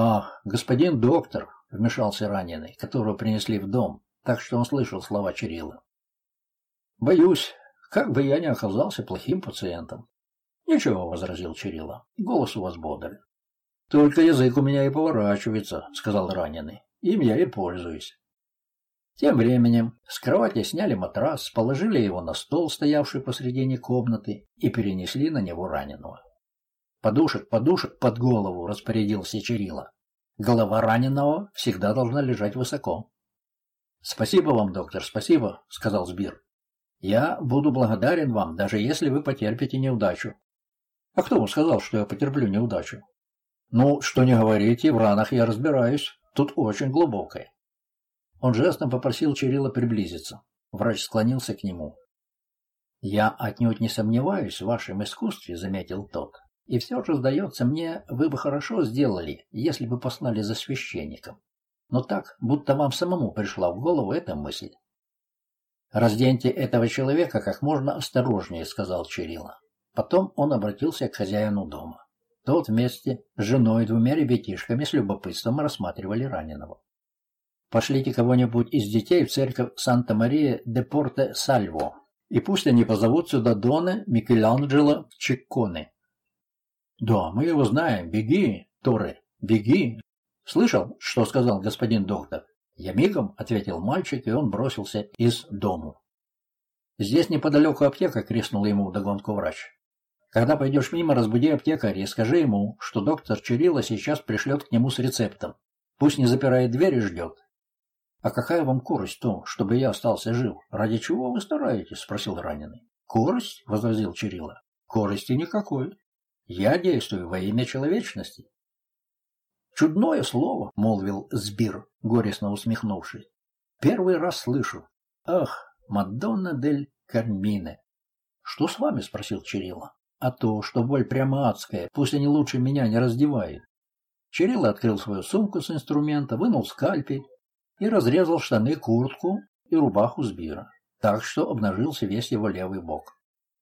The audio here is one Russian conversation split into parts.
«А, господин доктор», — вмешался раненый, которого принесли в дом, так что он слышал слова Чирилла. «Боюсь, как бы я ни оказался плохим пациентом». «Ничего», — возразил Чирилла, — «голос у вас бодрый». «Только язык у меня и поворачивается», — сказал раненый. «Им я и пользуюсь». Тем временем с кровати сняли матрас, положили его на стол, стоявший посредине комнаты, и перенесли на него раненого. «Подушек, подушек под голову!» — распорядился Чирилла. «Голова раненого всегда должна лежать высоко». «Спасибо вам, доктор, спасибо», — сказал Сбир. «Я буду благодарен вам, даже если вы потерпите неудачу». «А кто вам сказал, что я потерплю неудачу?» «Ну, что не говорите, в ранах я разбираюсь. Тут очень глубокое». Он жестом попросил Чирилла приблизиться. Врач склонился к нему. «Я отнюдь не сомневаюсь в вашем искусстве», — заметил тот. «И все же, сдается мне, вы бы хорошо сделали, если бы послали за священником. Но так, будто вам самому пришла в голову эта мысль». «Разденьте этого человека как можно осторожнее», — сказал Чирилла. Потом он обратился к хозяину дома. Тот вместе с женой и двумя ребятишками с любопытством рассматривали раненого. «Пошлите кого-нибудь из детей в церковь Санта-Мария де Порте-Сальво, и пусть они позовут сюда Дона Микеланджело Чикконе». «Да, мы его знаем. Беги, Торе, беги!» «Слышал, что сказал господин доктор?» «Я мигом», — ответил мальчик, и он бросился из дому. «Здесь неподалеку аптека», — крикнул ему вдогонку врач. Когда пойдешь мимо, разбуди аптекаря и скажи ему, что доктор Чирилла сейчас пришлет к нему с рецептом. Пусть не запирает дверь и ждет. — А какая вам корость в том, чтобы я остался жив? Ради чего вы стараетесь? — спросил раненый. — Корость? — возразил Чирилла. — Корости никакой. Я действую во имя человечности. — Чудное слово, — молвил Сбир, горестно усмехнувшись. — Первый раз слышу. Ах, Мадонна дель Кармине. — Что с вами? — спросил Чирилла а то, что боль прямо адская, пусть они лучше меня не раздевают. Чирилл открыл свою сумку с инструмента, вынул скальпель и разрезал штаны, куртку и рубаху Сбира, так что обнажился весь его левый бок.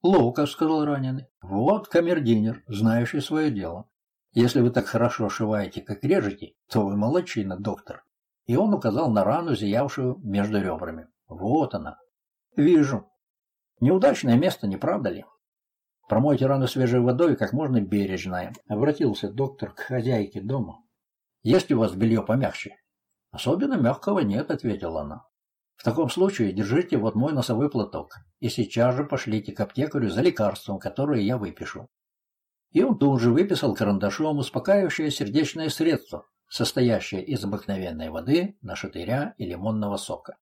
«Ловко», — сказал раненый. «Вот камердинер, знающий свое дело. Если вы так хорошо шиваете, как режете, то вы молодчина, доктор». И он указал на рану, зиявшую между ребрами. «Вот она». «Вижу. Неудачное место, не правда ли?» Промойте рану свежей водой как можно бережно. Обратился доктор к хозяйке дома. Есть у вас белье помягче? Особенно мягкого нет, ответила она. В таком случае держите вот мой носовой платок и сейчас же пошлите к аптекарю за лекарством, которое я выпишу. И он тут же выписал карандашом успокаивающее сердечное средство, состоящее из обыкновенной воды, нашатыря и лимонного сока.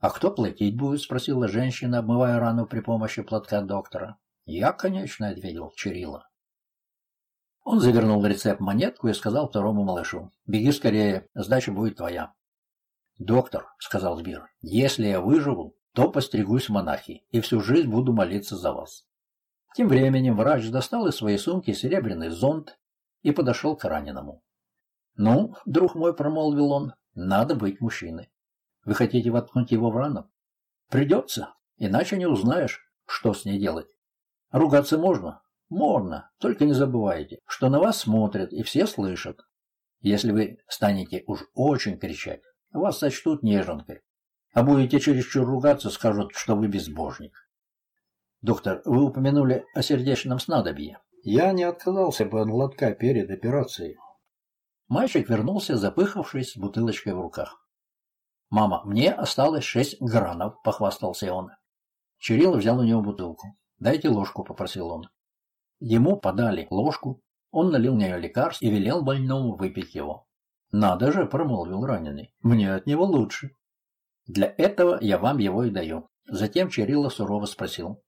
«А кто платить будет?» – спросила женщина, обмывая рану при помощи платка доктора. «Я, конечно», — ответил Чирилла. Он завернул в рецепт монетку и сказал второму малышу, «Беги скорее, сдача будет твоя». «Доктор», — сказал Сбир, — «если я выживу, то постригусь в монахи и всю жизнь буду молиться за вас». Тем временем врач достал из своей сумки серебряный зонт и подошел к раненому. «Ну, друг мой», — промолвил он, — «надо быть мужчиной. Вы хотите воткнуть его в рану? Придется, иначе не узнаешь, что с ней делать. Ругаться можно? Можно, только не забывайте, что на вас смотрят и все слышат. Если вы станете уж очень кричать, вас сочтут неженкой. А будете чересчур ругаться, скажут, что вы безбожник. Доктор, вы упомянули о сердечном снадобье. Я не отказался бы от глотка перед операцией. Мальчик вернулся, запыхавшись с бутылочкой в руках. «Мама, мне осталось шесть гранов», — похвастался он. Чирилл взял у него бутылку. «Дайте ложку», — попросил он. Ему подали ложку, он налил в нее лекарств и велел больному выпить его. «Надо же», — промолвил раненый, — «мне от него лучше». «Для этого я вам его и даю». Затем Чирилла сурово спросил.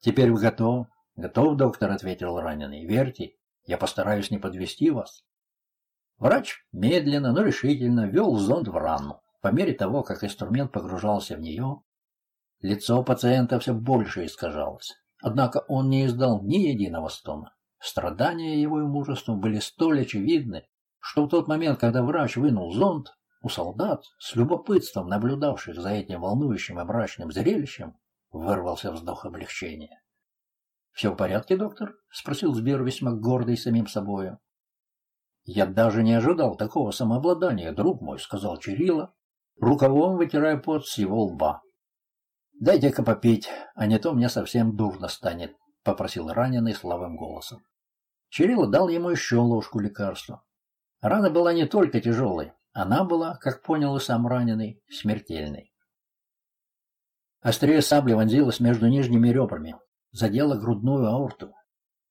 «Теперь вы готовы?» «Готов, доктор», — ответил раненый. «Верьте, я постараюсь не подвести вас». Врач медленно, но решительно ввел зонд в рану. По мере того, как инструмент погружался в нее, лицо пациента все больше искажалось. Однако он не издал ни единого стона. Страдания его и мужества были столь очевидны, что в тот момент, когда врач вынул зонт, у солдат, с любопытством наблюдавших за этим волнующим и мрачным зрелищем, вырвался вздох облегчения. «Все в порядке, доктор?» — спросил Сбер, весьма гордый самим собою. «Я даже не ожидал такого самообладания, друг мой», — сказал Чирилла, рукавом вытирая пот с его лба. «Дайте-ка попить, а не то мне совсем дурно станет», — попросил раненый слабым голосом. Чирилла дал ему еще ложку лекарства. Рана была не только тяжелой, она была, как понял и сам раненый, смертельной. Острее сабли вонзилась между нижними ребрами, задела грудную аорту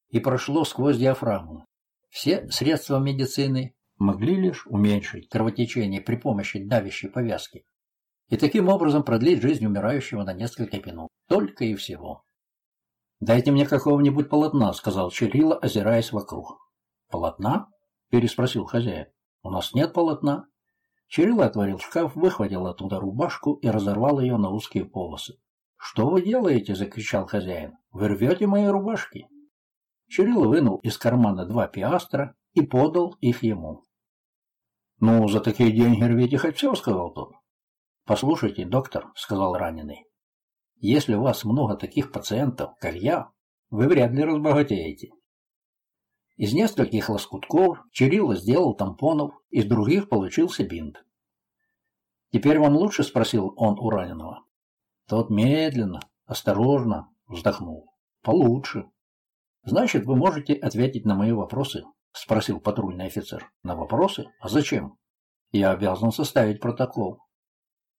и прошло сквозь диафрагму. Все средства медицины могли лишь уменьшить кровотечение при помощи давящей повязки и таким образом продлить жизнь умирающего на несколько минут. Только и всего. «Дайте мне какого-нибудь полотна», — сказал Чирилла, озираясь вокруг. «Полотна?» — переспросил хозяин. «У нас нет полотна». Чирилла отворил шкаф, выхватил оттуда рубашку и разорвал ее на узкие полосы. «Что вы делаете?» — закричал хозяин. «Вы рвете мои рубашки?» Чирилла вынул из кармана два пиастра и подал их ему. «Ну, за такие деньги рвите хоть все», — сказал тот. «Послушайте, доктор», — сказал раненый, — «если у вас много таких пациентов, как я, вы вряд ли разбогатеете». Из нескольких лоскутков Чирилла сделал тампонов, из других получился бинт. «Теперь вам лучше?» — спросил он у раненого. Тот медленно, осторожно вздохнул. «Получше». «Значит, вы можете ответить на мои вопросы?» — спросил патрульный офицер. «На вопросы? А зачем?» «Я обязан составить протокол».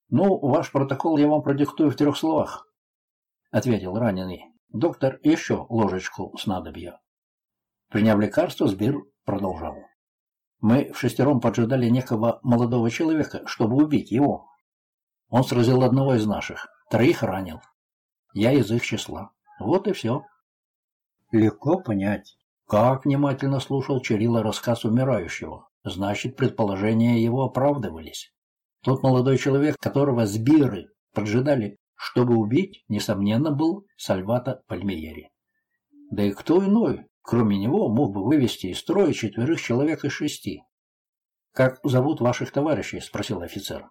«Ну, ваш протокол я вам продиктую в трех словах», — ответил раненый. «Доктор, еще ложечку снадобья». Приняв лекарство, Сбир продолжал. Мы в шестером поджидали некого молодого человека, чтобы убить его. Он сразил одного из наших, троих ранил. Я из их числа. Вот и все. Легко понять. Как внимательно слушал Чирилла рассказ умирающего. Значит, предположения его оправдывались. Тот молодой человек, которого сбиры поджидали, чтобы убить, несомненно, был Сальвата Пальмиери. Да и кто иной, Кроме него мог бы вывести из строя четверых человек из шести. «Как зовут ваших товарищей?» – спросил офицер.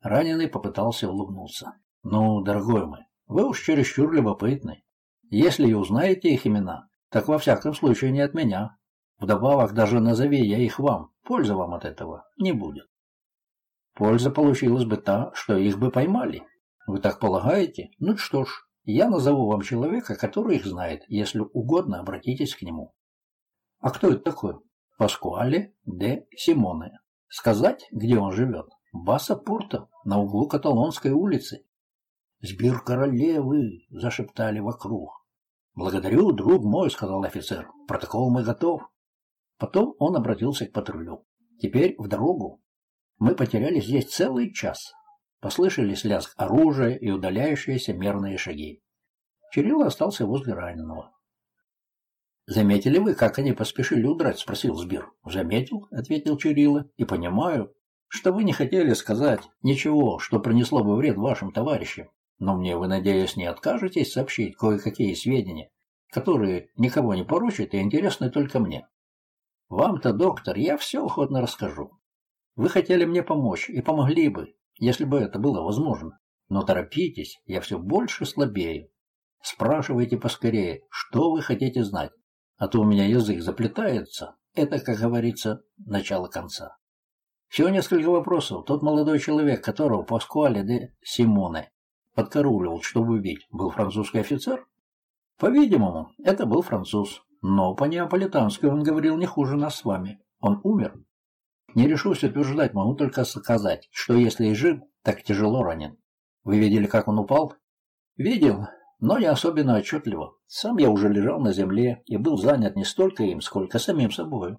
Раненый попытался улыбнуться. «Ну, дорогой мой, вы уж чересчур любопытны. Если и узнаете их имена, так во всяком случае не от меня. Вдобавок, даже назови я их вам, пользы вам от этого не будет. Польза получилась бы та, что их бы поймали. Вы так полагаете? Ну что ж, я назову вам человека, который их знает. Если угодно, обратитесь к нему. А кто это такой? Паскуале де Симоне. Сказать, где он живет? Баса Пурта, на углу Каталонской улицы. «Сбир королевы!» — зашептали вокруг. «Благодарю, друг мой», — сказал офицер. «Протокол мой готов». Потом он обратился к патрулю. «Теперь в дорогу. Мы потеряли здесь целый час. Послышались лязг оружия и удаляющиеся мерные шаги. Кирилл остался возле раненого. «Заметили вы, как они поспешили удрать?» — спросил Сбир. «Заметил», — ответил Чирилла, — «и понимаю, что вы не хотели сказать ничего, что принесло бы вред вашим товарищам. Но мне, вы, надеюсь, не откажетесь сообщить кое-какие сведения, которые никого не поручат и интересны только мне. Вам-то, доктор, я все охотно расскажу. Вы хотели мне помочь и помогли бы, если бы это было возможно. Но торопитесь, я все больше слабею. Спрашивайте поскорее, что вы хотите знать, а то у меня язык заплетается. Это, как говорится, начало конца. Всего несколько вопросов. Тот молодой человек, которого Паскуале де Симоне подкарауливал, чтобы убить, был французский офицер? По-видимому, это был француз. Но по-неаполитански он говорил не хуже нас с вами. Он умер. Не решусь утверждать, могу только сказать, что если и жив, так тяжело ранен. Вы видели, как он упал? Видел, но не особенно отчетливо. Сам я уже лежал на земле и был занят не столько им, сколько самим собой.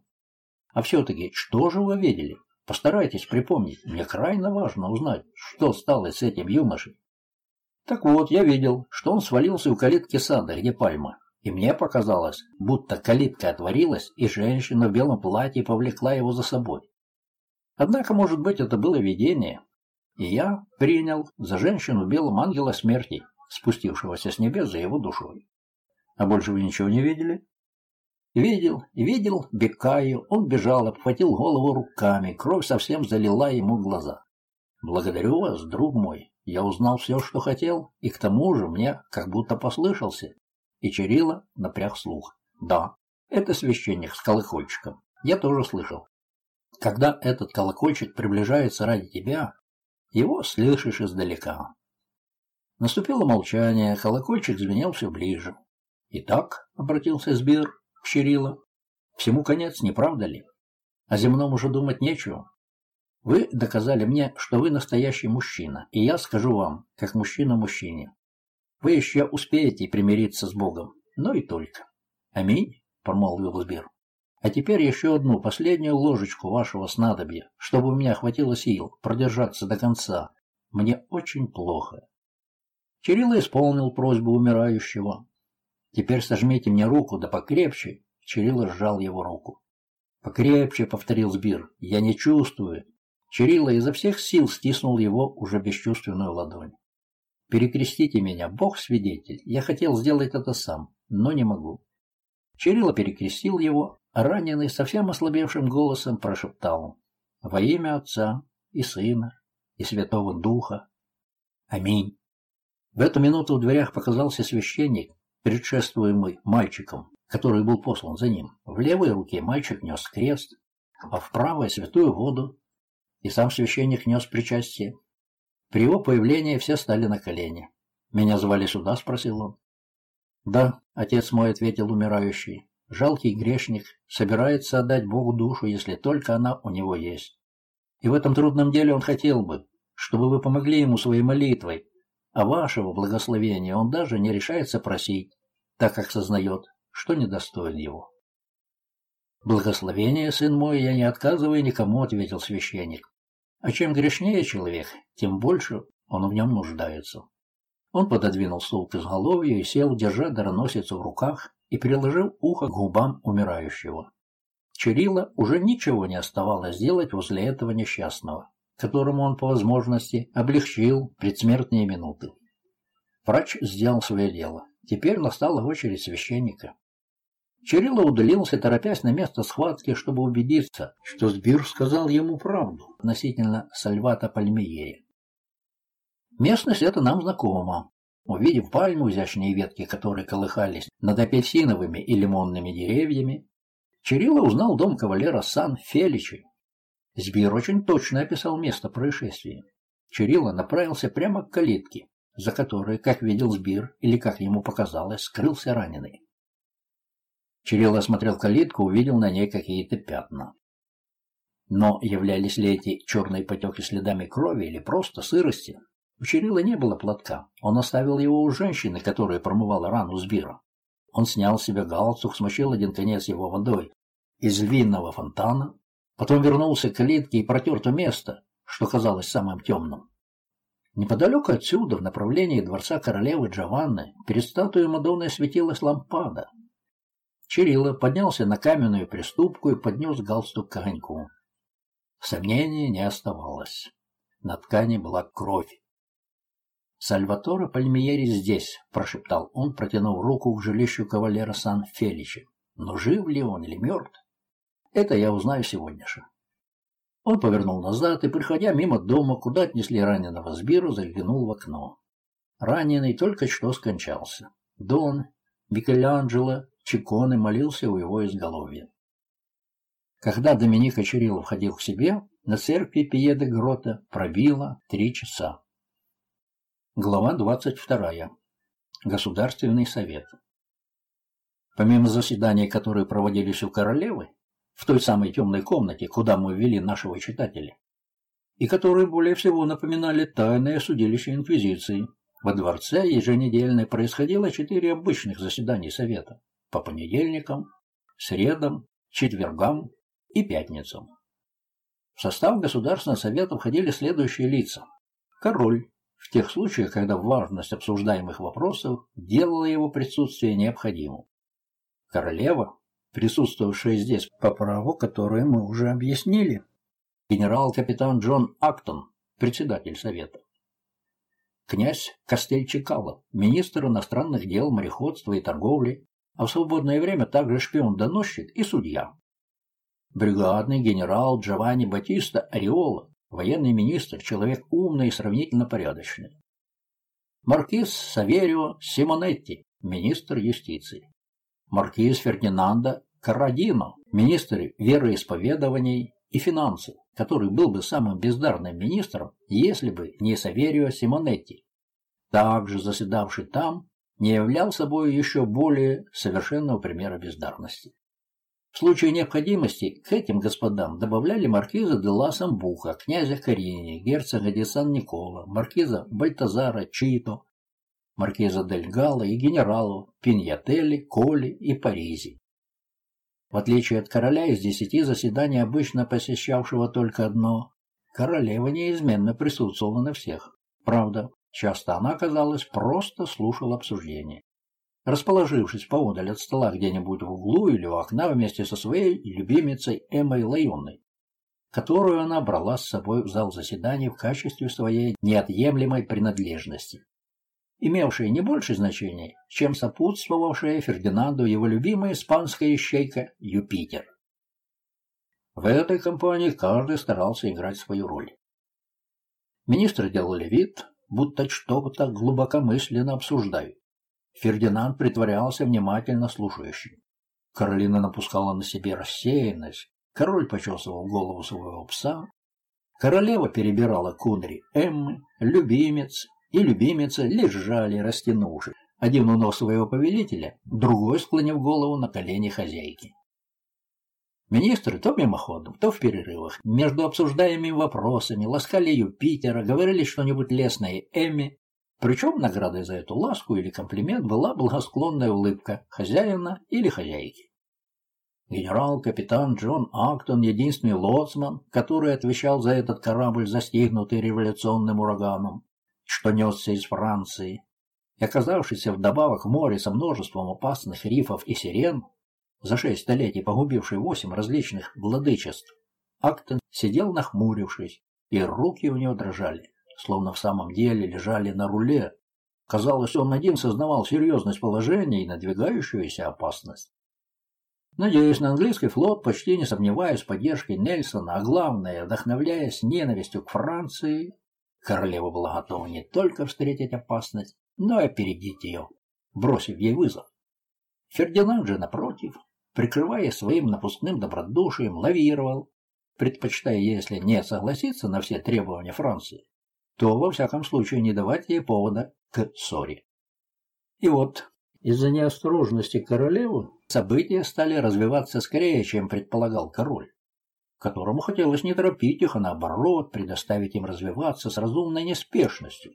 А все-таки, что же вы видели? Постарайтесь припомнить. Мне крайне важно узнать, что стало с этим юношей. Так вот, я видел, что он свалился у калитки сада, где пальма. И мне показалось, будто калитка отворилась, и женщина в белом платье повлекла его за собой. Однако, может быть, это было видение, и я принял за женщину в белом ангела смерти, спустившегося с небес за его душой. А больше вы ничего не видели? Видел, видел Бекаю, он бежал, обхватил голову руками, кровь совсем залила ему глаза. Благодарю вас, друг мой, я узнал все, что хотел, и к тому же мне как будто послышался. И Чирилла напряг слух. Да, это священник с колокольчиком. Я тоже слышал. Когда этот колокольчик приближается ради тебя, его слышишь издалека. Наступило молчание, колокольчик звенел все ближе. «Итак», — обратился Сбир к Чирилла, — «всему конец, не правда ли? О земном уже думать нечего. Вы доказали мне, что вы настоящий мужчина, и я скажу вам, как мужчина мужчине. Вы еще успеете примириться с Богом, но и только. Аминь, промолвил Сбир. А теперь еще одну последнюю ложечку вашего снадобья, чтобы у меня хватило сил продержаться до конца. Мне очень плохо. Чирилла исполнил просьбу умирающего. «Теперь сожмите мне руку, да покрепче!» Чирилла сжал его руку. «Покрепче», — повторил Сбир, — «я не чувствую». Чирилла изо всех сил стиснул его уже бесчувственную ладонь. «Перекрестите меня, Бог свидетель, я хотел сделать это сам, но не могу». Чирилла перекрестил его, а раненый совсем ослабевшим голосом прошептал «Во имя Отца и Сына и Святого Духа. Аминь». В эту минуту в дверях показался священник, предшествуемый мальчиком, который был послан за ним. В левой руке мальчик нес крест, а в правой — святую воду, и сам священник нес причастие. При его появлении все стали на колени. «Меня звали сюда?» — спросил он. «Да», — отец мой ответил умирающий. «Жалкий грешник собирается отдать Богу душу, если только она у него есть. И в этом трудном деле он хотел бы, чтобы вы помогли ему своей молитвой, а вашего благословения он даже не решается просить, так как сознает, что недостоин его. «Благословение, сын мой, я не отказываю никому», — ответил священник. «А чем грешнее человек, тем больше он в нем нуждается». Он пододвинул стул к изголовью и сел, держа дароносицу в руках и приложил ухо к губам умирающего. Чирилла уже ничего не оставалось сделать возле этого несчастного которому он по возможности облегчил предсмертные минуты. Врач сделал свое дело. Теперь настала очередь священника. Чирилла удалился, торопясь на место схватки, чтобы убедиться, что Сбир сказал ему правду относительно Сальвата Пальмиери. Местность эта нам знакома. Увидев пальму, изящные ветки которые колыхались над апельсиновыми и лимонными деревьями, Чирилла узнал дом кавалера Сан-Феличи, Сбир очень точно описал место происшествия. Чирилла направился прямо к калитке, за которой, как видел Сбир, или как ему показалось, скрылся раненый. Чирилла осмотрел калитку, увидел на ней какие-то пятна. Но являлись ли эти черные потеки следами крови или просто сырости? У Чирилла не было платка. Он оставил его у женщины, которая промывала рану Сбира. Он снял с себя галстук, смочил один конец его водой из винного фонтана, Потом вернулся к калитке и протер то место, что казалось самым темным. Неподалеку отсюда, в направлении дворца королевы Джованны, перед статуей Мадонны светилась лампада. Чирилла поднялся на каменную приступку и поднес галстук к огоньку. Сомнений не оставалось. На ткани была кровь. «Сальваторе Пальмиери здесь», — прошептал он, протянув руку к жилищу кавалера Сан-Феличи. «Но жив ли он или мертв?» Это я узнаю сегодня же. Он повернул назад и, приходя мимо дома, куда отнесли раненого Сбиру, заглянул в окно. Раненый только что скончался. Дон Микеланджело Чиконе молился у его изголовья. Когда Доминика Чирилов входил к себе, на церкви Пьеде Грота пробило три часа. Глава двадцать вторая. Государственный совет. Помимо заседаний, которые проводились у королевы, в той самой темной комнате, куда мы ввели нашего читателя, и которые более всего напоминали тайное судилище Инквизиции. Во дворце еженедельно происходило четыре обычных заседания Совета по понедельникам, средам, четвергам и пятницам. В состав Государственного Совета входили следующие лица. Король, в тех случаях, когда важность обсуждаемых вопросов делала его присутствие необходимым. Королева, присутствовавшие здесь по праву, которое мы уже объяснили. Генерал-капитан Джон Актон, председатель Совета. Князь Костель министр иностранных дел, мореходства и торговли, а в свободное время также шпион-доносчик и судья. Бригадный генерал Джованни Батиста Ореола, военный министр, человек умный и сравнительно порядочный. Маркиз Саверио Симонетти, министр юстиции. Маркиз Фердинандо Карадино, министр вероисповедований и финансов, который был бы самым бездарным министром, если бы не Саверио Симонетти, также заседавший там, не являл собой еще более совершенного примера бездарности. В случае необходимости к этим господам добавляли маркиза де ла Самбуха, князя Карини, герцога де Сан-Никола, маркиза Бальтазара Чито, маркиза Дель Гала и генералу Пиньятелли, Коли и Паризи. В отличие от короля из десяти заседаний, обычно посещавшего только одно, королева неизменно присутствовала на всех. Правда, часто она, казалось, просто слушала обсуждение. Расположившись поодаль от стола где-нибудь в углу или у окна вместе со своей любимицей Эммой Лайонной, которую она брала с собой в зал заседаний в качестве своей неотъемлемой принадлежности имевшее не больше значения, чем сопутствовавшая Фердинанду его любимая испанская ищейка Юпитер. В этой компании каждый старался играть свою роль. Министры делали вид, будто что-то глубокомысленно обсуждают. Фердинанд притворялся внимательно слушающим. Каролина напускала на себе рассеянность, король почесывал голову своего пса, королева перебирала кудри Эммы, любимец и любимица лежали, растянувши, один у ног своего повелителя, другой склонив голову на колени хозяйки. Министры то мимоходом, то в перерывах, между обсуждаемыми вопросами, ласкали Юпитера, говорили что-нибудь лестное Эмме, причем наградой за эту ласку или комплимент была благосклонная улыбка хозяина или хозяйки. Генерал-капитан Джон Актон, единственный лоцман, который отвечал за этот корабль, застигнутый революционным ураганом, что несся из Франции, и оказавшийся вдобавок в море со множеством опасных рифов и сирен, за шесть столетий погубивший восемь различных владычеств, Актон сидел нахмурившись, и руки у него дрожали, словно в самом деле лежали на руле. Казалось, он один сознавал серьезность положения и надвигающуюся опасность. Надеюсь, на английский флот, почти не сомневаясь в поддержке Нельсона, а главное, вдохновляясь ненавистью к Франции, Королева была готова не только встретить опасность, но и опередить ее, бросив ей вызов. Фердинанд же, напротив, прикрывая своим напускным добродушием, лавировал, предпочитая, если не согласиться на все требования Франции, то, во всяком случае, не давать ей повода к ссоре. И вот, из-за неосторожности королевы события стали развиваться скорее, чем предполагал король которому хотелось не торопить их, а наоборот, предоставить им развиваться с разумной неспешностью.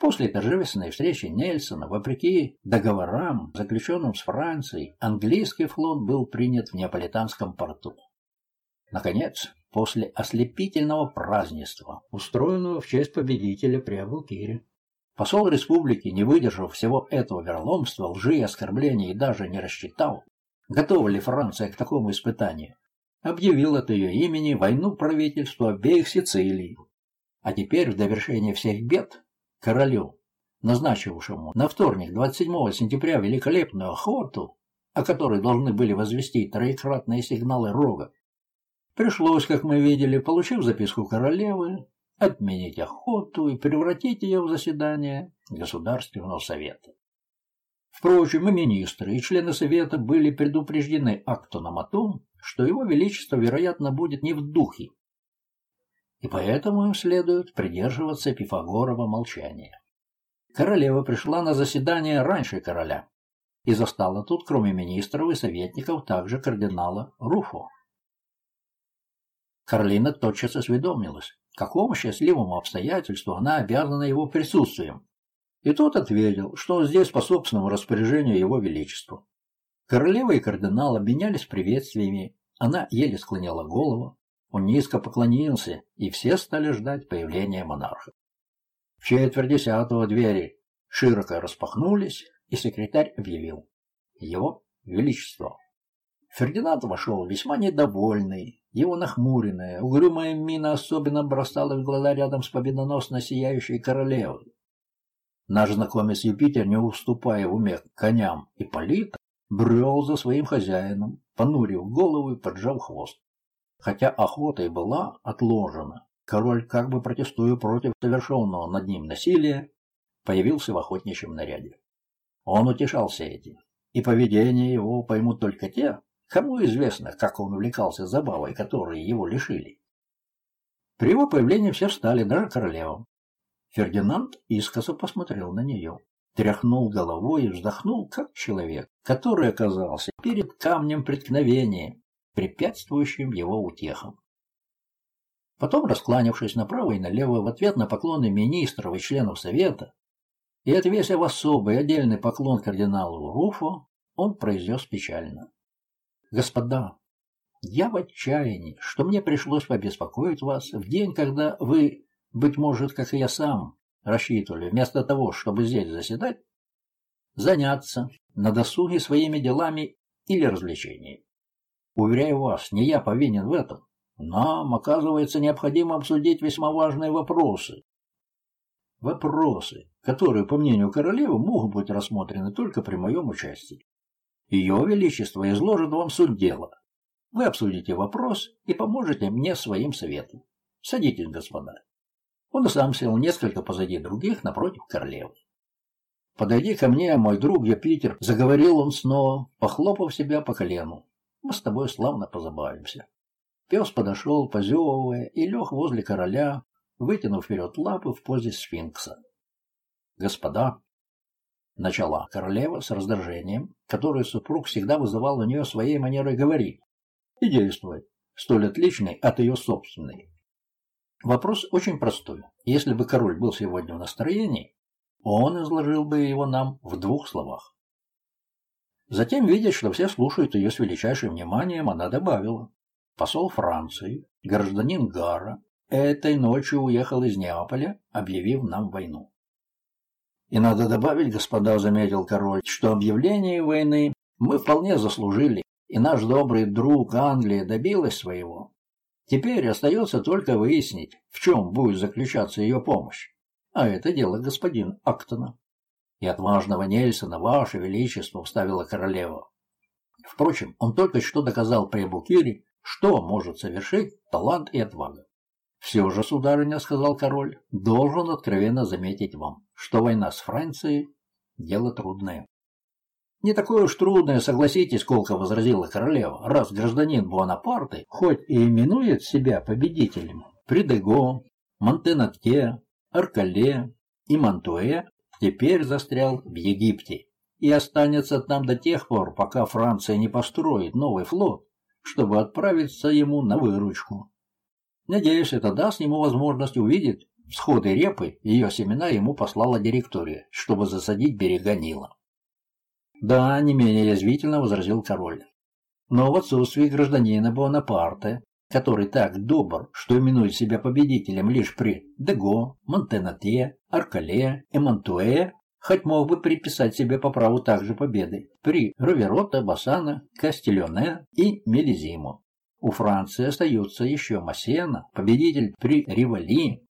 После торжественной встречи Нельсона, вопреки договорам, заключенным с Францией, английский флот был принят в Неаполитанском порту. Наконец, после ослепительного празднества, устроенного в честь победителя при Абукире, посол республики, не выдержав всего этого вероломства, лжи и оскорблений и даже не рассчитал, готова ли Франция к такому испытанию, объявил от ее имени войну правительству обеих Сицилий. А теперь, в довершение всех бед, королю, назначившему на вторник 27 сентября великолепную охоту, о которой должны были возвестить троекратные сигналы рога, пришлось, как мы видели, получив записку королевы, отменить охоту и превратить ее в заседание Государственного совета. Впрочем, и министры, и члены совета были предупреждены актоном о том, что его величество, вероятно, будет не в духе, и поэтому им следует придерживаться Пифагорова молчания. Королева пришла на заседание раньше короля и застала тут, кроме министров и советников, также кардинала Руфо. Каролина тотчас осведомилась, какому счастливому обстоятельству она обязана его присутствием, и тот ответил, что он здесь по собственному распоряжению его величества. Королева и кардинал обменялись приветствиями, она еле склонила голову, он низко поклонился, и все стали ждать появления монарха. В четверть десятого двери широко распахнулись, и секретарь объявил «Его Величество». Фердинанд вошел весьма недовольный, его нахмуренная, угрюмая мина особенно бросала в глаза рядом с победоносно сияющей королевой. Наш знакомец Юпитер, не уступая в уме коням и политам, брел за своим хозяином, понурив голову и поджав хвост. Хотя охота и была отложена, король, как бы протестуя против совершенного над ним насилия, появился в охотничьем наряде. Он утешался этим, и поведение его поймут только те, Кому известно, как он увлекался забавой, которой его лишили? При его появлении все встали, даже королева. Фердинанд искоса посмотрел на нее, тряхнул головой и вздохнул, как человек, который оказался перед камнем преткновения, препятствующим его утехам. Потом, раскланявшись направо и налево в ответ на поклоны министров и членов Совета, и отвесив особый отдельный поклон кардиналу Руфу, он произнес печально. «Господа, я в отчаянии, что мне пришлось побеспокоить вас в день, когда вы, быть может, как и я сам, рассчитывали, вместо того, чтобы здесь заседать, заняться на досуге своими делами или развлечениями. Уверяю вас, не я повинен в этом. Нам, оказывается, необходимо обсудить весьма важные вопросы. Вопросы, которые, по мнению королевы, могут быть рассмотрены только при моем участии. Ее Величество изложит вам суть дела, вы обсудите вопрос и поможете мне своим советом. Садитесь, господа. Он сам сел несколько позади других напротив королевы. «Подойди ко мне, мой друг Юпитер», — заговорил он снова, похлопав себя по колену. «Мы с тобой славно позабавимся». Пес подошел, позевывая, и лег возле короля, вытянув вперед лапы в позе сфинкса. «Господа», — начала королева с раздражением, которое супруг всегда вызывал у нее своей манерой говорить, и действовать, столь отличной от ее собственной. Вопрос очень простой. Если бы король был сегодня в настроении, он изложил бы его нам в двух словах. Затем, видя, что все слушают ее с величайшим вниманием, она добавила. Посол Франции, гражданин Гара, этой ночью уехал из Неаполя, объявив нам войну. И надо добавить, господа, заметил король, что объявление войны мы вполне заслужили, и наш добрый друг Англия добилась своего. Теперь остается только выяснить, в чем будет заключаться ее помощь. А это дело господин Актона. И отважного Нельсона, ваше величество, вставила королева. Впрочем, он только что доказал при Букире, что может совершить талант и отвага. «Все же, сударыня, — сказал король, — должен откровенно заметить вам, что война с Францией — дело трудное. Не такое уж трудное, согласитесь, колко возразила королева, раз гражданин Буанапарты, хоть и именует себя победителем, при Дего, Монтенатке, Аркале и Мантуэ, теперь застрял в Египте и останется там до тех пор, пока Франция не построит новый флот, чтобы отправиться ему на выручку. Надеюсь, это даст ему возможность увидеть всходы репы, ее семена ему послала директория, чтобы засадить берега Нила. Да, не менее язвительно возразил король. Но в отсутствии гражданина Бонапарта, который так добр, что именует себя победителем лишь при Дего, Монтенате, Аркале и Монтуэ, хоть мог бы приписать себе по праву также победы при Роверота, Бассана, Кастильоне и Мелизимо. У Франции остаются еще Массена, победитель при Ривали,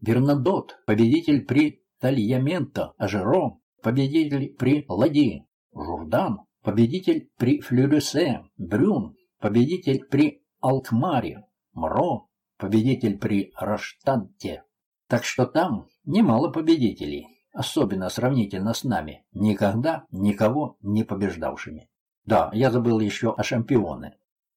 Бернадот, победитель при Тальяменто, Ажеро, победитель при Лади, Журдан, победитель при Флюрюсе, Брюн, победитель при Алкмаре, Мро, победитель при Раштанте. Так что там немало победителей, особенно сравнительно с нами, никогда никого не побеждавшими. Да, я забыл еще о шампионе.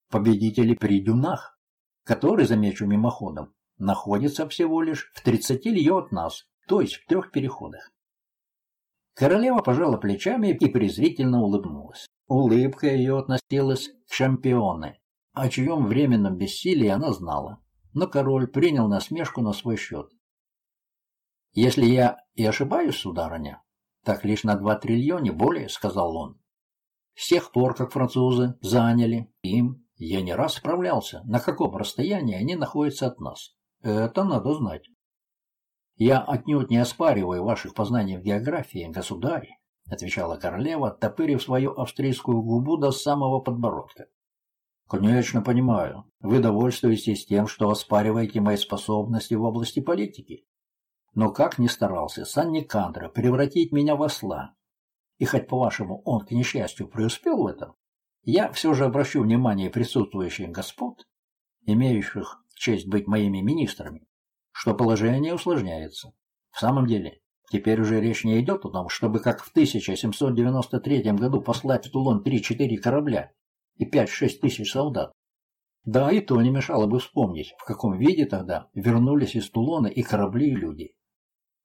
Победители при Дюнах, который, замечу мимоходом, находится всего лишь в 30 лье от нас, то есть в трех переходах. Королева пожала плечами и презрительно улыбнулась. Улыбка ее относилась к шампионе, о чьем временном бессилии она знала. Но король принял насмешку на свой счет. «Если я и ошибаюсь, сударыня, так лишь на два триллиона более», — сказал он. «С тех пор, как французы заняли им, я не раз справлялся, на каком расстоянии они находятся от нас. Это надо знать». «Я отнюдь не оспариваю ваших познаний в географии, государь», отвечала королева, топырив свою австрийскую губу до самого подбородка. «Конечно, понимаю. Вы довольствуетесь тем, что оспариваете мои способности в области политики. Но как ни старался Санни Кандра превратить меня в осла, и хоть, по-вашему, он, к несчастью, преуспел в этом, я все же обращу внимание присутствующих господ, имеющих честь быть моими министрами, что положение усложняется. В самом деле, теперь уже речь не идет о том, чтобы как в 1793 году послать в Тулон 3-4 корабля и 5-6 тысяч солдат. Да, и то не мешало бы вспомнить, в каком виде тогда вернулись из Тулона и корабли, и люди.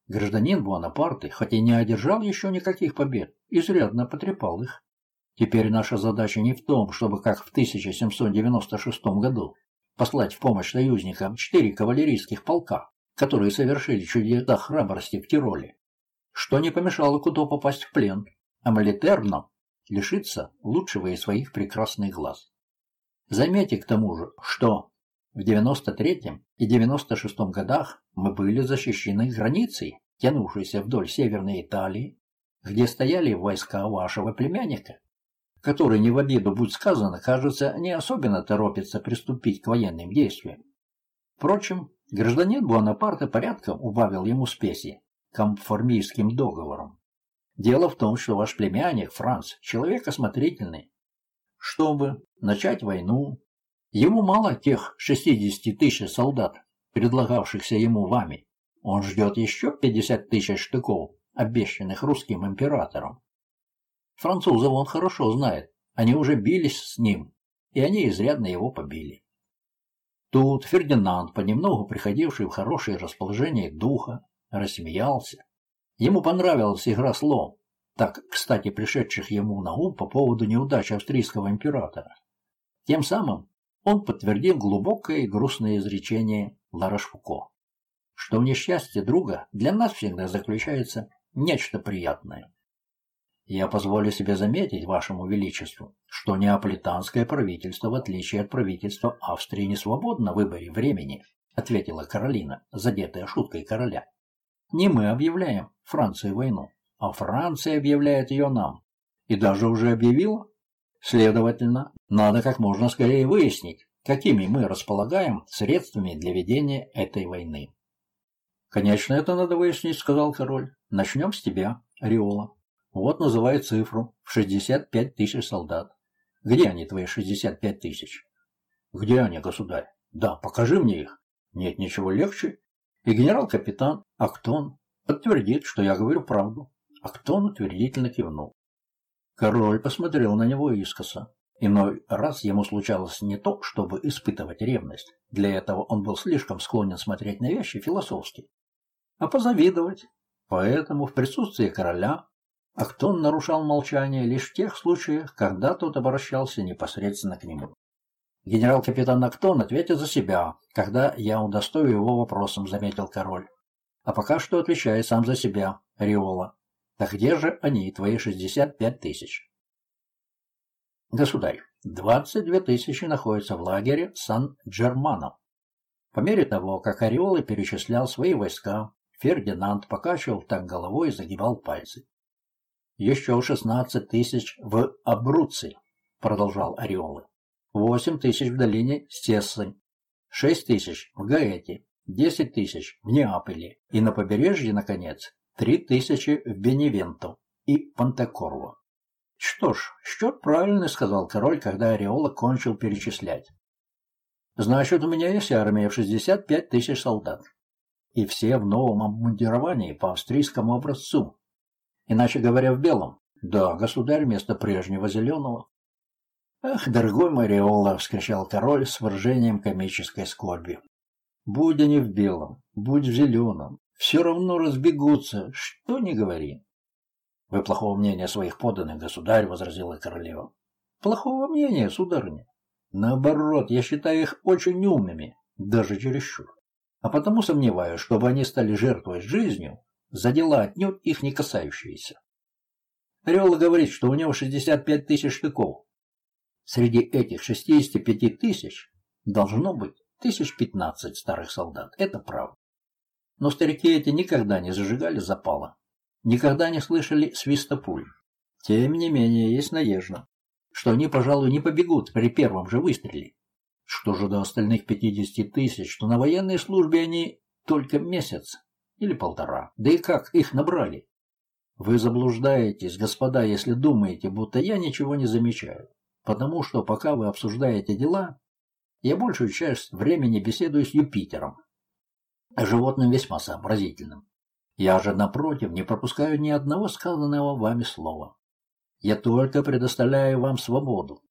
Гражданин Буанапарты, хотя не одержал еще никаких побед, изрядно потрепал их. Теперь наша задача не в том, чтобы, как в 1796 году, послать в помощь союзникам четыре кавалерийских полка, которые совершили чудеса храбрости в Тироле, что не помешало Кудо попасть в плен, а Малитерно лишиться лучшего из своих прекрасных глаз. Заметьте к тому же, что в 93 и 96 годах мы были защищены границей, тянувшейся вдоль Северной Италии, где стояли войска вашего племянника, который, не в обиду будь сказано, кажется, не особенно торопится приступить к военным действиям. Впрочем, гражданин Буанапарте порядком убавил ему спеси комформийским договором. Дело в том, что ваш племянник, Франц, человек осмотрительный. Чтобы начать войну, ему мало тех 60 тысяч солдат, предлагавшихся ему вами. Он ждет еще 50 тысяч штыков, обещанных русским императором. Французов он хорошо знает, они уже бились с ним, и они изрядно его побили. Тут Фердинанд, понемногу приходивший в хорошее расположение духа, рассмеялся. Ему понравилась игра слов, так, кстати, пришедших ему на ум по поводу неудачи австрийского императора. Тем самым он подтвердил глубокое и грустное изречение Ларошфуко, что в несчастье друга для нас всегда заключается нечто приятное. Я позволю себе заметить вашему величеству, что неаполитанское правительство, в отличие от правительства Австрии, не свободно в выборе времени, ответила Каролина, задетая шуткой короля. Не мы объявляем Франции войну, а Франция объявляет ее нам. И даже уже объявила. Следовательно, надо как можно скорее выяснить, какими мы располагаем средствами для ведения этой войны. «Конечно, это надо выяснить», — сказал король. «Начнем с тебя, Риола. Вот называй цифру в 65 тысяч солдат. Где они, твои 65 тысяч?» «Где они, государь?» «Да, покажи мне их». «Нет ничего легче». И генерал-капитан Актон подтвердит, что я говорю правду. Актон утвердительно кивнул. Король посмотрел на него искоса. Иной раз ему случалось не то, чтобы испытывать ревность. Для этого он был слишком склонен смотреть на вещи философски. А позавидовать. Поэтому в присутствии короля Актон нарушал молчание лишь в тех случаях, когда тот обращался непосредственно к нему. Генерал-капитан Актон ответит за себя, когда я удостою его вопросом, заметил король. А пока что отвечай сам за себя, Риола. Так где же они, твои 65 тысяч? Государь, 22 тысячи находятся в лагере Сан-Джермано. По мере того, как Ореолы перечислял свои войска, Фердинанд покачивал так головой и загибал пальцы. «Еще 16 тысяч в Абруци», — продолжал Ореолы. «8 тысяч в долине Стессы, 6 тысяч в Гаэте, 10 тысяч в Неаполе и на побережье, наконец, Три тысячи в Беневенто и Пантекорво. Что ж, счет правильный, сказал король, когда Ореола кончил перечислять. Значит, у меня есть армия в 65 тысяч солдат. И все в новом обмундировании по австрийскому образцу. Иначе говоря, в белом. Да, государь вместо прежнего зеленого. «Ах, дорогой Мариола!» — вскричал король с выражением комической скорби. «Будь они в белом, будь в зеленом, все равно разбегутся, что ни говори. — Вы плохого мнения своих подданных, государь, — возразила королева. — Плохого мнения, сударыня. Наоборот, я считаю их очень умными, даже чересчур. А потому сомневаюсь, чтобы они стали жертвой жизнью за дела отнюдь их не касающиеся. Ореола говорит, что у него 65 тысяч штыков. Среди этих 65 тысяч должно быть тысяч 15 старых солдат. Это правда. Но старики эти никогда не зажигали запала, никогда не слышали свиста пуль. Тем не менее, есть надежда, что они, пожалуй, не побегут при первом же выстреле. Что же до остальных 50 тысяч, что на военной службе они только месяц или полтора. Да и как их набрали? Вы заблуждаетесь, господа, если думаете, будто я ничего не замечаю. Потому что пока вы обсуждаете дела, я большую часть времени беседую с Юпитером, животным весьма сообразительным. Я же, напротив, не пропускаю ни одного сказанного вами слова. Я только предоставляю вам свободу.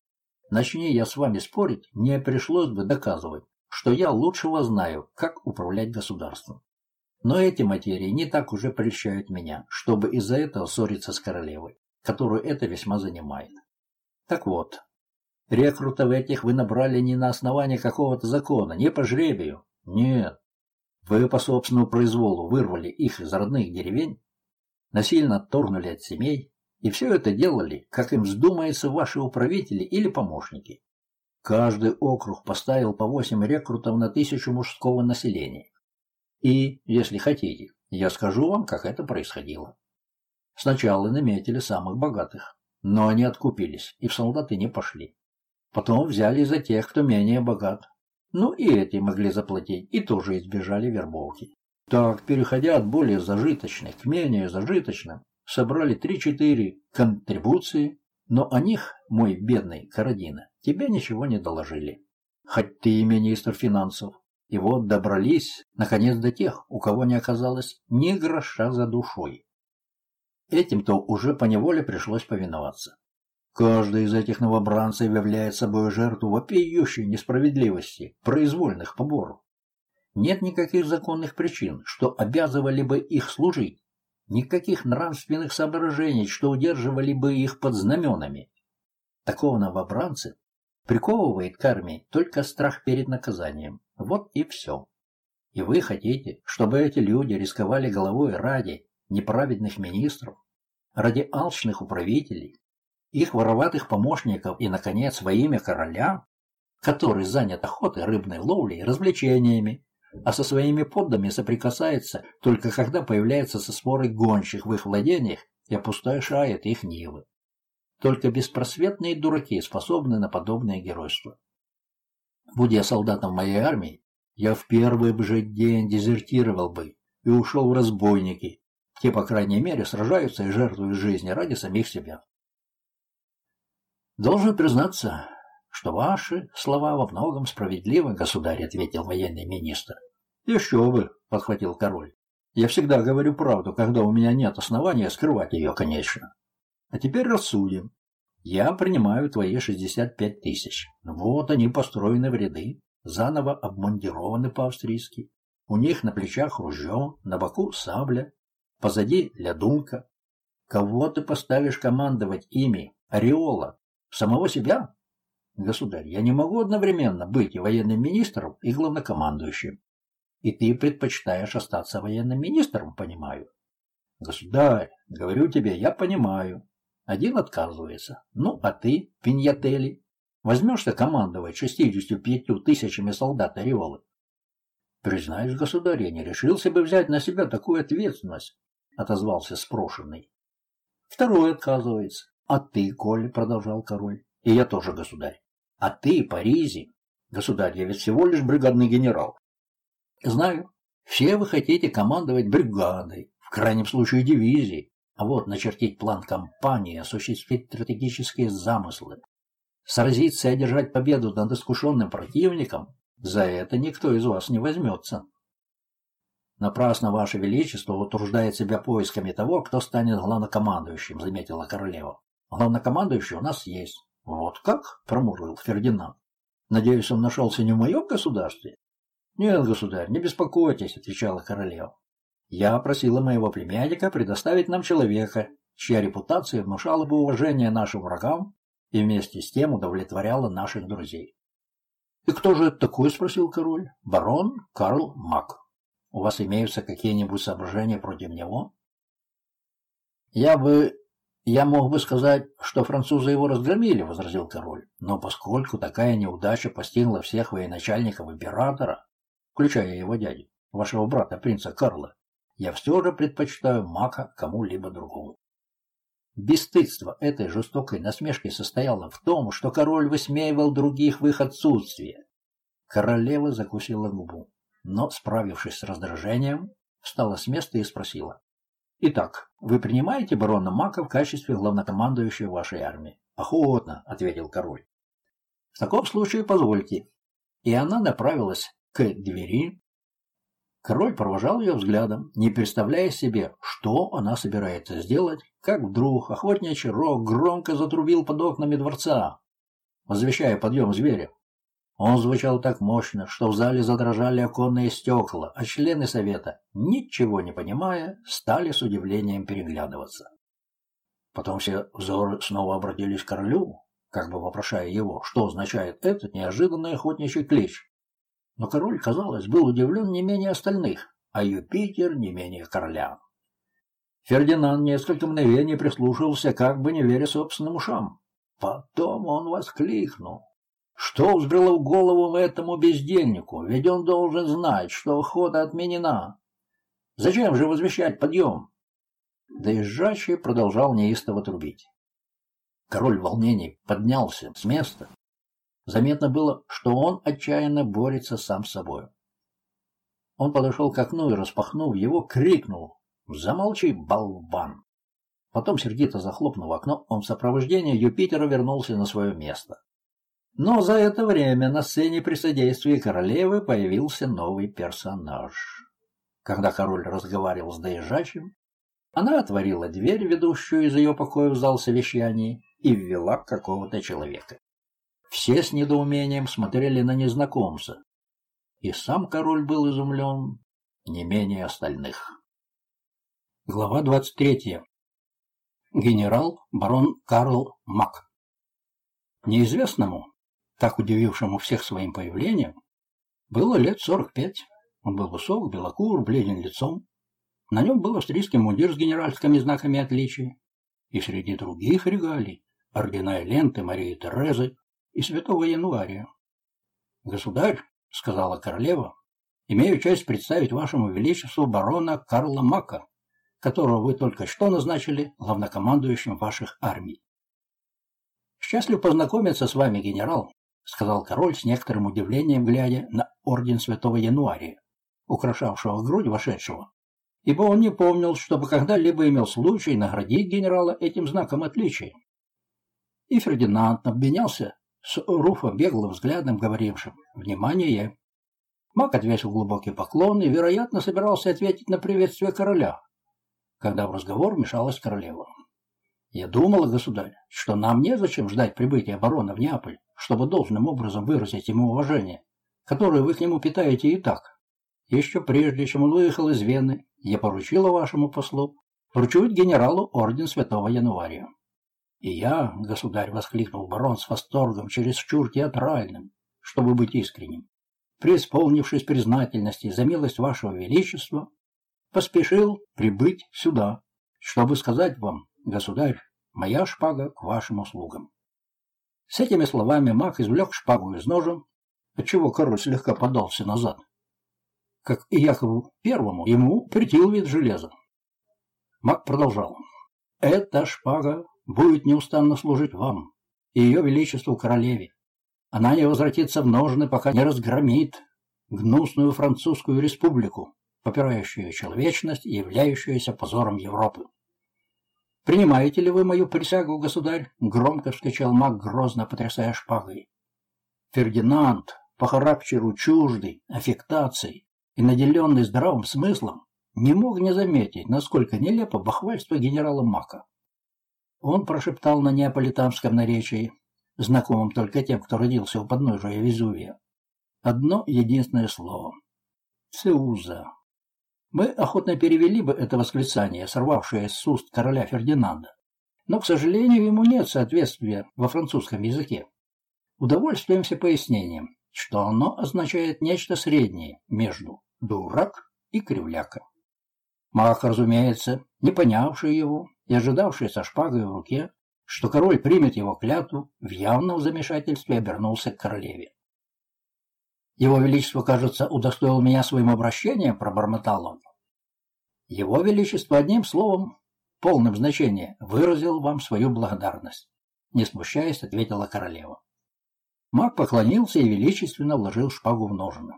Начни я с вами спорить, мне пришлось бы доказывать, что я лучшего знаю, как управлять государством. Но эти материи не так уже прельщают меня, чтобы из-за этого ссориться с королевой, которую это весьма занимает. Так вот, рекрутов этих вы набрали не на основании какого-то закона, не по жребию. Нет. Вы по собственному произволу вырвали их из родных деревень, насильно отторгнули от семей, и все это делали, как им вздумается ваши управители или помощники. Каждый округ поставил по восемь рекрутов на тысячу мужского населения. И, если хотите, я скажу вам, как это происходило. Сначала наметили самых богатых, но они откупились и в солдаты не пошли. Потом взяли за тех, кто менее богат. Ну и эти могли заплатить, и тоже избежали вербовки. Так, переходя от более зажиточных к менее зажиточным, собрали 3-4 контрибуции, но о них, мой бедный Карадина, тебе ничего не доложили. Хоть ты и министр финансов. И вот добрались, наконец, до тех, у кого не оказалось ни гроша за душой. Этим-то уже поневоле пришлось повиноваться. Каждый из этих новобранцев являет собой жертву вопиющей несправедливости, произвольных поборов. Нет никаких законных причин, что обязывали бы их служить, Никаких нравственных соображений, что удерживали бы их под знаменами. Такого новобранца приковывает к армии только страх перед наказанием. Вот и все. И вы хотите, чтобы эти люди рисковали головой ради неправедных министров, ради алчных управителей, их вороватых помощников и, наконец, во имя короля, который занят охотой, рыбной ловлей и развлечениями, а со своими подданными соприкасается только когда появляется со сворой гонщих в их владениях и опустошает их нивы. Только беспросветные дураки способны на подобное геройство. Будь я солдатом моей армии, я в первый же день дезертировал бы и ушел в разбойники. Те, по крайней мере, сражаются и жертвуют жизни ради самих себя. Должен признаться, что ваши слова во многом справедливы, государь, ответил военный министр. Еще бы, подхватил король. Я всегда говорю правду, когда у меня нет основания скрывать ее, конечно. А теперь рассудим. Я принимаю твои 65 тысяч. Вот они построены в ряды, заново обмундированы по-австрийски. У них на плечах ружье, на боку сабля, позади лядунка. Кого ты поставишь командовать ими? Ореола? Самого себя? Государь, я не могу одновременно быть и военным министром, и главнокомандующим. И ты предпочитаешь остаться военным министром, понимаю. Государь, говорю тебе, я понимаю. Один отказывается. Ну, а ты, Пиньятели, возьмешься командовать 65 тысячами солдат Ореолы? Признаюсь, государь, я не решился бы взять на себя такую ответственность, отозвался спрошенный. Второй отказывается. А ты, Коль, продолжал король, и я тоже, государь. А ты, Паризи, государь, я ведь всего лишь бригадный генерал. Знаю, все вы хотите командовать бригадой, в крайнем случае дивизией, а вот начертить план кампании, осуществить стратегические замыслы, сразиться и одержать победу над искушенным противником, за это никто из вас не возьмется. Напрасно Ваше Величество утруждает себя поисками того, кто станет главнокомандующим, заметила королева. Главнокомандующий у нас есть. «Вот как?» — промурил Фердинанд. «Надеюсь, он нашелся не в моем государстве?» «Нет, государь, не беспокойтесь», — отвечала королева. «Я просила моего племянника предоставить нам человека, чья репутация внушала бы уважение нашим врагам и вместе с тем удовлетворяла наших друзей». «И кто же это такой?» — спросил король. «Барон Карл Мак. У вас имеются какие-нибудь соображения против него?» «Я бы «Я мог бы сказать, что французы его разгромили», — возразил король. «Но поскольку такая неудача постигла всех военачальников императора, включая его дядю, вашего брата, принца Карла, я все же предпочитаю Мака кому-либо другому». Бесстыдство этой жестокой насмешки состояло в том, что король высмеивал других в их отсутствие. Королева закусила губу, но, справившись с раздражением, встала с места и спросила. Итак, вы принимаете барона Мака в качестве главнокомандующего вашей армии? Охотно, ответил король. В таком случае позвольте. И она направилась к двери. Король провожал ее взглядом, не представляя себе, что она собирается сделать, как вдруг охотничий рог громко затрубил под окнами дворца. возвещая подъем зверя. Он звучал так мощно, что в зале задрожали оконные стекла, а члены совета, ничего не понимая, стали с удивлением переглядываться. Потом все взоры снова обратились к королю, как бы вопрошая его, что означает этот неожиданный охотничий клич. Но король, казалось, был удивлен не менее остальных, а Юпитер не менее короля. Фердинанд несколько мгновений прислушивался, как бы не веря собственным ушам. Потом он воскликнул. Что взбрело в голову этому бездельнику? Ведь он должен знать, что охота отменена. Зачем же возвещать подъем? Доезжащий продолжал неистово трубить. Король в волнении поднялся с места. Заметно было, что он отчаянно борется сам с собой. Он подошел к окну и, распахнув его, крикнул «Замолчи, болван!». Потом, сердито захлопнув окно, он в сопровождении Юпитера вернулся на свое место. Но за это время на сцене при содействии королевы появился новый персонаж. Когда король разговаривал с доезжачим, она отворила дверь, ведущую из ее покоя в зал совещаний, и ввела какого-то человека. Все с недоумением смотрели на незнакомца, и сам король был изумлен не менее остальных. Глава 23. Генерал барон Карл Мак. Неизвестному, так удивившему всех своим появлением, было лет сорок пять. Он был высок, белокур, бледен лицом, на нем был австрийский мундир с генеральскими знаками отличия, и среди других регалий ордена и ленты Марии Терезы и святого Януария. «Государь», — сказала королева, — «имею честь представить вашему величеству барона Карла Мака, которого вы только что назначили главнокомандующим ваших армий». «Счастлив познакомиться с вами, генерал», — сказал король с некоторым удивлением, глядя на орден святого Януария, украшавшего грудь вошедшего ибо он не помнил, чтобы когда-либо имел случай наградить генерала этим знаком отличия. И Фердинанд обменялся с Руфа беглым взглядом, говорившим «Внимание!». Мак отвесил глубокий поклон и, вероятно, собирался ответить на приветствие короля, когда в разговор вмешалась королева. «Я думала, государь, что нам незачем ждать прибытия барона в Неаполь, чтобы должным образом выразить ему уважение, которое вы к нему питаете и так. Еще прежде, чем он выехал из Вены, я поручила вашему послу вручить генералу орден святого Януария. И я, государь, воскликнул барон с восторгом, чересчур театральным, чтобы быть искренним, преисполнившись признательности за милость вашего величества, поспешил прибыть сюда, чтобы сказать вам, государь, моя шпага к вашим услугам. С этими словами маг извлек шпагу из ножен, отчего король слегка подался назад как и Якову Первому, ему претил вид железа. Маг продолжал. «Эта шпага будет неустанно служить вам и ее величеству королеве. Она не возвратится в ножны, пока не разгромит гнусную французскую республику, попирающую человечность и являющуюся позором Европы. «Принимаете ли вы мою присягу, государь?» — громко вскричал маг, грозно потрясая шпагой. Фердинанд, по характеру чуждый, аффектацией, и наделенный здравым смыслом, не мог не заметить, насколько нелепо бахвальство генерала Мака. Он прошептал на неаполитанском наречии, знакомым только тем, кто родился у подножия Везувия, одно единственное слово — «Цеуза». Мы охотно перевели бы это восклицание, сорвавшее с уст короля Фердинанда, но, к сожалению, ему нет соответствия во французском языке. Удовольствуемся пояснением что оно означает нечто среднее между дурак и кривляка. Мах, разумеется, не понявший его и ожидавший со шпагой в руке, что король примет его клятву, в явном замешательстве обернулся к королеве. «Его Величество, кажется, удостоил меня своим обращением», — пробормотал он. «Его Величество одним словом, полным значением, выразил вам свою благодарность», — не смущаясь, ответила королева. Маг поклонился и величественно вложил шпагу в ножны,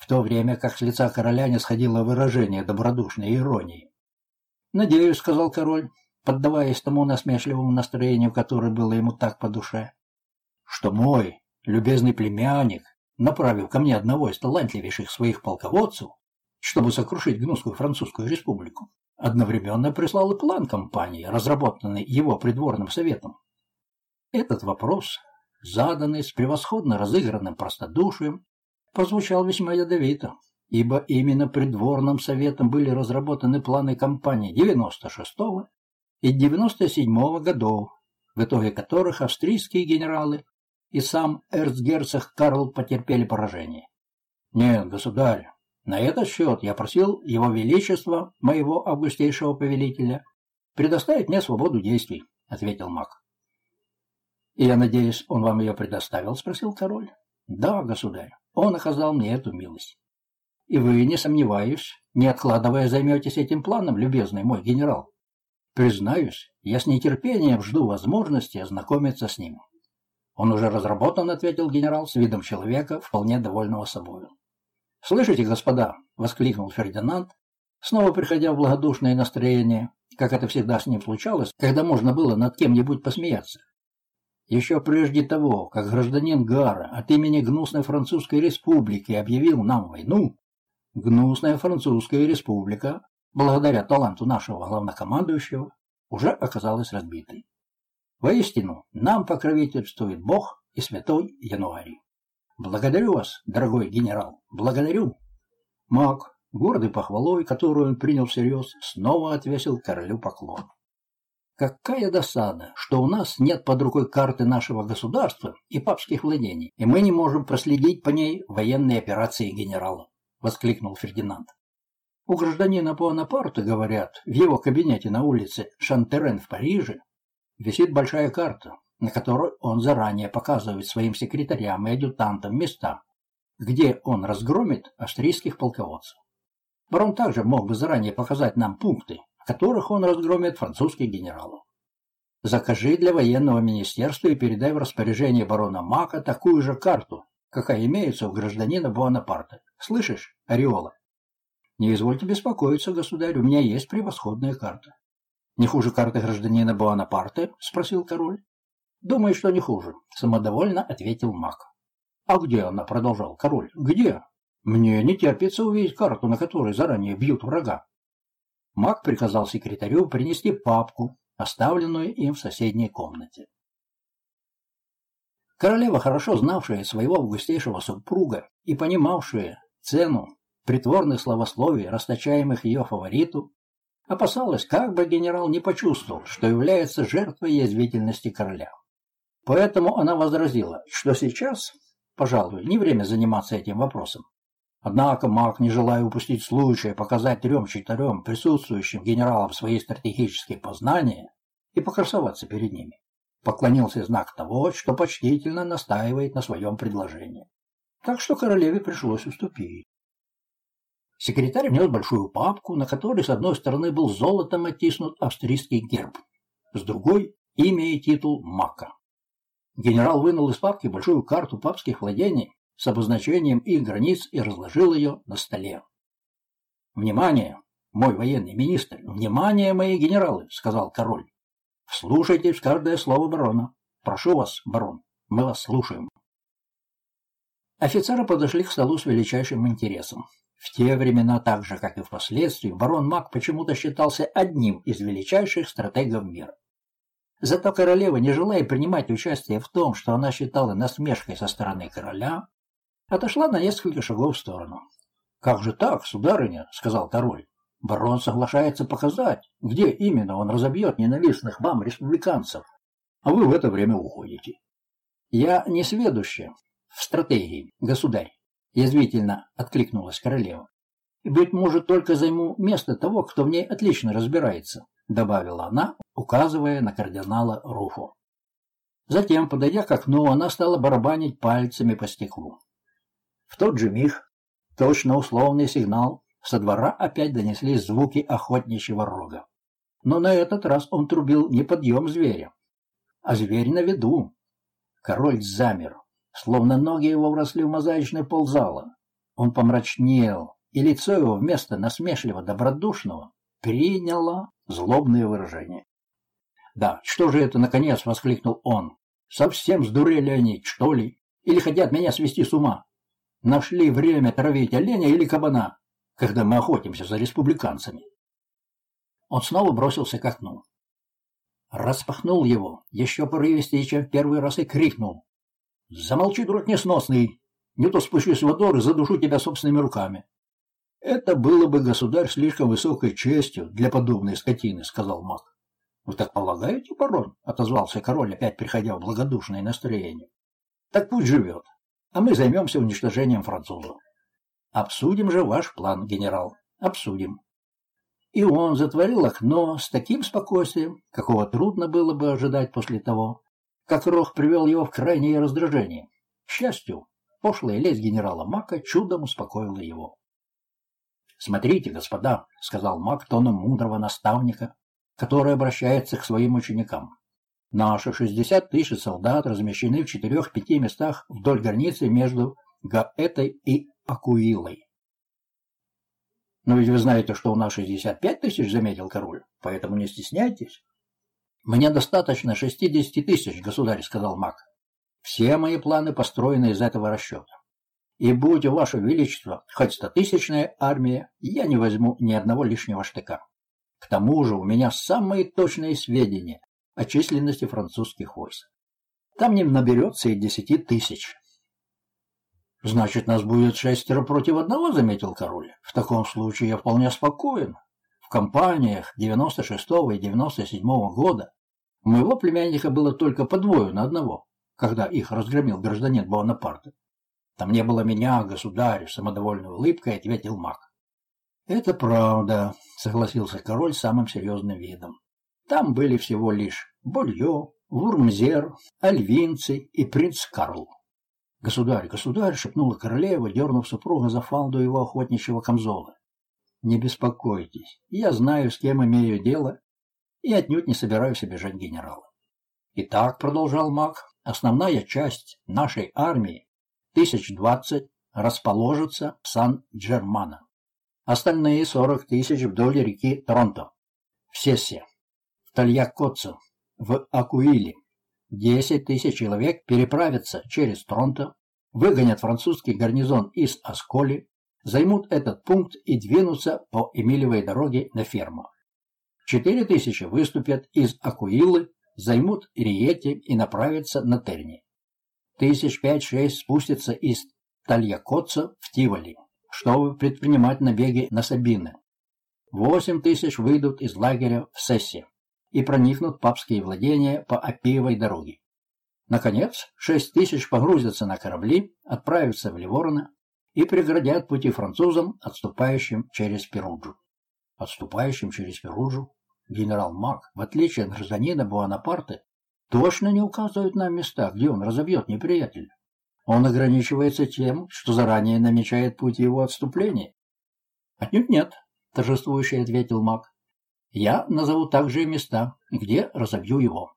в то время как с лица короля не сходило выражение добродушной иронии. «Надеюсь», — сказал король, поддаваясь тому насмешливому настроению, которое было ему так по душе, «что мой любезный племянник, направив ко мне одного из талантливейших своих полководцев, чтобы сокрушить гнусскую французскую республику, одновременно прислал и план кампании, разработанный его придворным советом. Этот вопрос заданный с превосходно разыгранным простодушием, прозвучал весьма ядовито, ибо именно придворным советом были разработаны планы кампании 96-го и 97-го годов, в итоге которых австрийские генералы и сам эрцгерцог Карл потерпели поражение. Нет, государь, на этот счет я просил его величество, моего августейшего повелителя, предоставить мне свободу действий, ответил маг. И я надеюсь, он вам ее предоставил, спросил король. Да, государь, он оказал мне эту милость. И вы, не сомневаюсь, не откладывая, займетесь этим планом, любезный мой генерал. Признаюсь, я с нетерпением жду возможности ознакомиться с ним. Он уже разработан, ответил генерал с видом человека, вполне довольного собою. «Слышите, господа?» — воскликнул Фердинанд, снова приходя в благодушное настроение, как это всегда с ним случалось, когда можно было над кем-нибудь посмеяться. Еще прежде того, как гражданин Гара от имени гнусной французской республики объявил нам войну, гнусная французская республика, благодаря таланту нашего главнокомандующего, уже оказалась разбитой. Воистину, нам покровительствует Бог и святой Януарий. Благодарю вас, дорогой генерал, благодарю. Маг, гордый похвалой, которую он принял всерьез, снова отвесил королю поклон. Какая досада, что у нас нет под рукой карты нашего государства и папских владений, и мы не можем проследить по ней военные операции генерала, воскликнул Фердинанд. У гражданина Буанапарта, говорят, в его кабинете на улице Шантерен в Париже висит большая карта, на которой он заранее показывает своим секретарям и адъютантам места, где он разгромит австрийских полководцев. Барон также мог бы заранее показать нам пункты, которых он разгромит французских генералов. Закажи для военного министерства и передай в распоряжение барона Мака такую же карту, какая имеется у гражданина Буанапарта. Слышишь, Ореола? Не извольте беспокоиться, государь, у меня есть превосходная карта. Не хуже карты гражданина Буанапарта? Спросил король. «Думаю, что не хуже», — самодовольно ответил маг. «А где она?» — продолжал король. «Где?» «Мне не терпится увидеть карту, на которой заранее бьют врага». Маг приказал секретарю принести папку, оставленную им в соседней комнате. Королева, хорошо знавшая своего августейшего супруга и понимавшая цену притворных словословий, расточаемых ее фавориту, опасалась, как бы генерал не почувствовал, что является жертвой язвительности короля. Поэтому она возразила, что сейчас, пожалуй, не время заниматься этим вопросом. Однако маг, не желая упустить случая показать трем-четырем присутствующим генералам свои стратегические познания и покрасоваться перед ними, поклонился знак того, что почтительно настаивает на своем предложении. Так что королеве пришлось уступить. Секретарь внес большую папку, на которой с одной стороны был золотом оттиснут австрийский герб, с другой – имя и титул Мака. Генерал вынул из папки большую карту папских владений с обозначением их границ и разложил ее на столе. «Внимание, мой военный министр! Внимание, мои генералы!» — сказал король. «Слушайте каждое слово барона. Прошу вас, барон, мы вас слушаем». Офицеры подошли к столу с величайшим интересом. В те времена, так же, как и впоследствии, барон Мак почему-то считался одним из величайших стратегов мира. Зато королева, не желая принимать участие в том, что она считала насмешкой со стороны короля, отошла на несколько шагов в сторону. «Как же так, сударыня?» — сказал король. «Барон соглашается показать, где именно он разобьет ненавистных вам республиканцев, а вы в это время уходите». «Я не сведущая в стратегии, государь», — язвительно откликнулась королева. «И, быть может, только займу место того, кто в ней отлично разбирается добавила она, указывая на кардинала Руфу. Затем, подойдя к окну, она стала барабанить пальцами по стеклу. Тот же миг, точно условный сигнал, со двора опять донеслись звуки охотничьего рога. Но на этот раз он трубил не подъем зверя, а зверь на виду. Король замер, словно ноги его вросли в мозаичный пол. Он помрачнел, и лицо его вместо насмешливо добродушного приняло злобное выражение. «Да, что же это, наконец?» — воскликнул он. «Совсем сдурели они, что ли? Или хотят меня свести с ума? Нашли время травить оленя или кабана, когда мы охотимся за республиканцами?» Он снова бросился к окну. Распахнул его, еще порывистее, чем в первый раз, и крикнул. Замолчи, дурак несносный! Не то спущусь в водор и задушу тебя собственными руками. Это было бы, государь, слишком высокой честью для подобной скотины, сказал маг. Вы так полагаете, барон? Отозвался король, опять приходя в благодушное настроение. Так пусть живет, а мы займемся уничтожением французов. Обсудим же ваш план, генерал. Обсудим. И он затворил окно с таким спокойствием, какого трудно было бы ожидать после того, как Рох привел его в крайнее раздражение. К счастью, пошлая лесть генерала Мака чудом успокоила его. «Смотрите, господа», — сказал Мак тоном мудрого наставника, который обращается к своим ученикам. «Наши шестьдесят тысяч солдат размещены в четырех-пяти местах вдоль границы между Гаэтой и Акуилой. «Но ведь вы знаете, что у нас 65 тысяч», — заметил король, — «поэтому не стесняйтесь». «Мне достаточно 60 тысяч, государь», — сказал маг. «Все мои планы построены из этого расчета. И будь у ваше величество хоть стотысячная армия, я не возьму ни одного лишнего штыка. К тому же у меня самые точные сведения о численности французских войск. Там не наберется и десяти тысяч. «Значит, нас будет шестеро против одного», — заметил король. «В таком случае я вполне спокоен. В компаниях 96-го и 97-го года у моего племянника было только по двое на одного, когда их разгромил гражданин Буанапарта. Там не было меня, государь, самодовольной улыбкой ответил маг. «Это правда», — согласился король самым серьезным видом. «Там были всего лишь Болье, Вурмзер, Альвинцы и принц Карл». «Государь, государь!» — шепнула королева, дернув супруга за фалду его охотничьего камзола. «Не беспокойтесь, я знаю, с кем имею дело, и отнюдь не собираюсь обижать генерала». «Итак», — продолжал маг, — «основная часть нашей армии, тысяч двадцать, расположится в Сан-Джермано. Остальные сорок тысяч вдоль реки Торонто, в Сессе, в Тольякоце, в Акуиле, Десять тысяч человек переправятся через Тронто, выгонят французский гарнизон из Асколи, займут этот пункт и двинутся по Эмилевой дороге на ферму. Четыре тысячи выступят из Акуилы, займут Риети и направятся на Терни. Тысяч пять-шесть спустятся из Тальякоца в Тиволи, чтобы предпринимать набеги на Сабины. Восемь тысяч выйдут из лагеря в Сессе и проникнут папские владения по Апиевой дороге. Наконец, шесть тысяч погрузятся на корабли, отправятся в Ливорно и преградят пути французам, отступающим через Перуджу. Отступающим через Перуджу генерал Мак, в отличие от гражданина Буанапарте, точно не указывает нам места, где он разобьет неприятеля. Он ограничивается тем, что заранее намечает путь его отступления. «Отнюдь нет», — торжествующе ответил Мак. Я назову также места, где разобью его.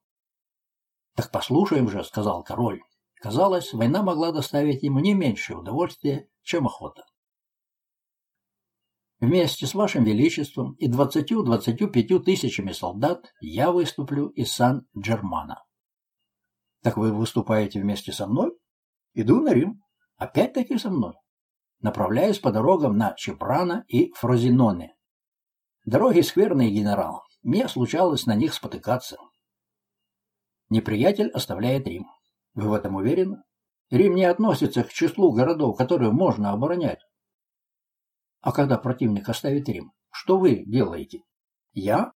Так послушаем же, сказал король. Казалось, война могла доставить ему не меньшее удовольствие, чем охота. Вместе с вашим величеством и двадцатью-двадцатью пятью тысячами солдат я выступлю из Сан-Джермана. Так вы выступаете вместе со мной? Иду на Рим. Опять-таки со мной. Направляюсь по дорогам на Чепрана и Фрозиноне. Дороги скверные, генерал. Мне случалось на них спотыкаться. Неприятель оставляет Рим. Вы в этом уверены? Рим не относится к числу городов, которые можно оборонять. А когда противник оставит Рим, что вы делаете? Я?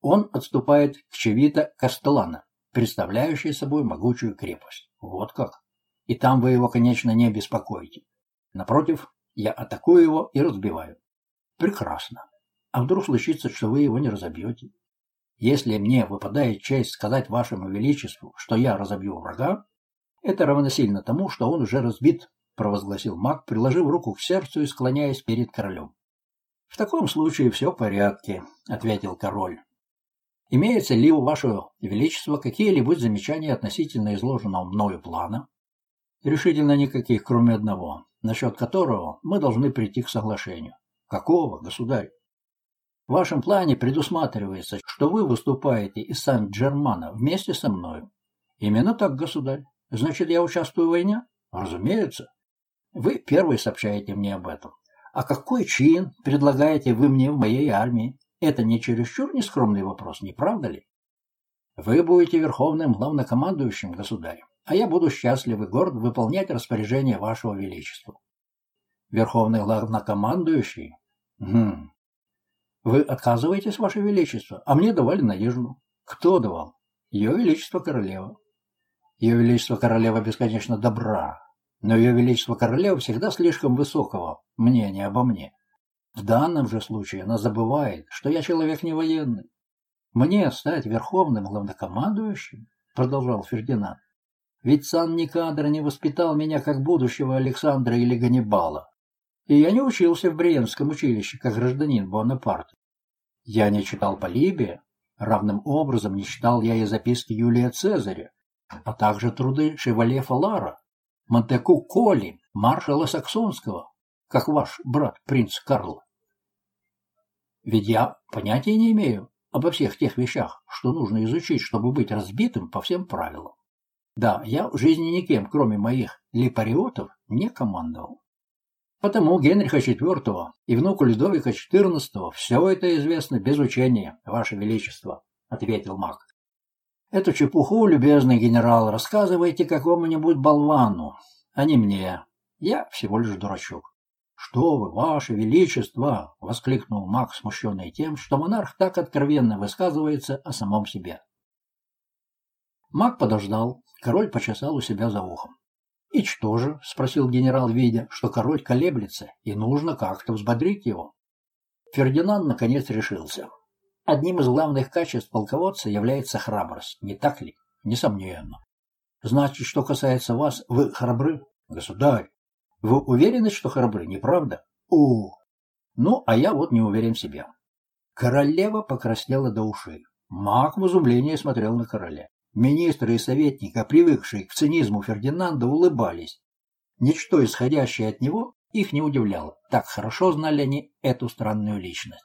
Он отступает к Чевита Кастелана, представляющей собой могучую крепость. Вот как. И там вы его, конечно, не беспокоите. Напротив, я атакую его и разбиваю. Прекрасно. А вдруг случится, что вы его не разобьете? Если мне выпадает честь сказать вашему величеству, что я разобью врага, это равносильно тому, что он уже разбит, провозгласил маг, приложив руку к сердцу и склоняясь перед королем. В таком случае все в порядке, ответил король. Имеется ли у вашего величества какие-либо замечания относительно изложенного мною плана? Решительно никаких, кроме одного, насчет которого мы должны прийти к соглашению. Какого, государь? В вашем плане предусматривается, что вы выступаете из Сан-Джермана вместе со мною. Именно так, государь. Значит, я участвую в войне? Разумеется. Вы первый сообщаете мне об этом. А какой чин предлагаете вы мне в моей армии? Это не чересчур нескромный вопрос, не правда ли? Вы будете верховным главнокомандующим, государем. а я буду счастлив и горд выполнять распоряжение вашего величества. Верховный главнокомандующий? Хм. Вы отказываетесь, ваше величество, а мне давали надежду. Кто давал? Ее величество королева. Ее величество королева бесконечно добра, но ее величество королева всегда слишком высокого мнения обо мне. В данном же случае она забывает, что я человек не военный. Мне стать верховным главнокомандующим? Продолжал Фердинанд. Ведь сан Никадр не воспитал меня как будущего Александра или Ганнибала. И я не учился в Бриенском училище, как гражданин Бонапарта. Я не читал Полибия, равным образом не читал я и записки Юлия Цезаря, а также труды Шевале Фалара, Монтеку Коли, маршала Саксонского, как ваш брат принц Карл. Ведь я понятия не имею обо всех тех вещах, что нужно изучить, чтобы быть разбитым по всем правилам. Да, я в жизни никем, кроме моих липариотов, не командовал. Потому Генриха IV и внуку Людовика XIV все это известно без учения, Ваше Величество, — ответил маг. Эту чепуху, любезный генерал, рассказывайте какому-нибудь болвану, а не мне. Я всего лишь дурачок. «Что вы, ваше величество!» — воскликнул маг, смущенный тем, что монарх так откровенно высказывается о самом себе. Маг подождал, король почесал у себя за ухом. «И что же?» — спросил генерал, видя, что король колеблется, и нужно как-то взбодрить его. Фердинанд наконец решился. Одним из главных качеств полководца является храбрость, не так ли? Несомненно. Значит, что касается вас, вы храбры? Государь, вы уверены, что храбры, не правда? О, ну, а я вот не уверен в себе. Королева покраснела до ушей. Маг в изумлении смотрел на короля. Министры и советники, привыкшие к цинизму Фердинанда, улыбались. Ничто, исходящее от него, их не удивляло. Так хорошо знали они эту странную личность.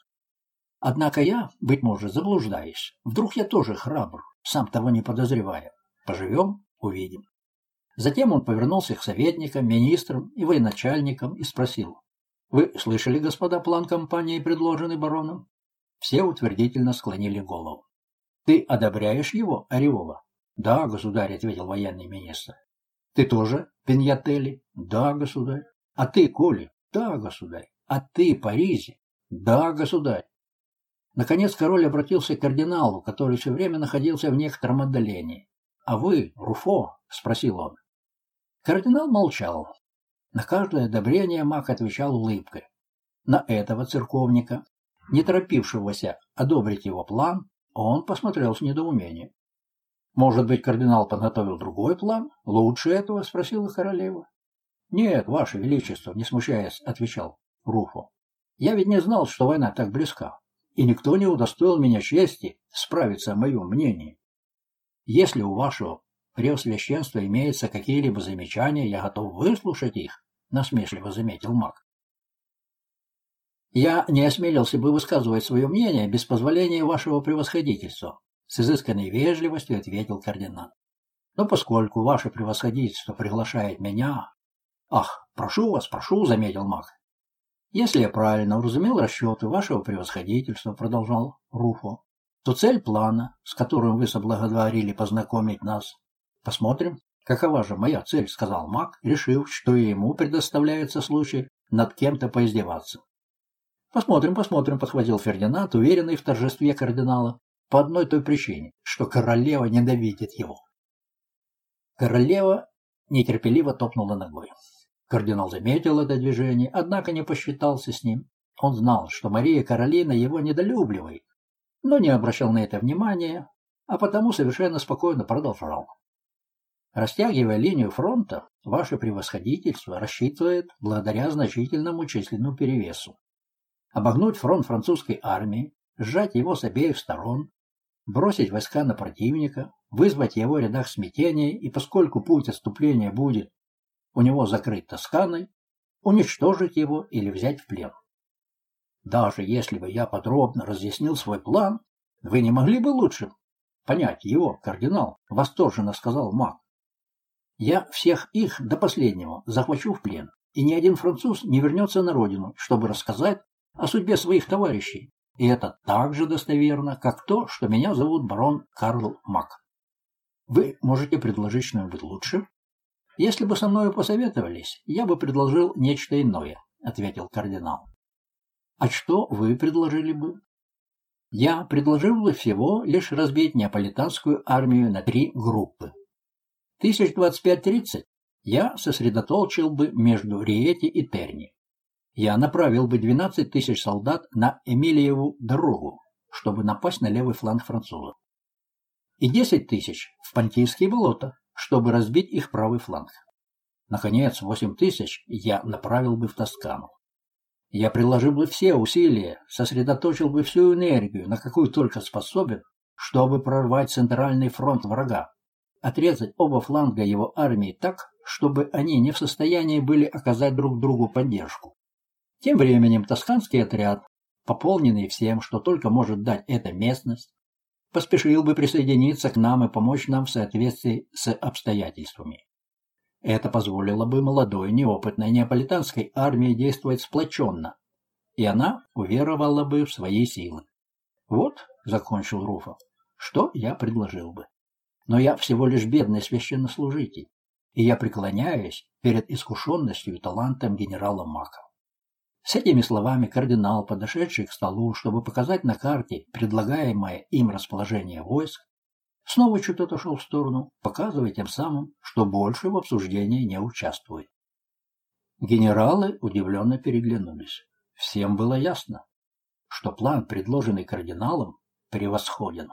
Однако я, быть может, заблуждаюсь. Вдруг я тоже храбр, сам того не подозревая. Поживем – увидим. Затем он повернулся к советникам, министрам и военачальникам и спросил. «Вы слышали, господа, план кампании, предложенный бароном?» Все утвердительно склонили голову. «Ты одобряешь его, Ореола?» «Да, государь», — ответил военный министр. «Ты тоже, Пеньятели?» «Да, государь». «А ты, Коли?» «Да, государь». «А ты, Паризи?» «Да, государь». Наконец король обратился к кардиналу, который все время находился в некотором отдалении. «А вы, Руфо?» — спросил он. Кардинал молчал. На каждое одобрение маг отвечал улыбкой. На этого церковника, не торопившегося одобрить его план, он посмотрел с недоумением. «Может быть, кардинал подготовил другой план? Лучше этого?» — спросила королева. «Нет, ваше величество», — не смущаясь, отвечал Руфо. «Я ведь не знал, что война так близка, и никто не удостоил меня чести справиться о моем мнении. Если у вашего Преосвященства имеются какие-либо замечания, я готов выслушать их, насмешливо заметил маг. Я не осмелился бы высказывать свое мнение без позволения вашего превосходительства, с изысканной вежливостью ответил кардинал. Но поскольку ваше превосходительство приглашает меня... Ах, прошу вас, прошу, заметил маг. Если я правильно уразумел расчеты вашего превосходительства, продолжал Руфо, то цель плана, с которым вы соблагодарили познакомить нас, Посмотрим, какова же моя цель, сказал маг, решив, что ему предоставляется случай над кем-то поиздеваться. Посмотрим, посмотрим, подхватил Фердинанд, уверенный в торжестве кардинала, по одной той причине, что королева ненавидит его. Королева нетерпеливо топнула ногой. Кардинал заметил это движение, однако не посчитался с ним. Он знал, что Мария Каролина его недолюбливает, но не обращал на это внимания, а потому совершенно спокойно продолжал. Растягивая линию фронта, ваше превосходительство рассчитывает благодаря значительному численному перевесу. Обогнуть фронт французской армии, сжать его с обеих сторон, бросить войска на противника, вызвать в его рядах смятение, и поскольку путь отступления будет у него закрыт Тосканой, уничтожить его или взять в плен. Даже если бы я подробно разъяснил свой план, вы не могли бы лучше понять его, кардинал, восторженно сказал маг. Я всех их до последнего захвачу в плен, и ни один француз не вернется на родину, чтобы рассказать о судьбе своих товарищей. И это так же достоверно, как то, что меня зовут барон Карл Мак. Вы можете предложить что-нибудь лучше? Если бы со мной посоветовались, я бы предложил нечто иное, ответил кардинал. А что вы предложили бы? Я предложил бы всего лишь разбить неаполитанскую армию на три группы. 1025-30 я сосредоточил бы между Риети и Терни. Я направил бы 12 тысяч солдат на Эмилиеву дорогу, чтобы напасть на левый фланг французов. И 10 тысяч в Понтийские болота, чтобы разбить их правый фланг. Наконец, 8 тысяч я направил бы в Тоскану. Я приложил бы все усилия, сосредоточил бы всю энергию, на какую только способен, чтобы прорвать центральный фронт врага, отрезать оба фланга его армии так, чтобы они не в состоянии были оказать друг другу поддержку. Тем временем тосканский отряд, пополненный всем, что только может дать эта местность, поспешил бы присоединиться к нам и помочь нам в соответствии с обстоятельствами. Это позволило бы молодой, неопытной неаполитанской армии действовать сплоченно, и она уверовала бы в свои силы. Вот, — закончил Руфа, — что я предложил бы. Но я всего лишь бедный священнослужитель, и я преклоняюсь перед искушенностью и талантом генерала Мака. С этими словами кардинал, подошедший к столу, чтобы показать на карте предлагаемое им расположение войск, Снова чуть отошел в сторону, показывая тем самым, что больше в обсуждении не участвует. Генералы удивленно переглянулись. Всем было ясно, что план, предложенный кардиналом, превосходен.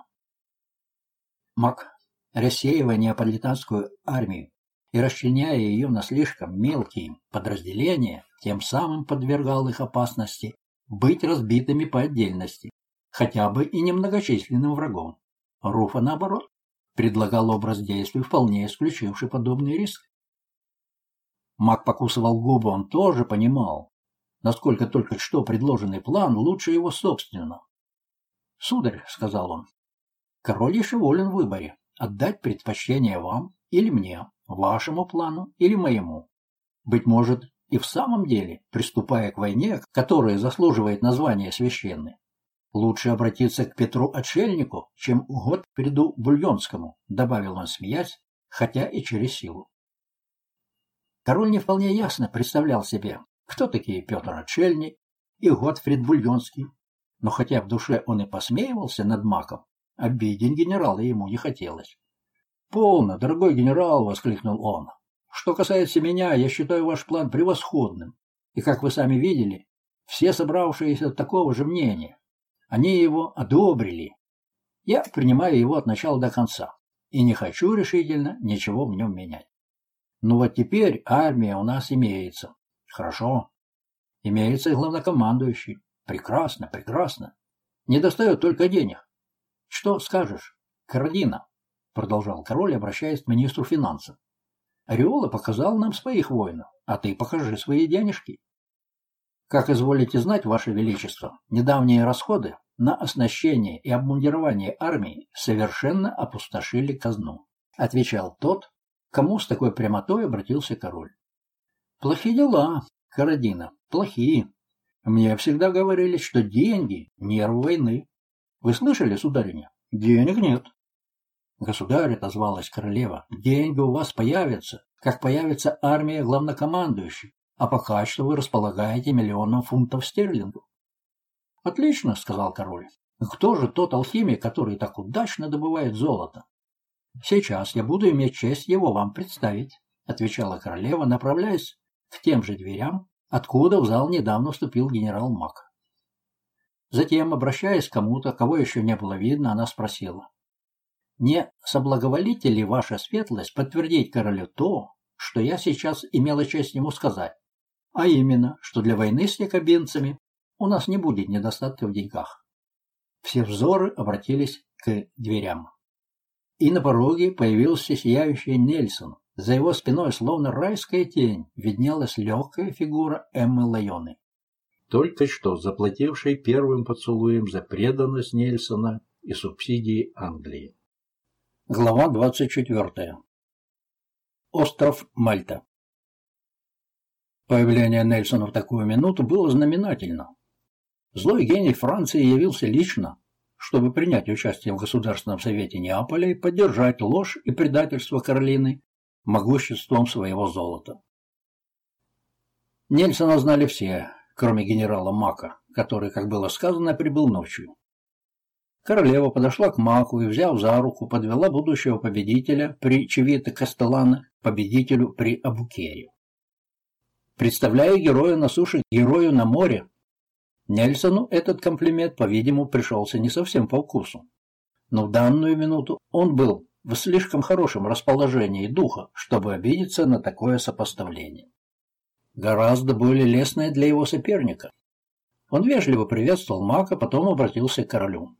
Мак, рассеивая неаполитанскую армию и расчленяя ее на слишком мелкие подразделения, тем самым подвергал их опасности быть разбитыми по отдельности, хотя бы и немногочисленным врагом. Руфа, наоборот, предлагал образ действий, вполне исключивший подобный риск. Мак покусывал губы, он тоже понимал, насколько только что предложенный план лучше его собственного. «Сударь», — сказал он, — «король еще волен в выборе, отдать предпочтение вам или мне, вашему плану или моему. Быть может, и в самом деле, приступая к войне, которая заслуживает названия священной, Лучше обратиться к Петру Отшельнику, чем год приду Бульонскому, добавил он, смеясь, хотя и через силу. Король не вполне ясно представлял себе, кто такие Петр Отшельник и Готфрид Бульонский, но хотя в душе он и посмеивался над маком, обиден генерала ему не хотелось. «Полно, дорогой генерал!» — воскликнул он. «Что касается меня, я считаю ваш план превосходным, и, как вы сами видели, все собравшиеся такого же мнения. Они его одобрили. Я принимаю его от начала до конца и не хочу решительно ничего в нем менять. Ну вот теперь армия у нас имеется. Хорошо. Имеется и главнокомандующий. Прекрасно, прекрасно. Не достает только денег. Что скажешь, Каролина? Продолжал король, обращаясь к министру финансов. Ореола показал нам своих воинов, а ты покажи свои денежки. Как изволите знать, Ваше Величество, недавние расходы на оснащение и обмундирование армии совершенно опустошили казну, отвечал тот, кому с такой прямотой обратился король. Плохие дела, Карадина, плохие. Мне всегда говорили, что деньги – нерв войны. Вы слышали, сударыня? Денег нет. Государь, отозвалась королева, деньги у вас появятся, как появится армия главнокомандующих, а пока что вы располагаете миллионом фунтов стерлингов. Отлично, сказал король. Кто же тот алхимик, который так удачно добывает золото? Сейчас я буду иметь честь его вам представить, отвечала королева, направляясь к тем же дверям, откуда в зал недавно вступил генерал Мак. Затем, обращаясь к кому-то, кого еще не было видно, она спросила. «Не соблаговолите ли ваша светлость подтвердить королю то, что я сейчас имела честь ему сказать? а именно, что для войны с якобинцами у нас не будет недостатка в деньгах. Все взоры обратились к дверям. И на пороге появился сияющий Нельсон. За его спиной, словно райская тень, виднелась легкая фигура Эммы Лайоны. Только что заплатившей первым поцелуем за преданность Нельсона и субсидии Англии. Глава 24. Остров Мальта. Появление Нельсона в такую минуту было знаменательно. Злой гений Франции явился лично, чтобы принять участие в Государственном совете Неаполя и поддержать ложь и предательство Каролины могуществом своего золота. Нельсона знали все, кроме генерала Мака, который, как было сказано, прибыл ночью. Королева подошла к Маку и, взяв за руку, подвела будущего победителя при Чевите Кастеллана победителю при Абукере. Представляя героя на суше герою на море, Нельсону этот комплимент, по-видимому, пришелся не совсем по вкусу. Но в данную минуту он был в слишком хорошем расположении духа, чтобы обидеться на такое сопоставление. Гораздо более лестное для его соперника. Он вежливо приветствовал Мака, потом обратился к королю.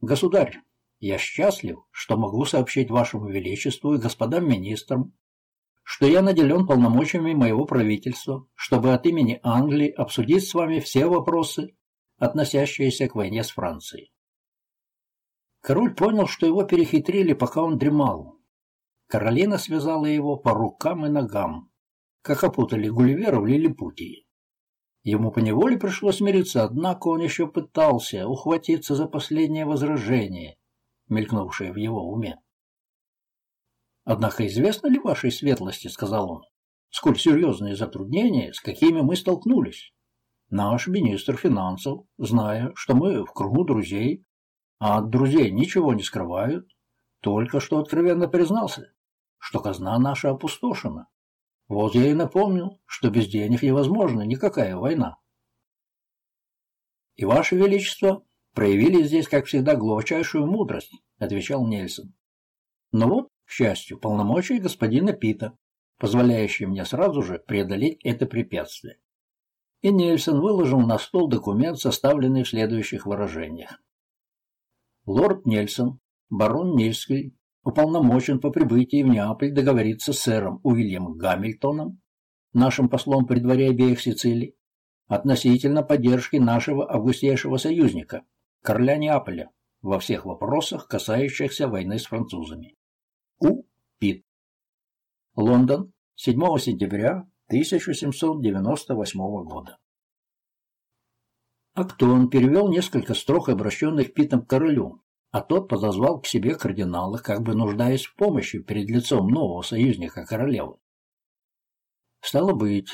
«Государь, я счастлив, что могу сообщить вашему величеству и господам министрам, что я наделен полномочиями моего правительства, чтобы от имени Англии обсудить с вами все вопросы, относящиеся к войне с Францией. Король понял, что его перехитрили, пока он дремал. Каролина связала его по рукам и ногам, как опутали Гулливера в Лилипутии. Ему поневоле пришлось смириться, однако он еще пытался ухватиться за последнее возражение, мелькнувшее в его уме. «Однако известно ли вашей светлости, — сказал он, — сколь серьезные затруднения, с какими мы столкнулись? Наш министр финансов, зная, что мы в кругу друзей, а от друзей ничего не скрывают, только что откровенно признался, что казна наша опустошена. Вот я и напомнил, что без денег невозможна никакая война. И Ваше Величество проявили здесь, как всегда, глубочайшую мудрость, отвечал Нельсон. Но вот, к счастью, полномочия господина Пита, позволяющие мне сразу же преодолеть это препятствие. И Нельсон выложил на стол документ, составленный в следующих выражениях. Лорд Нельсон, барон Нильский, уполномочен по прибытии в Неаполь договориться с сэром Уильямом Гамильтоном, нашим послом при дворе обеих Сицилий, относительно поддержки нашего августейшего союзника, короля Неаполя, во всех вопросах, касающихся войны с французами. У. Пит. Лондон, 7 сентября 1798 года. Актон перевел несколько строк, обращенных Питом к королю, а тот подозвал к себе кардинала, как бы нуждаясь в помощи перед лицом нового союзника королевы. Стало быть,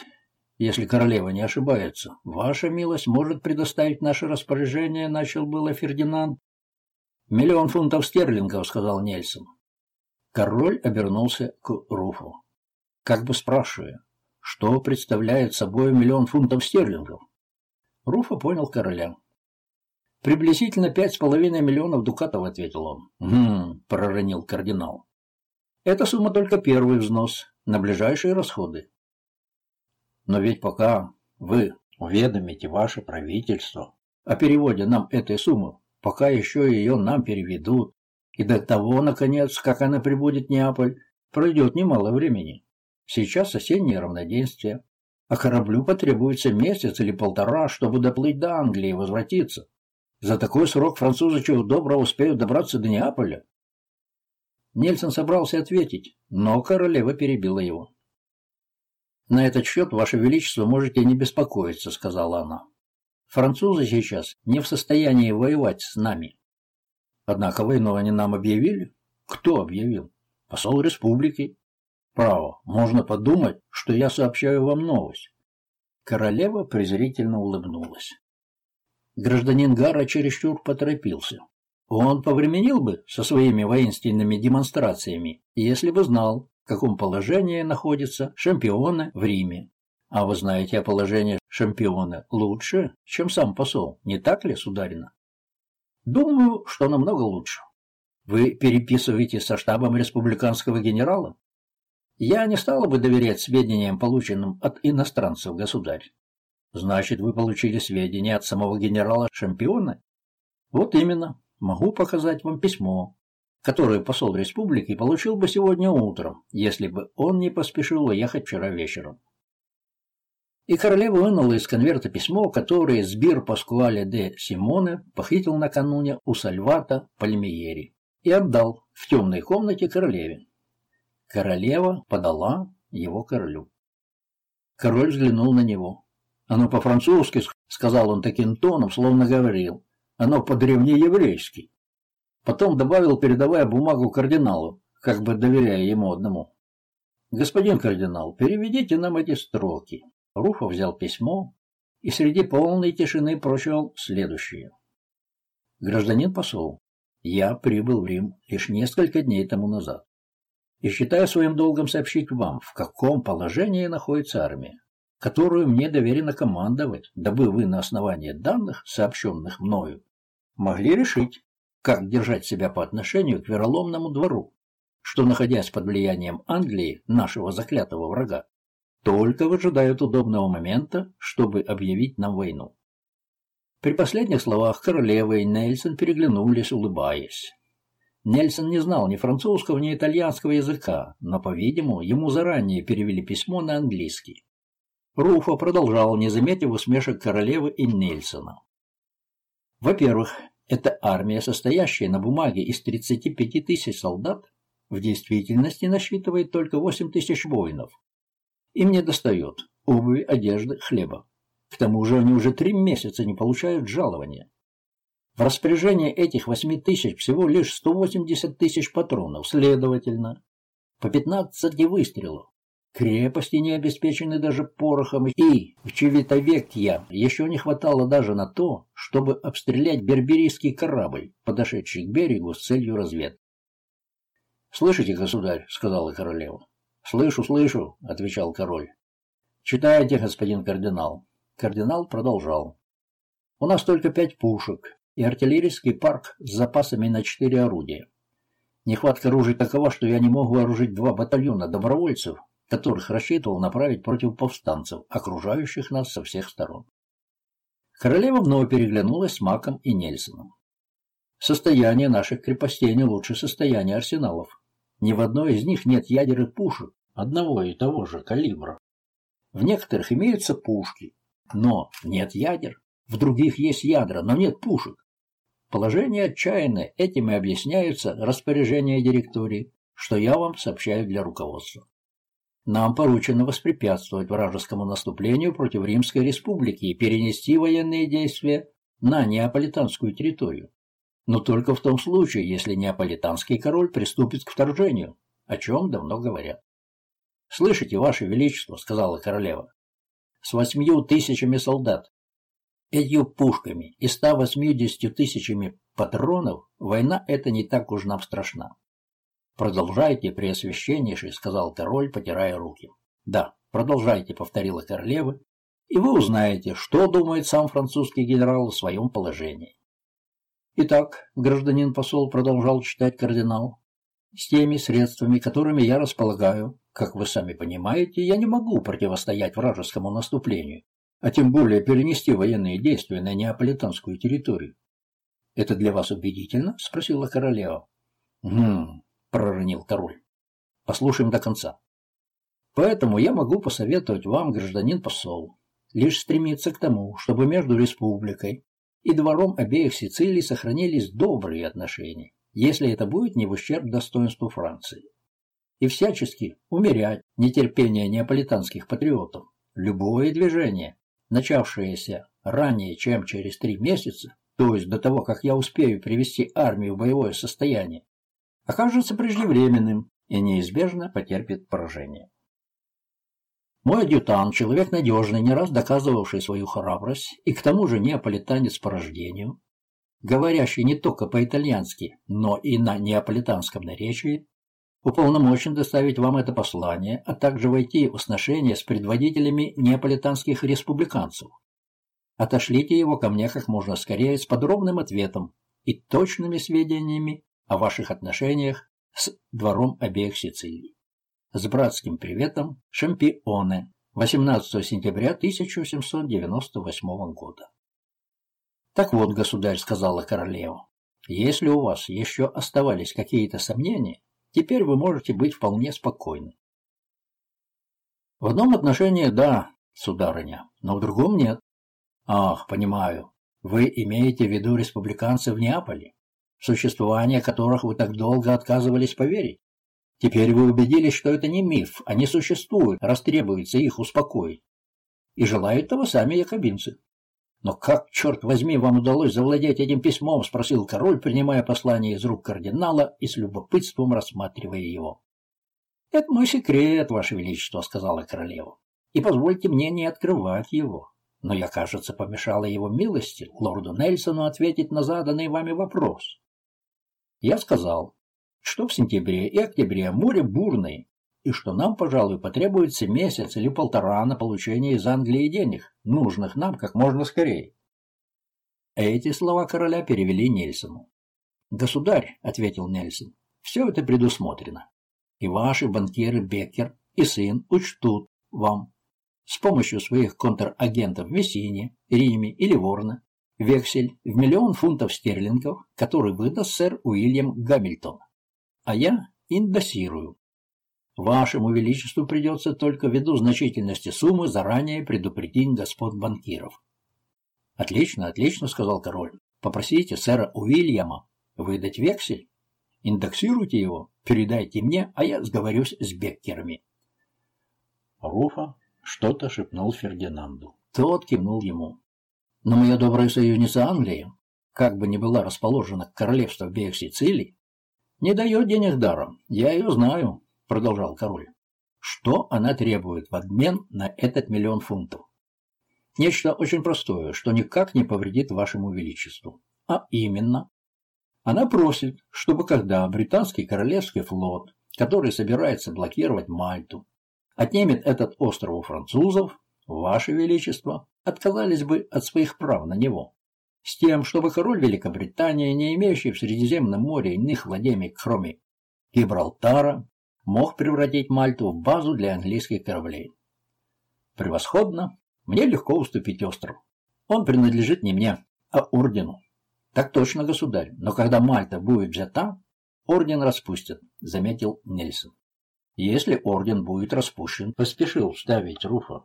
если королева не ошибается, ваша милость может предоставить наше распоряжение, начал было Фердинанд. Миллион фунтов стерлингов, сказал Нельсон. Король обернулся к Руфу, как бы спрашивая, что представляет собой миллион фунтов стерлингов. Руфа понял короля. «Приблизительно пять с половиной миллионов дукатов», — ответил он. «Хм», — проронил кардинал. «Это сумма только первый взнос на ближайшие расходы. Но ведь пока вы уведомите ваше правительство о переводе нам этой суммы, пока еще ее нам переведут, и до того, наконец, как она прибудет в Неаполь, пройдет немало времени. Сейчас осеннее равноденствие, а кораблю потребуется месяц или полтора, чтобы доплыть до Англии и возвратиться. За такой срок французы чего доброго успеют добраться до Неаполя. Нельсон собрался ответить, но королева перебила его. «На этот счет, Ваше Величество, можете не беспокоиться», — сказала она. «Французы сейчас не в состоянии воевать с нами. Однако войну они нам объявили. Кто объявил? Посол республики. Право, можно подумать, что я сообщаю вам новость. Королева презрительно улыбнулась. Гражданин Гара чересчур поторопился. Он повременил бы со своими воинственными демонстрациями, если бы знал, в каком положении находятся шампионы в Риме. А вы знаете о положении шампиона лучше, чем сам посол, не так ли, сударина? Думаю, что намного лучше. Вы переписываете со штабом республиканского генерала? Я не стала бы доверять сведениям, полученным от иностранцев, государь. Значит, вы получили сведения от самого генерала-шампиона? Вот именно. Могу показать вам письмо, которое посол республики получил бы сегодня утром, если бы он не поспешил уехать вчера вечером. И королева вынула из конверта письмо, которое Сбир Паскуале де Симоне похитил накануне у Сальвата Пальмиери и отдал в темной комнате королеве. Королева подала его королю. Король взглянул на него. «Оно по-французски», — сказал он таким тоном, словно говорил. Оно по-древнееврейски. Потом добавил, передавая бумагу кардиналу, как бы доверяя ему одному. «Господин кардинал, переведите нам эти строки». Руфа взял письмо и среди полной тишины прочел следующее. «Гражданин посол, я прибыл в Рим лишь несколько дней тому назад и считаю своим долгом сообщить вам, в каком положении находится армия, которую мне доверено командовать, дабы вы на основании данных, сообщенных мною, могли решить, как держать себя по отношению к вероломному двору, что, находясь под влиянием Англии, нашего заклятого врага, только выжидают удобного момента, чтобы объявить нам войну. При последних словах королева и Нельсон переглянулись, улыбаясь. Нельсон не знал ни французского, ни итальянского языка, но, по-видимому, ему заранее перевели письмо на английский. Руфа продолжал, не заметив усмешек королевы и Нельсона. Во-первых, эта армия, состоящая на бумаге из 35 тысяч солдат, в действительности насчитывает только 8 тысяч воинов. Им не достает обуви, одежды, хлеба. К тому же они уже три месяца не получают жалования. В распоряжении этих 8 тысяч всего лишь 180 тысяч патронов, следовательно, по 15 выстрелов. Крепости не обеспечены даже порохом, и в Чевитовекья еще не хватало даже на то, чтобы обстрелять берберийский корабль, подошедший к берегу с целью разведки. «Слышите, государь?» — сказала королева. «Слышу, слышу», — отвечал король. «Читайте, господин кардинал». Кардинал продолжал. «У нас только пять пушек и артиллерийский парк с запасами на четыре орудия. Нехватка оружия такова, что я не мог вооружить два батальона добровольцев которых рассчитывал направить против повстанцев, окружающих нас со всех сторон. Королева вновь переглянулась с Маком и Нельсоном. Состояние наших крепостей не лучше состояния арсеналов. Ни в одной из них нет ядер и пушек одного и того же калибра. В некоторых имеются пушки, но нет ядер. В других есть ядра, но нет пушек. Положение отчаянное, этим и объясняются распоряжения директории, что я вам сообщаю для руководства. Нам поручено воспрепятствовать вражескому наступлению против Римской Республики и перенести военные действия на неаполитанскую территорию. Но только в том случае, если неаполитанский король приступит к вторжению, о чем давно говорят. «Слышите, Ваше Величество», — сказала королева, — «с восьмью тысячами солдат, этью пушками и ста восьмидесятью тысячами патронов война эта не так уж нам страшна. «Продолжайте, преосвященнейший», — сказал король, потирая руки. «Да, продолжайте», — повторила королева, «и вы узнаете, что думает сам французский генерал о своем положении». «Итак, гражданин посол», — продолжал читать кардинал, «с теми средствами, которыми я располагаю, как вы сами понимаете, я не могу противостоять вражескому наступлению, а тем более перенести военные действия на неаполитанскую территорию». «Это для вас убедительно?» — спросила королева. «Хм, проронил король. Послушаем до конца. Поэтому я могу посоветовать вам, гражданин посол, лишь стремиться к тому, чтобы между республикой и двором обеих Сицилий сохранились добрые отношения, если это будет не в ущерб достоинству Франции. И всячески умерять нетерпение неаполитанских патриотов. Любое движение, начавшееся ранее, чем через три месяца, то есть до того, как я успею привести армию в боевое состояние, окажется преждевременным и неизбежно потерпит поражение. Мой адъютант, человек надежный, не раз доказывавший свою храбрость и к тому же неаполитанец по рождению, говорящий не только по-итальянски, но и на неаполитанском наречии, уполномочен доставить вам это послание, а также войти в сношение с предводителями неаполитанских республиканцев. Отошлите его ко мне как можно скорее с подробным ответом и точными сведениями о ваших отношениях с двором обеих Сицилий. С братским приветом, Шампионе, 18 сентября 1798 года. Так вот, государь, сказала королева, если у вас еще оставались какие-то сомнения, теперь вы можете быть вполне спокойны. В одном отношении да, сударыня, но в другом нет. Ах, понимаю, вы имеете в виду республиканцев в Неаполе? В существование которых вы так долго отказывались поверить. Теперь вы убедились, что это не миф, они существуют, раз требуется их успокоить. И желают того сами якобинцы. «Но как, черт возьми, вам удалось завладеть этим письмом?» — спросил король, принимая послание из рук кардинала и с любопытством рассматривая его. «Это мой секрет, Ваше Величество», — сказала королева. «И позвольте мне не открывать его. Но я, кажется, помешала его милости, лорду Нельсону, ответить на заданный вами вопрос. Я сказал, что в сентябре и октябре море бурное, и что нам, пожалуй, потребуется месяц или полтора на получение из Англии денег, нужных нам как можно скорее. Эти слова короля перевели Нельсону. «Государь», — ответил Нельсон, — «все это предусмотрено. И ваши банкиры Беккер и сын учтут вам с помощью своих контрагентов в Мессине, Риме или Ворна вексель в миллион фунтов стерлингов, который выдаст сэр Уильям Гамильтон. А я индосирую. Вашему Величеству придется только ввиду значительности суммы заранее предупредить господ банкиров. Отлично, отлично, сказал король. Попросите сэра Уильяма выдать вексель. Индексируйте его, передайте мне, а я сговорюсь с беккерами. Руфа что-то шепнул Фердинанду. Тот кивнул ему. Но моя добрая союзница Англия, как бы ни была расположена к королевству обеих Сицилий, не дает денег даром. Я ее знаю. — продолжал король. «Что она требует в обмен на этот миллион фунтов? Нечто очень простое, что никак не повредит вашему величеству. А именно, она просит, чтобы когда британский королевский флот, который собирается блокировать Мальту, отнимет этот остров у французов, ваше величество отказались бы от своих прав на него, с тем, чтобы король Великобритании, не имеющий в Средиземном море иных владений, кроме Гибралтара, мог превратить Мальту в базу для английских кораблей. Превосходно. Мне легко уступить остров. Он принадлежит не мне, а ордену. Так точно, государь. Но когда Мальта будет взята, орден распустят, заметил Нельсон. Если орден будет распущен, поспешил вставить Руфа.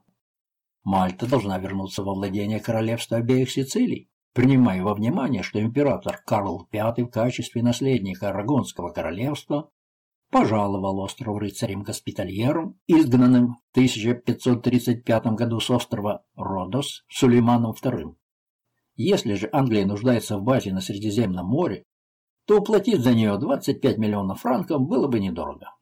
Мальта должна вернуться во владение королевства обеих Сицилий, принимая во внимание, что император Карл V в качестве наследника Арагонского королевства пожаловал остров рыцарем-госпитальером, изгнанным в 1535 году с острова Родос Сулейманом II. Если же Англия нуждается в базе на Средиземном море, то уплатить за нее 25 миллионов франков было бы недорого.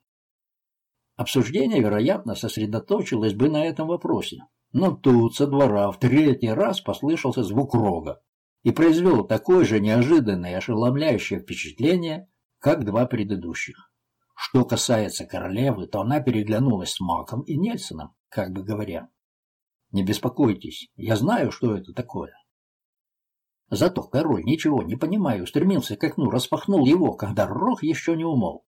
Обсуждение, вероятно, сосредоточилось бы на этом вопросе, но тут со двора в третий раз послышался звук рога и произвел такое же неожиданное и ошеломляющее впечатление, как два предыдущих. Что касается королевы, то она переглянулась с Маком и Нельсоном, как бы говоря. «Не беспокойтесь, я знаю, что это такое». Зато король, ничего не понимая, устремился к окну, распахнул его, когда рог еще не умол.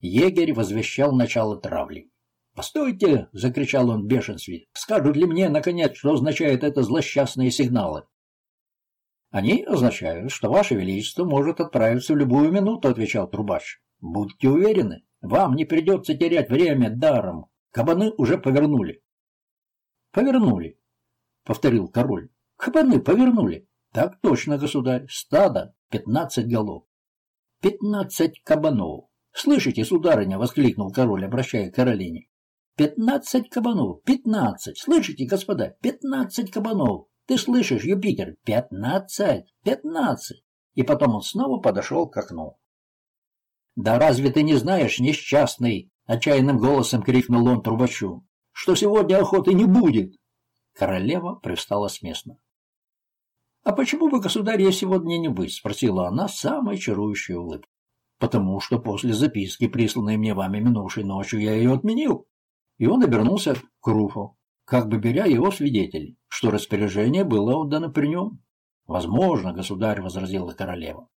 Егерь возвещал начало травли. «Постойте!» — закричал он в бешенстве. «Скажут ли мне, наконец, что означают это злосчастные сигналы?» «Они означают, что Ваше Величество может отправиться в любую минуту», — отвечал трубач. Будьте уверены, вам не придется терять время даром. Кабаны уже повернули. Повернули, повторил король. Кабаны повернули. Так точно, государь. Стадо пятнадцать голов. Пятнадцать кабанов. Слышите, сударыня, воскликнул король, обращая к Каролине. Пятнадцать кабанов, пятнадцать. Слышите, господа, пятнадцать кабанов. Ты слышишь, Юпитер? Пятнадцать, пятнадцать. И потом он снова подошел к окну. «Да разве ты не знаешь, несчастный?» — отчаянным голосом крикнул он трубачу. «Что сегодня охоты не будет!» Королева привстала с места. «А почему бы, государь, я сегодня не быть?» — спросила она с самой чарующей улыбкой. «Потому что после записки, присланной мне вами минувшей ночью, я ее отменил». И он обернулся к Руфу, как бы беря его свидетель, что распоряжение было отдано при нем. «Возможно, государь», — возразила королева.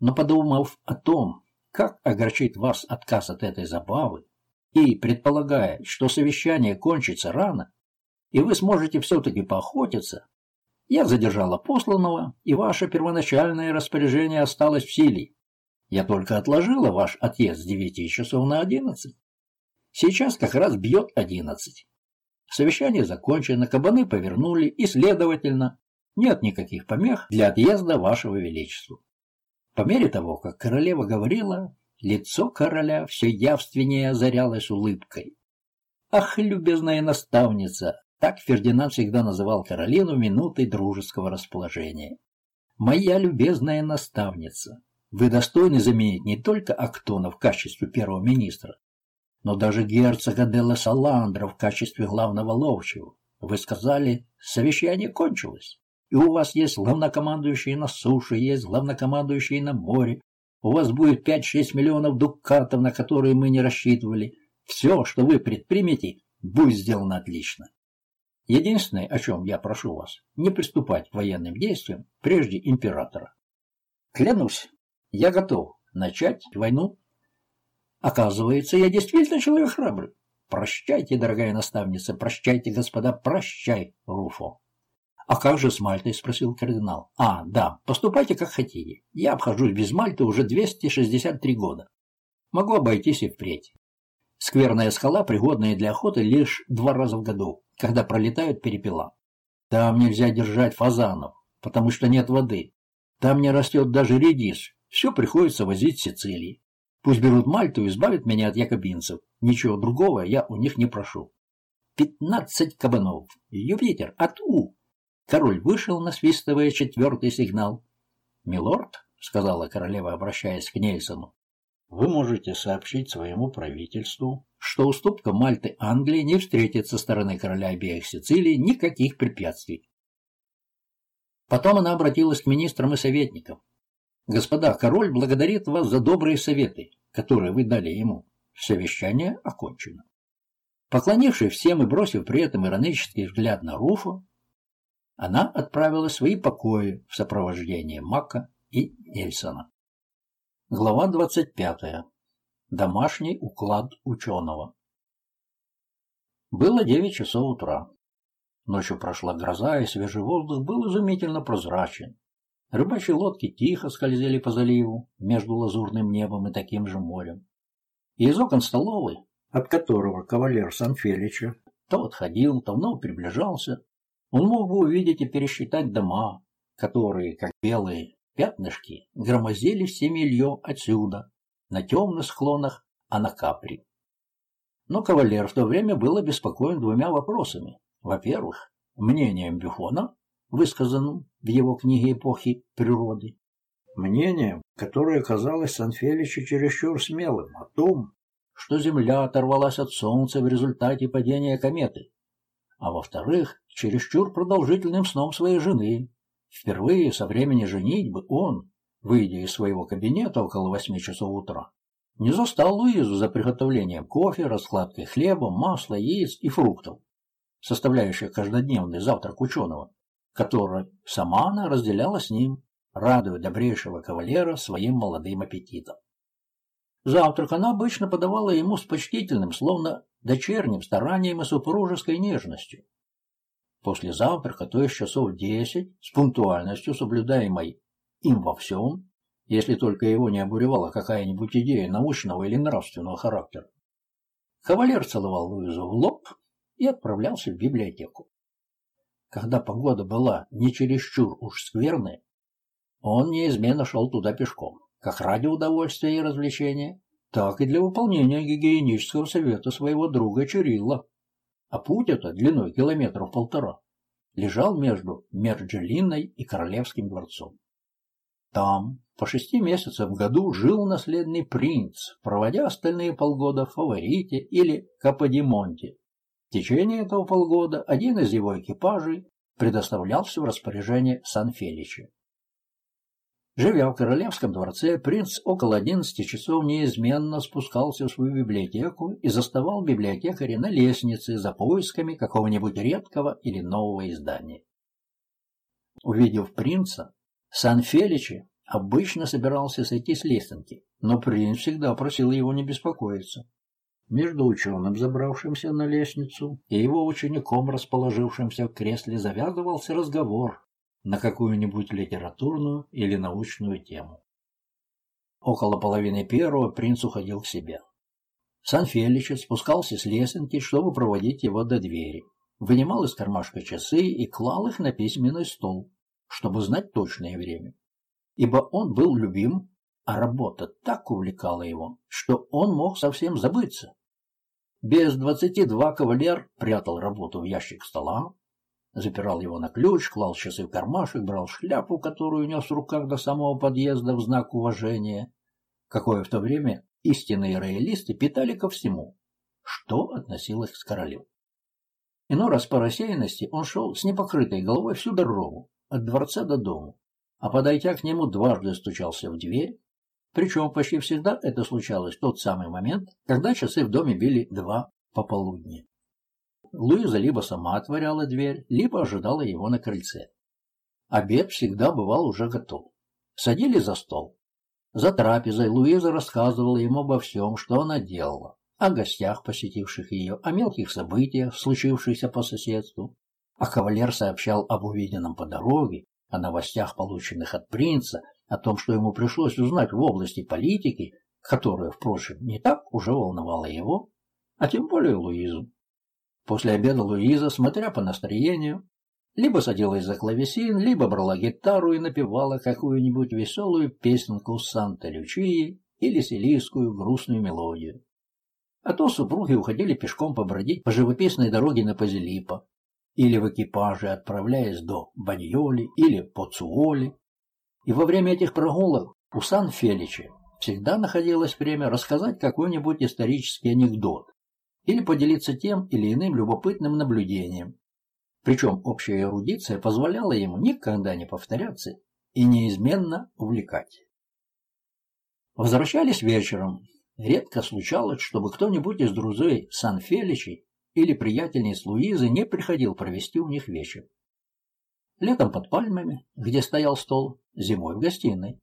Но подумав о том, как огорчит вас отказ от этой забавы, и предполагая, что совещание кончится рано, и вы сможете все-таки поохотиться, я задержала посланного, и ваше первоначальное распоряжение осталось в силе. Я только отложила ваш отъезд с девяти часов на одиннадцать. Сейчас как раз бьет одиннадцать. Совещание закончено, кабаны повернули, и, следовательно, нет никаких помех для отъезда вашего величества. По мере того, как королева говорила, лицо короля все явственнее озарялось улыбкой. «Ах, любезная наставница, Так Фердинанд всегда называл Каролину минутой дружеского расположения. «Моя любезная наставница, вы достойны заменить не только Актона в качестве первого министра, но даже герцога Делла Саландра в качестве главного ловчего. Вы сказали, совещание кончилось, и у вас есть главнокомандующий на суше, есть главнокомандующий на море, у вас будет 5-6 миллионов дукатов, на которые мы не рассчитывали. Все, что вы предпримете, будет сделано отлично. Единственное, о чем я прошу вас, не приступать к военным действиям прежде императора. Клянусь, я готов начать войну. Оказывается, я действительно человек храбрый. Прощайте, дорогая наставница, прощайте, господа, прощай, Руфо. «А как же с Мальтой?» – спросил кардинал. «А, да, поступайте как хотите. Я обхожусь без Мальты уже 263 года. Могу обойтись и впредь. Скверная скала, пригодная для охоты лишь два раза в году, когда пролетают перепела. Там нельзя держать фазанов, потому что нет воды. Там не растет даже редис. Все приходится возить в Сицилии. Пусть берут Мальту и избавят меня от якобинцев. Ничего другого я у них не прошу. Пятнадцать кабанов. Юпитер, ату! Король вышел, насвистывая четвертый сигнал. «Милорд», — сказала королева, обращаясь к Нельсону, — «вы можете сообщить своему правительству, что уступка Мальты Англии не встретит со стороны короля обеих Сицилий никаких препятствий». Потом она обратилась к министрам и советникам. «Господа, король благодарит вас за добрые советы, которые вы дали ему. Совещание окончено». Поклонившись всем и бросив при этом иронический взгляд на Руфу, она отправила свои покои в сопровождении Мака и Нельсона. Глава 25. Домашний уклад ученого. Было 9 часов утра. Ночью прошла гроза, и свежий воздух был изумительно прозрачен. Рыбачьи лодки тихо скользили по заливу между лазурным небом и таким же морем. Из окон столовой, от которого кавалер Санфелича то отходил, то вновь приближался, он мог бы увидеть и пересчитать дома, которые, как белые пятнышки, громозились семилье отсюда, на темных склонах Анакапри. Но кавалер в то время был обеспокоен двумя вопросами. Во-первых, мнением Бюфона, высказанным в его книге эпохи природы, мнением, которое казалось Санфеличу чересчур смелым, о том, что Земля оторвалась от Солнца в результате падения кометы, а во-вторых, чересчур продолжительным сном своей жены. Впервые со времени женитьбы он, выйдя из своего кабинета около восьми часов утра, не застал Луизу за приготовлением кофе, раскладкой хлеба, масла, яиц и фруктов, составляющих каждодневный завтрак ученого, который сама она разделяла с ним, радуя добрейшего кавалера своим молодым аппетитом. Завтрак она обычно подавала ему с почтительным, словно дочерним старанием и супружеской нежностью. После завтрака, то есть часов десять, с пунктуальностью, соблюдаемой им во всем, если только его не обуревала какая-нибудь идея научного или нравственного характера, кавалер целовал Луизу в лоб и отправлялся в библиотеку. Когда погода была не чересчур уж скверная, он неизменно шел туда пешком, как ради удовольствия и развлечения, так и для выполнения гигиенического совета своего друга Чурилла. А путь этот, длиной километров полтора, лежал между Мерджелиной и Королевским дворцом. Там по шести месяцев в году жил наследный принц, проводя остальные полгода в Фаворите или Каподимонте. В течение этого полгода один из его экипажей предоставлялся в распоряжение Сан-Фелича. Живя в королевском дворце, принц около одиннадцати часов неизменно спускался в свою библиотеку и заставал библиотекаря на лестнице за поисками какого-нибудь редкого или нового издания. Увидев принца, Сан-Феличи обычно собирался сойти с лестницы, но принц всегда просил его не беспокоиться. Между ученым, забравшимся на лестницу, и его учеником, расположившимся в кресле, завязывался разговор, на какую-нибудь литературную или научную тему. Около половины первого принц уходил к себе. Сан-Фелича спускался с лесенки, чтобы проводить его до двери. Вынимал из кармашка часы и клал их на письменный стол, чтобы знать точное время. Ибо он был любим, а работа так увлекала его, что он мог совсем забыться. Без двадцати два кавалер прятал работу в ящик стола, запирал его на ключ, клал часы в кармашек, брал шляпу, которую нес в руках до самого подъезда в знак уважения, какое в то время истинные роялисты питали ко всему, что относилось к королю. Иной раз по рассеянности он шел с непокрытой головой всю дорогу, от дворца до дома, а подойдя к нему дважды стучался в дверь, причем почти всегда это случалось в тот самый момент, когда часы в доме били два пополудни. Луиза либо сама отворяла дверь, либо ожидала его на крыльце. Обед всегда бывал уже готов. Садились за стол. За трапезой Луиза рассказывала ему обо всем, что она делала, о гостях, посетивших ее, о мелких событиях, случившихся по соседству. А кавалер сообщал об увиденном по дороге, о новостях, полученных от принца, о том, что ему пришлось узнать в области политики, которая, впрочем, не так уже волновала его, а тем более Луизу. После обеда Луиза, смотря по настроению, либо садилась за клавесин, либо брала гитару и напевала какую-нибудь веселую песенку Санта-Лючии или силийскую грустную мелодию а то супруги уходили пешком побродить по живописной дороге на Пазилипа, или в экипаже, отправляясь до Баньоли или Поцуоли. И во время этих прогулок у Сан-Феличи всегда находилось время рассказать какой-нибудь исторический анекдот или поделиться тем или иным любопытным наблюдением. Причем общая эрудиция позволяла ему никогда не повторяться и неизменно увлекать. Возвращались вечером, Редко случалось, чтобы кто-нибудь из друзей Сан-Феличей или приятельниц Луизы не приходил провести у них вечер. Летом под пальмами, где стоял стол, зимой в гостиной.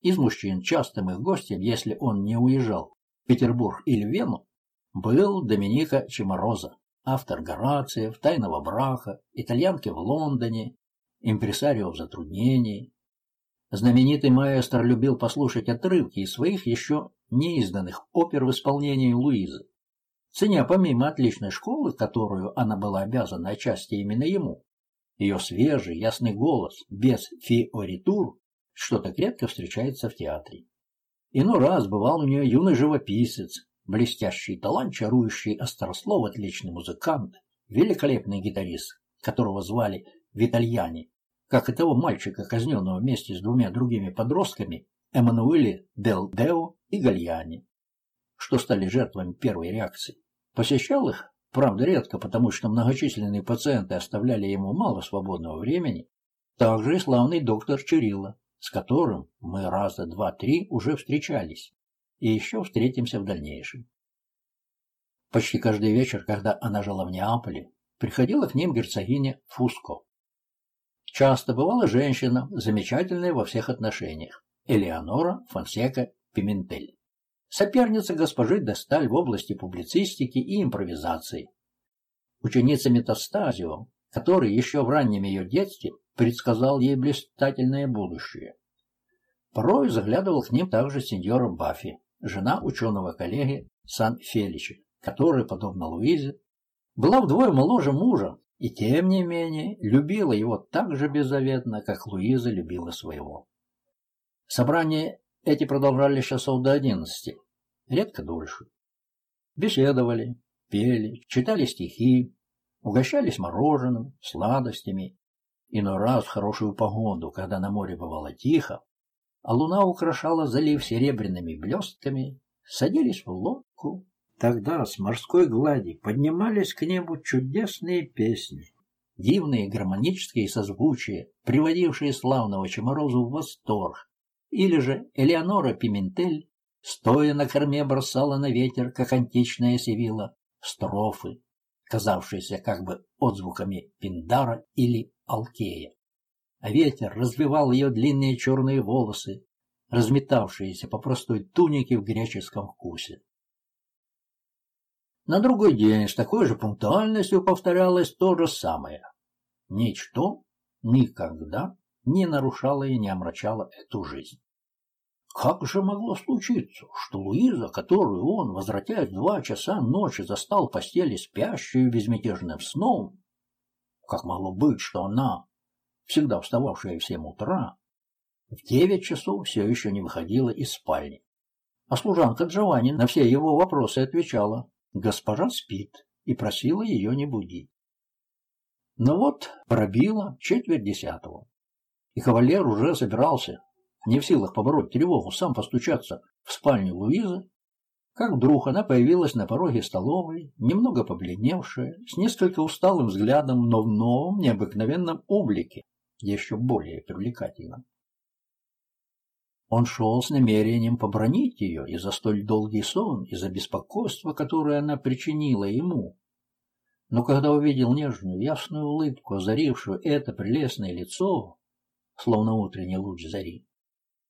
Из мужчин частым их гостем, если он не уезжал в Петербург или Вену, был Доминика Чемороза, автор Горациев, «Тайного брака», «Итальянки в Лондоне», «Импресарио в затруднении». Знаменитый маэстро любил послушать отрывки из своих еще неизданных опер в исполнении Луизы. Ценя помимо отличной школы, которую она была обязана отчасти именно ему, ее свежий, ясный голос, без фиоритур, что так редко встречается в театре. Иной раз бывал у нее юный живописец, блестящий талант, чарующий острослов, отличный музыкант, великолепный гитарист, которого звали Витальяни, как и того мальчика, казненного вместе с двумя другими подростками, Эммануэле Дел Део и Гальяни, что стали жертвами первой реакции. Посещал их, правда, редко, потому что многочисленные пациенты оставляли ему мало свободного времени, также и славный доктор Чурилла, с которым мы раза два-три уже встречались и еще встретимся в дальнейшем. Почти каждый вечер, когда она жила в Неаполе, приходила к ним герцогиня Фуско. Часто бывала женщина, замечательная во всех отношениях, Элеонора Фонсека Пиментель. Соперница госпожи Десталь в области публицистики и импровизации. Ученица Метастазио, который еще в раннем ее детстве предсказал ей блистательное будущее. Порой заглядывал к ним также сеньора Баффи, жена ученого коллеги Сан-Фелича, которая, подобно Луизе, была вдвое моложе мужа и, тем не менее, любила его так же беззаветно, как Луиза любила своего. Собрания эти продолжались часов до одиннадцати, редко дольше. Беседовали, пели, читали стихи, угощались мороженым, сладостями. Иной раз в хорошую погоду, когда на море бывало тихо, а луна украшала залив серебряными блестками, садились в лодку. Тогда с морской глади поднимались к небу чудесные песни, дивные гармонические созвучия, приводившие славного Чеморозу в восторг, или же Элеонора Пиментель, стоя на корме, бросала на ветер, как античная Севила, строфы, казавшиеся как бы отзвуками Пиндара или Алкея. А ветер развивал ее длинные черные волосы, разметавшиеся по простой тунике в греческом вкусе. На другой день с такой же пунктуальностью повторялось то же самое. Ничто никогда не нарушало и не омрачало эту жизнь. Как же могло случиться, что Луиза, которую он, возвратясь два часа ночи, застал в постели спящую безмятежным сном, как могло быть, что она, всегда встававшая в семь утра, в девять часов все еще не выходила из спальни. А служанка Джованни на все его вопросы отвечала, Госпожа спит и просила ее не будить. Но вот пробило четверть десятого, и кавалер уже собирался, не в силах побороть тревогу, сам постучаться в спальню Луизы, как вдруг она появилась на пороге столовой, немного побледневшая, с несколько усталым взглядом, но в новом, необыкновенном облике, еще более привлекательном. Он шел с намерением побронить ее и за столь долгий сон, и за беспокойство, которое она причинила ему. Но когда увидел нежную, ясную улыбку, озарившую это прелестное лицо, словно утренний луч зари,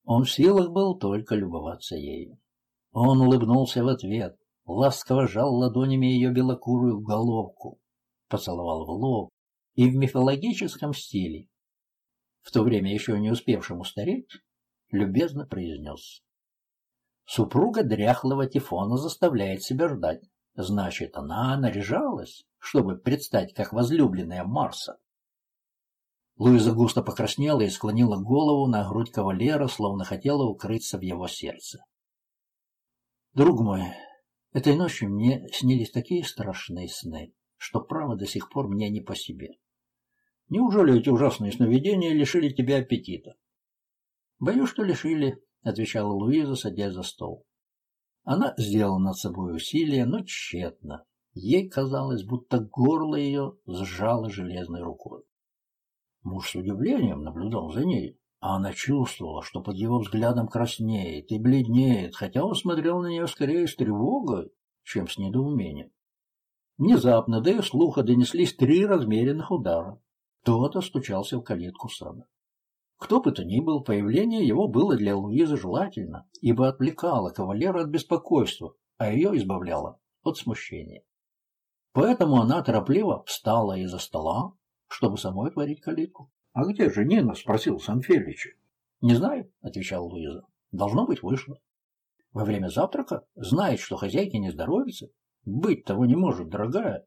он в силах был только любоваться ею. Он улыбнулся в ответ, ласково жал ладонями ее белокурую головку, поцеловал в лоб и в мифологическом стиле, в то время еще не успевшем устареть, любезно произнес. Супруга дряхлого Тифона заставляет себя ждать. Значит, она наряжалась, чтобы предстать как возлюбленная Марса. Луиза густо покраснела и склонила голову на грудь кавалера, словно хотела укрыться в его сердце. Друг мой, этой ночью мне снились такие страшные сны, что право до сих пор мне не по себе. Неужели эти ужасные сновидения лишили тебя аппетита? «Боюсь, что лишили», — отвечала Луиза, садясь за стол. Она сделала над собой усилие, но тщетно. Ей казалось, будто горло ее сжало железной рукой. Муж с удивлением наблюдал за ней, а она чувствовала, что под его взглядом краснеет и бледнеет, хотя он смотрел на нее скорее с тревогой, чем с недоумением. Внезапно до ее слуха донеслись три размеренных удара. Кто-то стучался в калитку сада. Кто бы то ни был, появление его было для Луизы желательно, ибо отвлекало кавалера от беспокойства, а ее избавляло от смущения. Поэтому она торопливо встала из-за стола, чтобы самой отворить калитку. — А где же Нина? — спросил Санфелич. — Не знаю, — отвечала Луиза. — Должно быть, вышла. Во время завтрака знает, что хозяйке не здоровится. Быть того не может, дорогая.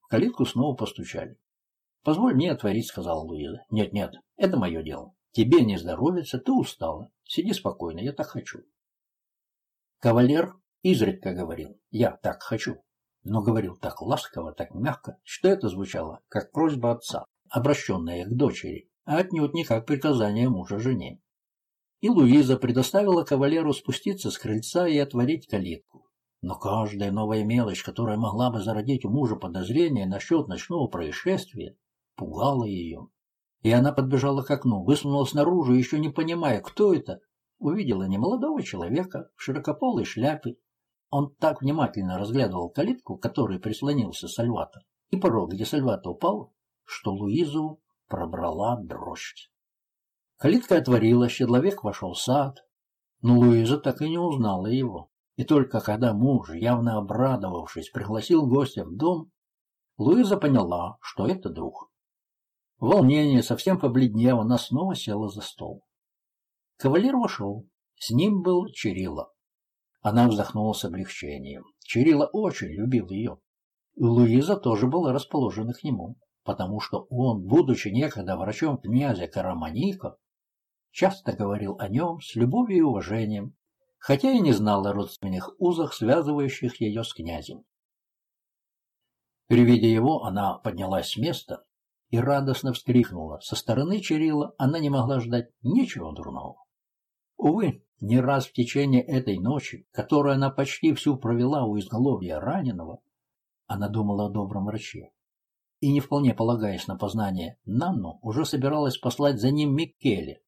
В калитку снова постучали. — Позволь мне отворить, — сказала Луиза. Нет, — Нет-нет, это мое дело. Тебе не здоровится, ты устала. Сиди спокойно, я так хочу. Кавалер изредка говорил «я так хочу», но говорил так ласково, так мягко, что это звучало, как просьба отца, обращенная к дочери, а отнюдь не как приказание мужа жене. И Луиза предоставила кавалеру спуститься с крыльца и отворить калитку. Но каждая новая мелочь, которая могла бы зародить у мужа подозрение насчет ночного происшествия, пугала ее. И она подбежала к окну, высунулась наружу, еще не понимая, кто это. Увидела немолодого человека в широкополой шляпе. Он так внимательно разглядывал калитку, которой прислонился Сальвата, и порог, где Сальвата упал, что Луизу пробрала дрожь. Калитка отворилась, человек вошел в сад, но Луиза так и не узнала его. И только когда муж, явно обрадовавшись, пригласил гостя в дом, Луиза поняла, что это друг. Волнение совсем побледнев, она снова села за стол. Кавалер вошел. С ним был Чирилла. Она вздохнула с облегчением. Чирилла очень любил ее. И Луиза тоже была расположена к нему, потому что он, будучи некогда врачом князя Караманика, часто говорил о нем с любовью и уважением, хотя и не знал о родственных узах, связывающих ее с князем. При виде его она поднялась с места и радостно вскрикнула. Со стороны Чирилла она не могла ждать ничего дурного. Увы, не раз в течение этой ночи, которую она почти всю провела у изголовья раненого, она думала о добром враче. И, не вполне полагаясь на познание Нанну, уже собиралась послать за ним Миккеле.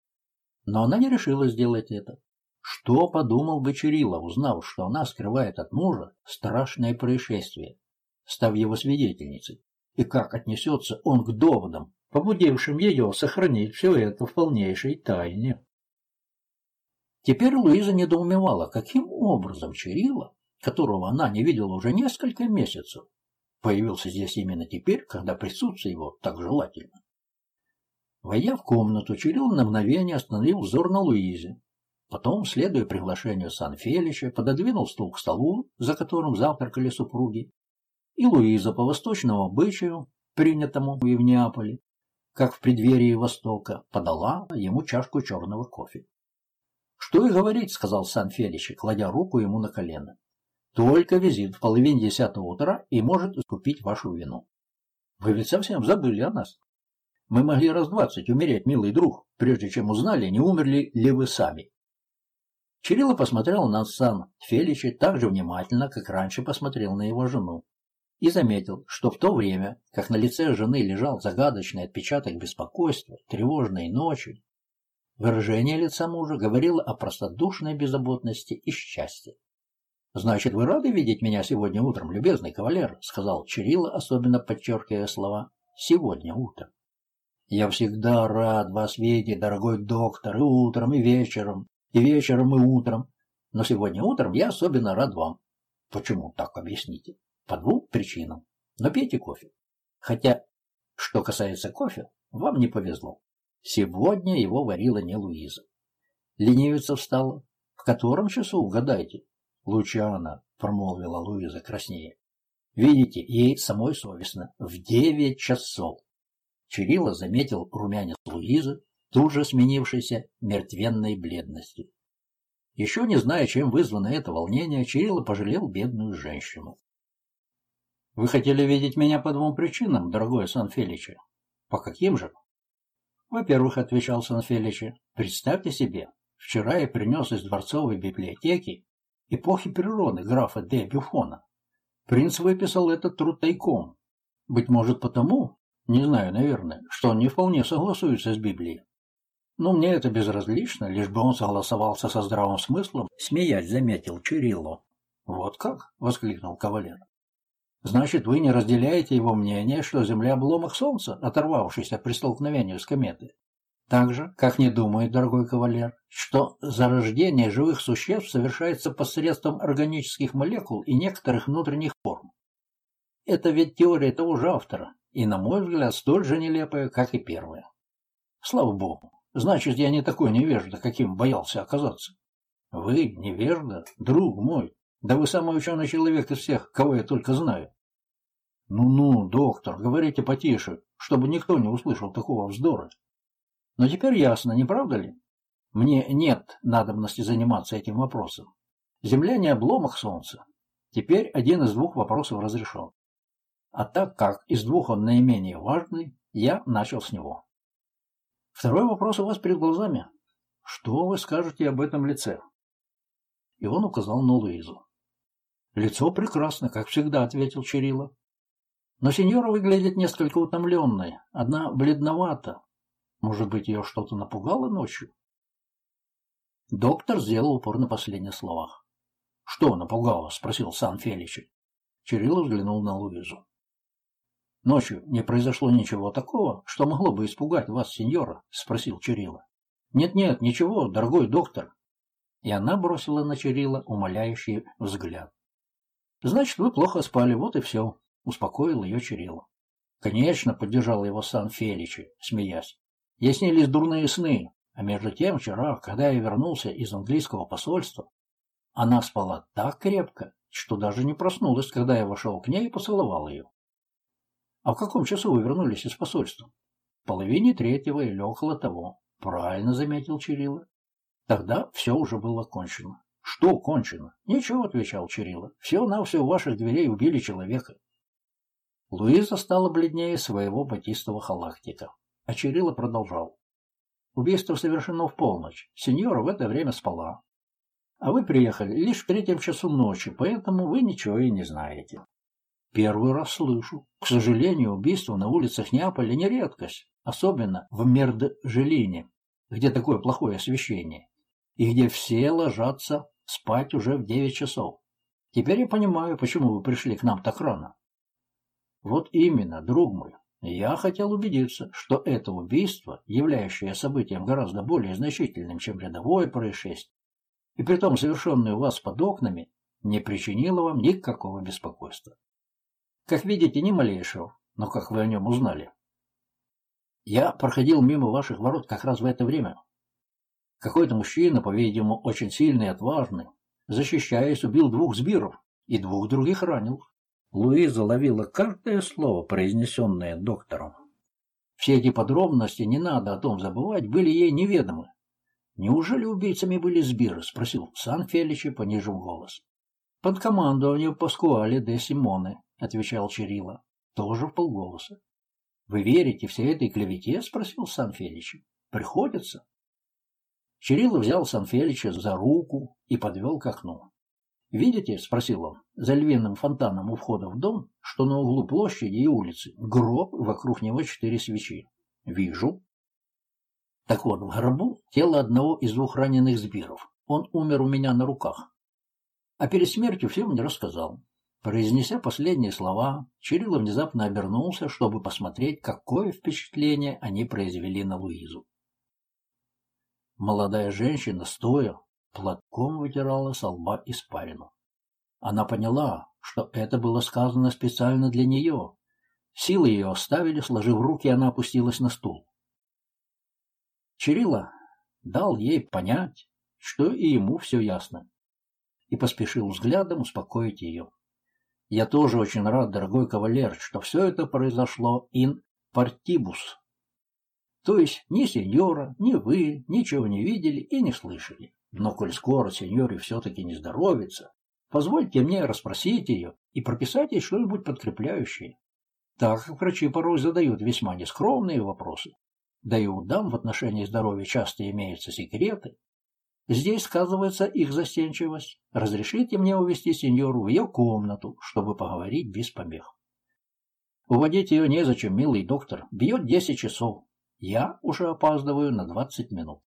Но она не решила сделать это. Что подумал бы Чирилла, узнав, что она скрывает от мужа страшное происшествие, став его свидетельницей? и как отнесется он к доводам, побудившим ее сохранить все это в полнейшей тайне. Теперь Луиза недоумевала, каким образом Чирилла, которого она не видела уже несколько месяцев, появился здесь именно теперь, когда присутствие его так желательно. Войдя в комнату, Чирилл на мгновение остановил взор на Луизе. Потом, следуя приглашению Сан-Фелича, пододвинул стул к столу, за которым завтракали супруги, и Луиза по восточному обычаю, принятому и в Неаполе, как в преддверии Востока, подала ему чашку черного кофе. «Что и говорить», — сказал Сан-Феличи, кладя руку ему на колено. Только визит в половине десятого утра и может искупить вашу вину. Вы ведь совсем забыли о нас. Мы могли раз двадцать умереть, милый друг, прежде чем узнали, не умерли ли вы сами. Чирилла посмотрел на Сан Фелича так же внимательно, как раньше посмотрел на его жену, и заметил, что в то время, как на лице жены лежал загадочный отпечаток беспокойства, тревожной ночи, выражение лица мужа говорило о простодушной беззаботности и счастье. «Значит, вы рады видеть меня сегодня утром, любезный кавалер?» — сказал Чирилла, особенно подчеркивая слова «сегодня утром». «Я всегда рад вас видеть, дорогой доктор, и утром, и вечером и вечером, и утром. Но сегодня утром я особенно рад вам. Почему так объясните? По двум причинам. Но пейте кофе. Хотя, что касается кофе, вам не повезло. Сегодня его варила не Луиза. Ленивица встала. В котором часу, угадайте? Лучана, промолвила Луиза краснее. Видите, ей самой совестно. В девять часов. Чирилла заметил румянец Луизы, тут же сменившейся мертвенной бледностью. Еще не зная, чем вызвано это волнение, Чирилла пожалел бедную женщину. «Вы хотели видеть меня по двум причинам, дорогой Сан-Феличи. По каким же?» «Во-первых, — отвечал Сан-Феличи, — представьте себе, вчера я принес из дворцовой библиотеки эпохи природы графа де Бюфона. Принц выписал этот труд тайком. Быть может, потому, не знаю, наверное, что он не вполне согласуется с Библией. Но мне это безразлично, лишь бы он согласовался со здравым смыслом, смеясь заметил Чирилло. «Вот как?» — воскликнул кавалер. «Значит, вы не разделяете его мнение, что Земля — обломок Солнца, оторвавшийся при столкновении с кометой? Так же, как не думает, дорогой кавалер, что зарождение живых существ совершается посредством органических молекул и некоторых внутренних форм. Это ведь теория того же автора, и, на мой взгляд, столь же нелепая, как и первая. Слава Богу, Значит, я не такой невежда, каким боялся оказаться. Вы невежда, друг мой. Да вы самый ученый человек из всех, кого я только знаю. Ну-ну, доктор, говорите потише, чтобы никто не услышал такого вздора. Но теперь ясно, не правда ли? Мне нет надобности заниматься этим вопросом. Земля не обломок Солнца. Теперь один из двух вопросов разрешен. А так как из двух он наименее важный, я начал с него. Второй вопрос у вас перед глазами. Что вы скажете об этом лице? И он указал на Луизу. Лицо прекрасно, как всегда, ответил Чирилла. Но сеньора выглядит несколько утомленной, одна бледновата. Может быть, ее что-то напугало ночью? Доктор сделал упор на последних словах. «Что напугало?» — спросил Сан Феличи. Чирилла взглянул на Луизу. Ночью не произошло ничего такого, что могло бы испугать вас, сеньора? спросил Чирилла. Нет-нет, ничего, дорогой доктор. И она бросила на Чирилла умоляющий взгляд. Значит, вы плохо спали, вот и все, успокоил ее Чирилла. Конечно, поддержал его сан Феличи, смеясь. Ей снились дурные сны, а между тем вчера, когда я вернулся из английского посольства, она спала так крепко, что даже не проснулась, когда я вошел к ней и поцеловал ее. А в каком часу вы вернулись из посольства? В половине третьего или около того. Правильно заметил Чирилла. Тогда все уже было кончено. Что кончено? Ничего, отвечал Чирилла. Все на все у ваших дверей убили человека. Луиза стала бледнее своего батистого халактика. А Чирилла продолжал. Убийство совершено в полночь. Сеньора в это время спала. А вы приехали лишь в третьем часу ночи, поэтому вы ничего и не знаете. Первый раз слышу. К сожалению, убийства на улицах Неаполя не редкость, особенно в Мерджелине, где такое плохое освещение, и где все ложатся спать уже в девять часов. Теперь я понимаю, почему вы пришли к нам так рано. Вот именно, друг мой, я хотел убедиться, что это убийство, являющее событием гораздо более значительным, чем рядовое происшествие, и притом совершенное у вас под окнами, не причинило вам никакого беспокойства. Как видите, ни малейшего. Но как вы о нем узнали? Я проходил мимо ваших ворот как раз в это время. Какой-то мужчина, по-видимому, очень сильный и отважный, защищаясь, убил двух сбиров и двух других ранил. Луиза ловила каждое слово, произнесенное доктором. Все эти подробности, не надо о том забывать, были ей неведомы. «Неужели убийцами были сбиры?» — спросил Сан Феличи, понижив голос. Под командованием Паскуали де Симоне, отвечал Чирила, тоже в полголоса. Вы верите всей этой клевете? спросил Сан-Феличи. Приходится. Чирилла взял Сан-Фелича за руку и подвел к окну. «Видите?» — спросил он, за львиным фонтаном у входа в дом, что на углу площади и улицы, гроб, вокруг него четыре свечи. «Вижу». Так вот, в гробу тело одного из двух раненых сбиров. Он умер у меня на руках. А перед смертью все мне рассказал. Произнеся последние слова, Чирилла внезапно обернулся, чтобы посмотреть, какое впечатление они произвели на Луизу. Молодая женщина, стоя, платком вытирала со лба испарину. Она поняла, что это было сказано специально для нее. Силы ее оставили, сложив руки, она опустилась на стул. Чирилла дал ей понять, что и ему все ясно, и поспешил взглядом успокоить ее. «Я тоже очень рад, дорогой кавалер, что все это произошло ин партибус, то есть ни сеньора, ни вы ничего не видели и не слышали. Но коль скоро сеньоре все-таки не здоровится, позвольте мне расспросить ее и прописать ей что-нибудь подкрепляющее. Так как врачи порой задают весьма нескромные вопросы. Да и у дам в отношении здоровья часто имеются секреты. Здесь сказывается их застенчивость. Разрешите мне увести сеньору в ее комнату, чтобы поговорить без помех. Уводить ее незачем, милый доктор. Бьет десять часов. Я уже опаздываю на двадцать минут.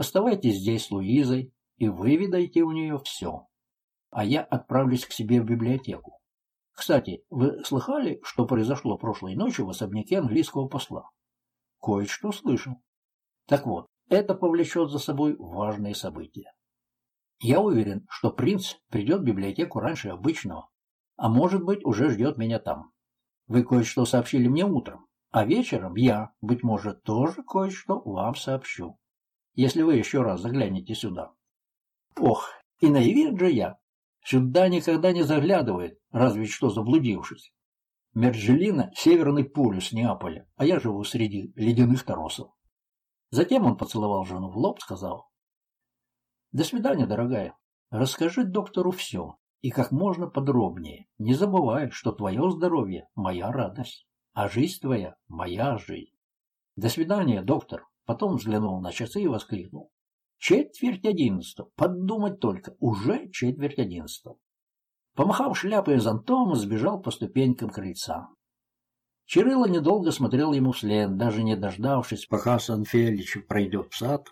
Оставайтесь здесь с Луизой и выведайте у нее все. А я отправлюсь к себе в библиотеку. Кстати, вы слыхали, что произошло прошлой ночью в особняке английского посла? Кое-что слышал. Так вот, это повлечет за собой важные события. Я уверен, что принц придет в библиотеку раньше обычного, а может быть уже ждет меня там. Вы кое-что сообщили мне утром. А вечером я, быть может, тоже кое-что вам сообщу, если вы еще раз заглянете сюда. Ох, и наивен же я. Сюда никогда не заглядывает, разве что заблудившись. Мерджелина — северный полюс Неаполя, а я живу среди ледяных торосов. Затем он поцеловал жену в лоб, сказал. «До свидания, дорогая. Расскажи доктору все, и как можно подробнее. Не забывай, что твое здоровье — моя радость» а жизнь твоя — моя жизнь. До свидания, доктор. Потом взглянул на часы и воскликнул. Четверть одиннадцатого. Подумать только, уже четверть одиннадцатого. Помахав шляпой и зонтом, сбежал по ступенькам крыльца. Чирилла недолго смотрел ему вслед, даже не дождавшись, пока Санфелич пройдет в сад.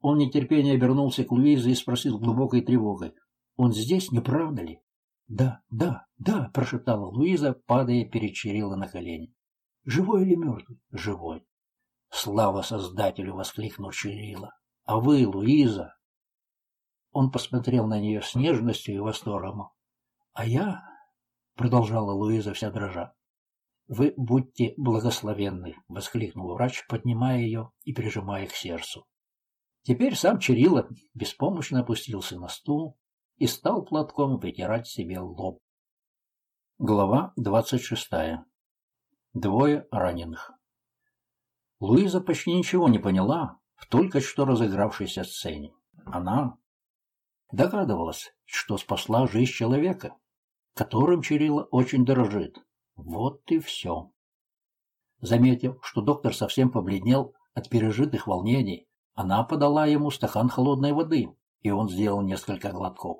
Он нетерпение обернулся к Луизе и спросил глубокой тревогой. «Он здесь, не правда ли?» «Да, да, да», — прошептала Луиза, падая перед Чирилла на колени. «Живой или мертвый?» «Живой». «Слава Создателю!» — воскликнул Чирилла. «А вы, Луиза?» Он посмотрел на нее с нежностью и восторгом. «А я...» — продолжала Луиза вся дрожа. «Вы будьте благословенны!» — воскликнул врач, поднимая ее и прижимая к сердцу. Теперь сам Чирилла беспомощно опустился на стул, и стал платком вытирать себе лоб. Глава двадцать шестая. Двое раненых. Луиза почти ничего не поняла в только что разыгравшейся сцене. Она догадывалась, что спасла жизнь человека, которым Чирилла очень дорожит. Вот и все. Заметив, что доктор совсем побледнел от пережитых волнений, она подала ему стакан холодной воды, и он сделал несколько глотков.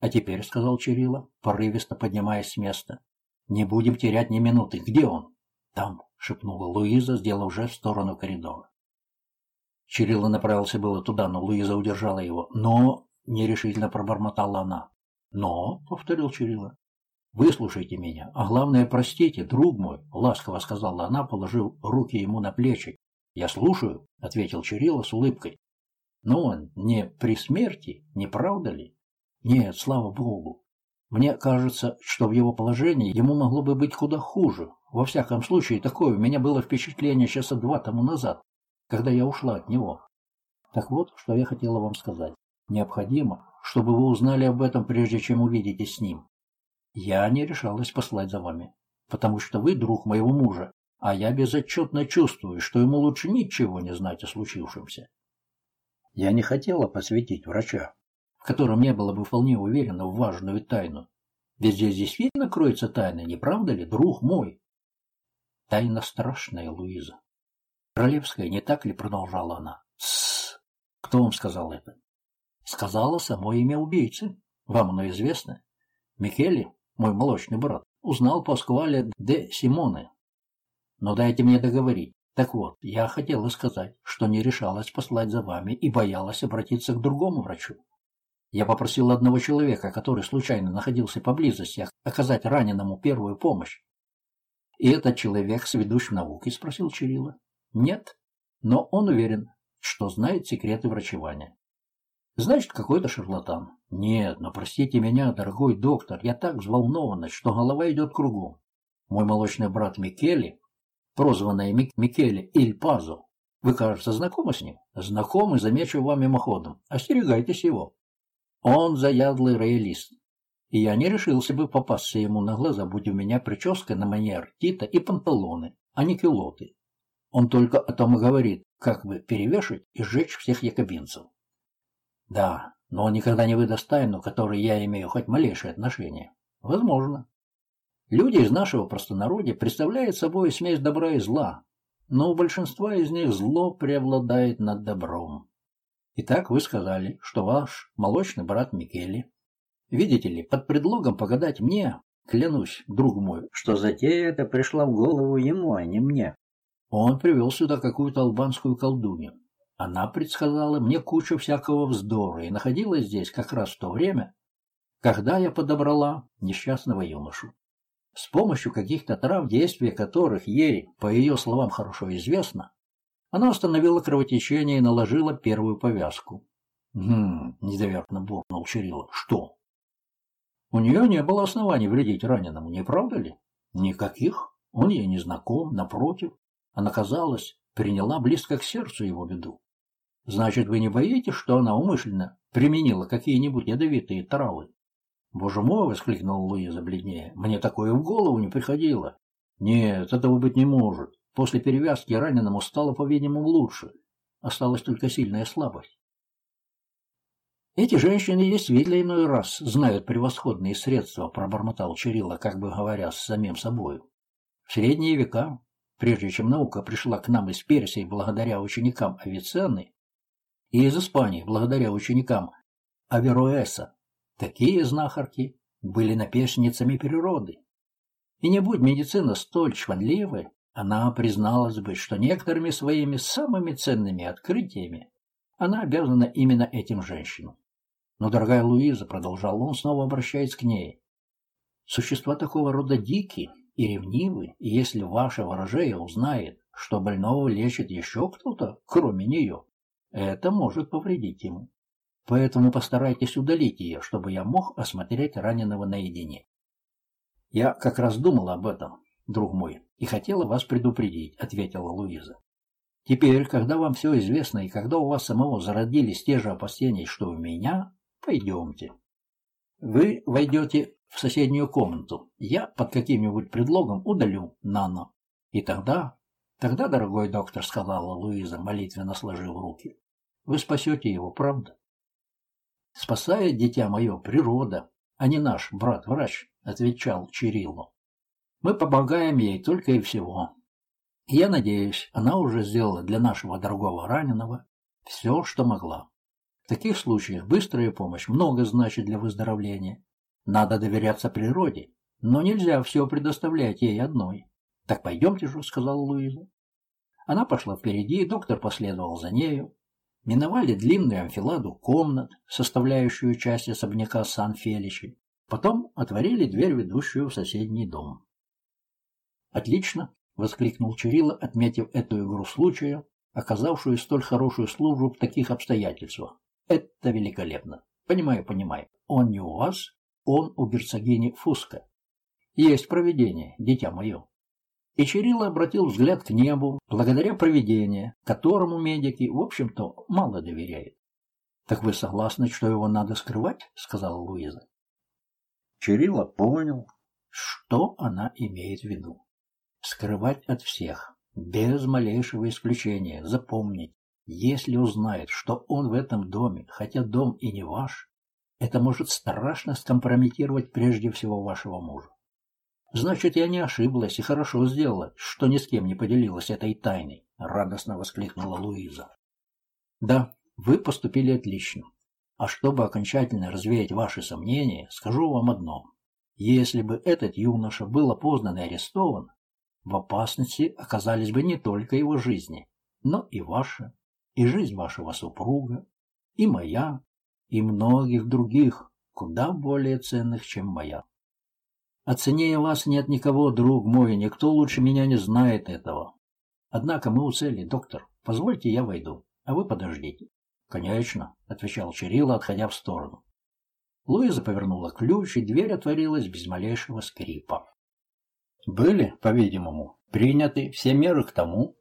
«А теперь», — сказал Чирилла, порывисто поднимаясь с места, — «не будем терять ни минуты. Где он?» «Там», — шепнула Луиза, сделав жест в сторону коридора. Чирилла направился было туда, но Луиза удержала его. «Но...» — нерешительно пробормотала она. «Но...» — повторил Чирилла. «Выслушайте меня, а главное, простите, друг мой», — ласково сказала она, положив руки ему на плечи. «Я слушаю», — ответил Чирилла с улыбкой. «Но он не при смерти, не правда ли?» Нет, слава богу. Мне кажется, что в его положении ему могло бы быть куда хуже. Во всяком случае, такое у меня было впечатление часа два тому назад, когда я ушла от него. Так вот, что я хотела вам сказать. Необходимо, чтобы вы узнали об этом, прежде чем увидитесь с ним. Я не решалась послать за вами, потому что вы друг моего мужа, а я безотчетно чувствую, что ему лучше ничего не знать о случившемся. Я не хотела посвятить врача, в котором не было бы вполне уверенно в важную тайну. Ведь здесь действительно кроется тайна, не правда ли, друг мой? Тайна страшная, Луиза. Королевская, не так ли, продолжала она? Тссс. Кто вам сказал это? Сказала само имя убийцы. Вам оно известно? Микеле, мой молочный брат, узнал по сквале де Симоне. Но дайте мне договорить. Так вот, я хотела сказать, что не решалась послать за вами и боялась обратиться к другому врачу. Я попросил одного человека, который случайно находился поблизости, оказать раненому первую помощь. И этот человек сведущ в науке, спросил Чирилла. Нет, но он уверен, что знает секреты врачевания. Значит, какой-то шарлатан. Нет, но простите меня, дорогой доктор, я так взволнована, что голова идет кругом. Мой молочный брат Микеле, прозванный Мик Микеле Иль Пазо, вы, кажется, знакомы с ним? Знакомы, замечу вам мимоходом. Остерегайтесь его. Он заядлый роялист. И я не решился бы попасться ему на глаза, будь у меня прическа на манер Тита и панталоны, а не кюлоты. Он только о том и говорит, как бы перевешать и сжечь всех якобинцев. Да, но он никогда не выдаст тайну, которой я имею хоть малейшее отношение. Возможно. Люди из нашего простонародья представляют собой смесь добра и зла, но у большинства из них зло преобладает над добром. Итак, вы сказали, что ваш молочный брат Микеле, видите ли, под предлогом погадать мне, клянусь, друг мой, что затея эта пришла в голову ему, а не мне. Он привел сюда какую-то албанскую колдунью. Она предсказала мне кучу всякого вздора и находилась здесь как раз в то время, когда я подобрала несчастного юношу. С помощью каких-то трав, действия которых ей, по ее словам, хорошо известно, она остановила кровотечение и наложила первую повязку. «Хм...» — недоверчиво буркнул Чирилла. «Что?» «У нее не было оснований вредить раненому, не правда ли?» «Никаких. Он ей не знаком, напротив. Она, казалось, приняла близко к сердцу его беду. Значит, вы не боитесь, что она умышленно применила какие-нибудь ядовитые травы? Боже мой, воскликнул Луиза бледнее. Мне такое в голову не приходило. Нет, этого быть не может. После перевязки раненому стало, по-видимому, лучше. Осталась только сильная слабость. Эти женщины действительно иной раз знают превосходные средства, пробормотал Чирилла, как бы говоря с самим собой. В средние века Прежде чем наука пришла к нам из Персии благодаря ученикам Авиценны и из Испании благодаря ученикам Авероэса, такие знахарки были наперсницами природы. И не будь медицина столь чванливой, она призналась бы, что некоторыми своими самыми ценными открытиями она обязана именно этим женщинам. Но, дорогая Луиза, продолжал он, снова обращаясь к ней, существа такого рода дикие, и ревнивы, и если ваша ворожея узнает, что больного лечит еще кто-то, кроме нее, это может повредить ему. Поэтому постарайтесь удалить ее, чтобы я мог осмотреть раненого наедине. Я как раз думала об этом, друг мой, и хотела вас предупредить, ответила Луиза. Теперь, когда вам все известно и когда у вас самого зародились те же опасения, что у меня, пойдемте. Вы войдете в соседнюю комнату. Я под каким-нибудь предлогом удалю Нано. И тогда, тогда, дорогой доктор, сказала Луиза, молитвенно сложив руки, вы спасете его, правда? Спасает дитя мое природа, а не наш брат-врач, отвечал Чирилло. Мы помогаем ей только и всего. я надеюсь, она уже сделала для нашего дорогого раненого все, что могла. В таких случаях быстрая помощь много значит для выздоровления. Надо доверяться природе, но нельзя все предоставлять ей одной. Так пойдемте же, сказала Луиза. Она пошла впереди, и доктор последовал за нею. Миновали длинную амфиладу комнат, составляющую часть особняка Сан-Феличи. Потом отворили дверь, ведущую в соседний дом. «Отлично!» — воскликнул Чурила, отметив эту игру случая, оказавшую столь хорошую службу в таких обстоятельствах. «Это великолепно! Понимаю, понимаю. Он не у вас, он у герцогини Фуска. Есть провидение, дитя мое. И Чирилла обратил взгляд к небу, благодаря провидению, которому медики, в общем-то, мало доверяют. «Так вы согласны, что его надо скрывать?» — сказала Луиза. Чирилла понял, что она имеет в виду. Скрывать от всех, без малейшего исключения, запомнить, если узнает, что он в этом доме, хотя дом и не ваш, Это может страшно скомпрометировать прежде всего вашего мужа. Значит, я не ошиблась и хорошо сделала, что ни с кем не поделилась этой тайной, радостно воскликнула Луиза. Да, вы поступили отлично. А чтобы окончательно развеять ваши сомнения, скажу вам одно. Если бы этот юноша был опознан и арестован, в опасности оказались бы не только его жизни, но и ваша, и жизнь вашего супруга, и моя, и многих других, куда более ценных, чем моя. О цене вас нет никого, друг мой, никто лучше меня не знает этого. Однако мы у цели, доктор. Позвольте, я войду, а вы подождите. Конечно, отвечал Чирилла, отходя в сторону. Луиза повернула ключ, и дверь отворилась без малейшего скрипа. Были, по-видимому, приняты все меры к тому,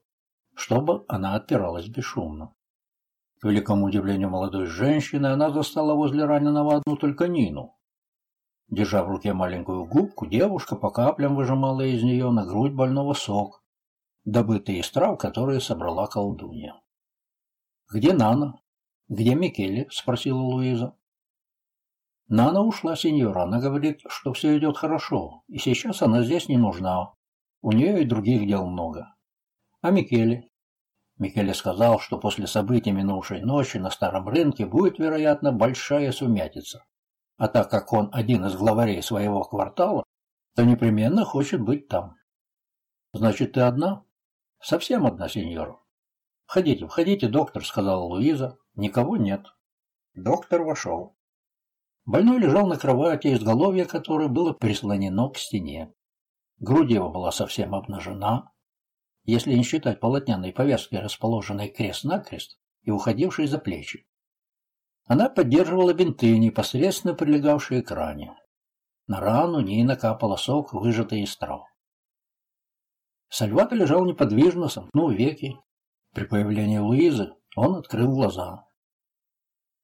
чтобы она отпиралась бесшумно. К великому удивлению молодой женщины, она застала возле раненого одну только Нину. Держа в руке маленькую губку, девушка по каплям выжимала из нее на грудь больного сок, добытый из трав, которые собрала колдунья. «Где Нана? Где Микеле?» — спросила Луиза. Нана ушла, сеньора. Она говорит, что все идет хорошо, и сейчас она здесь не нужна. У нее и других дел много. А Микеле? Микеле сказал, что после событий минувшей ночи на старом рынке будет, вероятно, большая сумятица. А так как он один из главарей своего квартала, то непременно хочет быть там. Значит, ты одна? Совсем одна, сеньора. Входите, входите, доктор, сказала Луиза. Никого нет. Доктор вошел. Больной лежал на кровати, изголовье которой было прислонено к стене. Грудь его была совсем обнажена, если не считать полотняной повязки, расположенной крест-накрест и уходившей за плечи. Она поддерживала бинты, непосредственно прилегавшие к ране. На рану Нина капала сок, выжатый из трав. Сальвата лежал неподвижно, сомкнув веки. При появлении Луизы он открыл глаза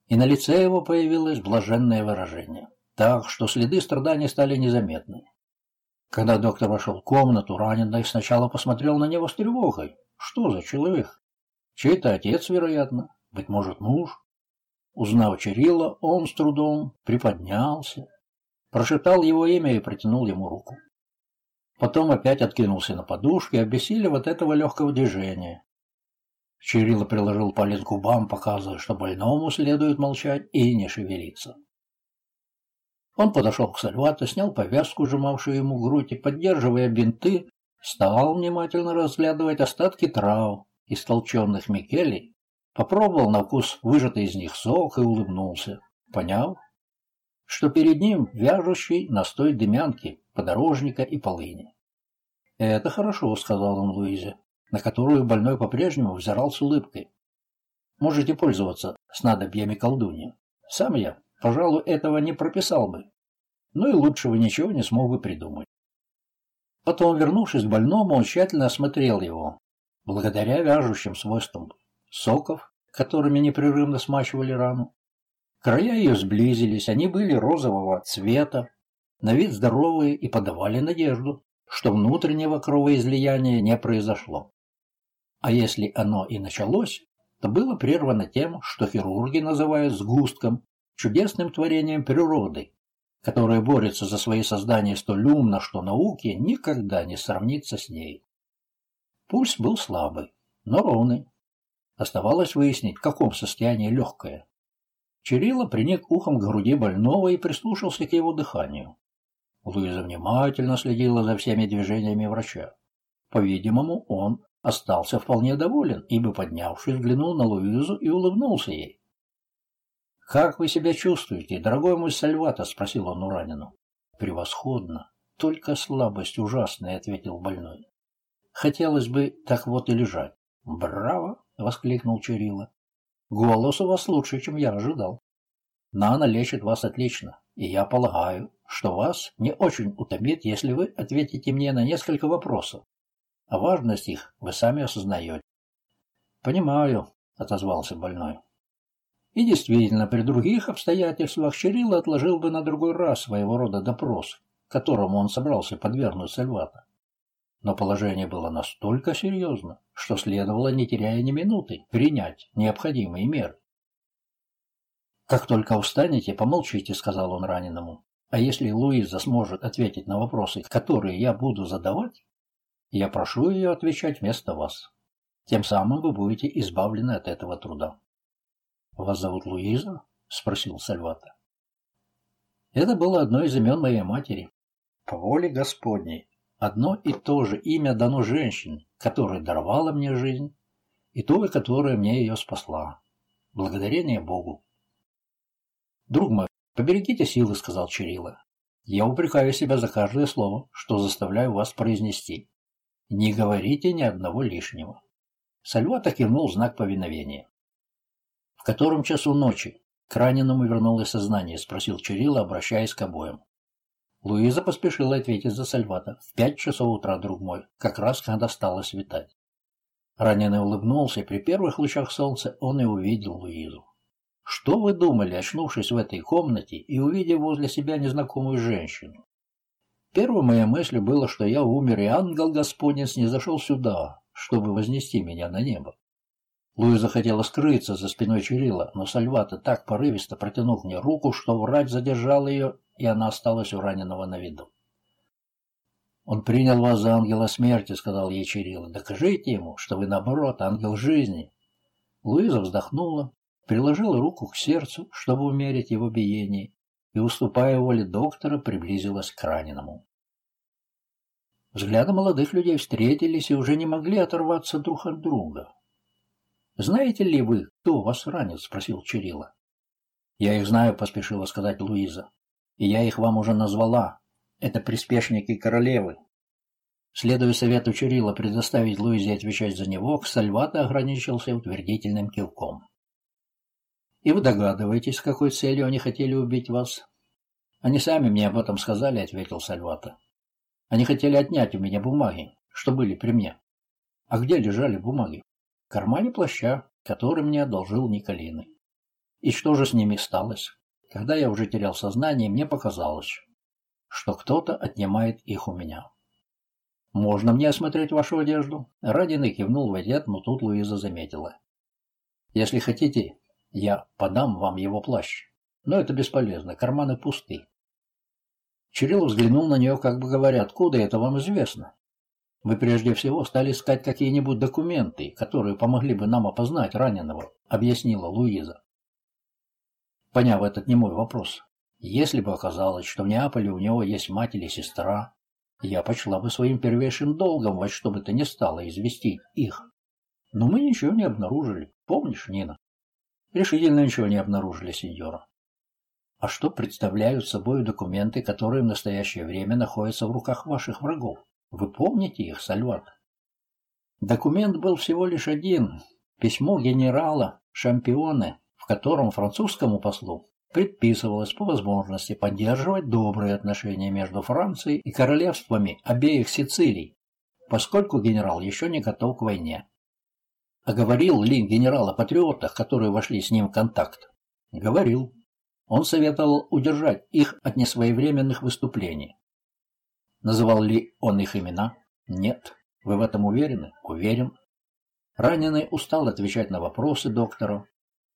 и на лице его появилось блаженное выражение, так что следы страданий стали незаметны. Когда доктор вошел в комнату, раненый сначала посмотрел на него с тревогой. Что за человек? Чей-то отец, вероятно, быть может, муж. Узнав Чирилла, он с трудом приподнялся, прошептал его имя и протянул ему руку. Потом опять откинулся на подушке, обессилев от этого легкого движения. Чирилла приложил палец к губам, показывая, что больному следует молчать и не шевелиться. Он подошел к Сальвато, снял повязку, сжимавшую ему грудь, и, поддерживая бинты, стал внимательно разглядывать остатки трав, истолченных Микелей, попробовал на вкус выжатый из них сок и улыбнулся, поняв, что перед ним вяжущий настой дымянки, подорожника и полыни. «Это хорошо», — сказал он Луизе на которую больной по-прежнему взирал с улыбкой. Можете пользоваться снадобьями колдуньи. Сам я, пожалуй, этого не прописал бы. Ну и лучшего ничего не смог бы придумать. Потом, вернувшись к больному, он тщательно осмотрел его. Благодаря вяжущим свойствам соков, которыми непрерывно смачивали рану, края ее сблизились, они были розового цвета, на вид здоровые и подавали надежду, что внутреннего кровоизлияния не произошло. А если оно и началось, то было прервано тем, что хирурги называют сгустком, чудесным творением природы, которое борется за свои создания столь умно, что науке никогда не сравнится с ней. Пульс был слабый, но ровный. Оставалось выяснить, в каком состоянии легкое. Чирилла приник ухом к груди больного и прислушался к его дыханию. Луиза внимательно следила за всеми движениями врача. По-видимому, он остался вполне доволен, ибо, поднявшись, взглянул на Луизу и улыбнулся ей. «Как вы себя чувствуете, дорогой мой Сальвата?» — спросил он у раненого. «Превосходно. Только слабость ужасная», — ответил больной. «Хотелось бы так вот и лежать». «Браво!» — воскликнул Чурила. «Голос у вас лучше, чем я ожидал. Нана лечит вас отлично, и я полагаю, что вас не очень утомит, если вы ответите мне на несколько вопросов. А важность их вы сами осознаете. «Понимаю», — отозвался больной. И действительно, при других обстоятельствах Чирилла отложил бы на другой раз своего рода допрос, которому он собрался подвергнуть Сальвата. Но положение было настолько серьезно, что следовало, не теряя ни минуты, принять необходимые меры. «Как только устанете, помолчите», — сказал он раненому. «А если Луиза сможет ответить на вопросы, которые я буду задавать, я прошу ее отвечать вместо вас. Тем самым вы будете избавлены от этого труда». «Вас зовут Луиза?» — спросил Сальвата. Это было одно из имен моей матери. По воле Господней, одно и то же имя дано женщине, которая даровала мне жизнь, и той, которая мне ее спасла. Благодарение Богу. «Друг мой, поберегите силы», — сказал Чирилла. «Я упрекаю себя за каждое слово, что заставляю вас произнести. Не говорите ни одного лишнего». Сальвата кивнул знак повиновения. «В котором часу ночи?» К раненому вернулось сознание, спросил Чирилла, обращаясь к обоим. Луиза поспешила ответить за Сальвата. В пять часов утра, друг мой, как раз когда стало светать. Раненый улыбнулся, и при первых лучах солнца он и увидел Луизу. Что вы думали, очнувшись в этой комнате и увидев возле себя незнакомую женщину? Первой моей мыслью было, что я умер, и ангел Господень снизошел сюда, чтобы вознести меня на небо. Луиза хотела скрыться за спиной Чирилла, но Сальвата так порывисто протянул мне руку, что врач задержал ее, и она осталась у раненого на виду. «Он принял вас за ангела смерти», — сказал ей Чирилла. «Докажите ему, что вы, наоборот, ангел жизни». Луиза вздохнула, приложила руку к сердцу, чтобы умерить его биение, и, уступая воле доктора, приблизилась к раненому. Взгляды молодых людей встретились и уже не могли оторваться друг от друга. «Знаете ли вы, кто вас ранит?» — спросил Чирилла. «Я их знаю», — поспешила сказать Луиза. «И я их вам уже назвала. Это приспешники королевы. Следуя совету Чурила предоставить Луизе отвечать за него, Сальвата ограничился утвердительным кивком. «И вы догадываетесь, с какой целью они хотели убить вас?» «Они сами мне об этом сказали», — ответил Сальвата. «Они хотели отнять у меня бумаги, что были при мне». «А где лежали бумаги?» «В кармане плаща, который мне одолжил Николины». «И что же с ними сталось?» Когда я уже терял сознание, мне показалось, что кто-то отнимает их у меня. «Можно мне осмотреть вашу одежду?» Радиный кивнул в ответ, но тут Луиза заметила. «Если хотите, я подам вам его плащ. Но это бесполезно, карманы пусты». Чирилл взглянул на нее, как бы говоря, откуда это вам известно? Вы прежде всего стали искать какие-нибудь документы, которые помогли бы нам опознать раненого, объяснила Луиза. Поняв этот немой вопрос, если бы оказалось, что в Неаполе у него есть мать или сестра, я почла бы своим первейшим долгом во что бы то ни стало известить их. Но мы ничего не обнаружили. Помнишь, Нина? Решительно ничего не обнаружили, сеньора. А что представляют собой документы, которые в настоящее время находятся в руках ваших врагов? Вы помните их, Сальват? Документ был всего лишь один. Письмо генерала Шампионе, в котором французскому послу предписывалось по возможности поддерживать добрые отношения между Францией и королевствами обеих Сицилий, поскольку генерал еще не готов к войне. А говорил ли генерал о патриотах, которые вошли с ним в контакт? Говорил. Он советовал удержать их от несвоевременных выступлений. Называл ли он их имена? Нет. Вы в этом уверены? Уверен. Раненый устал отвечать на вопросы доктора.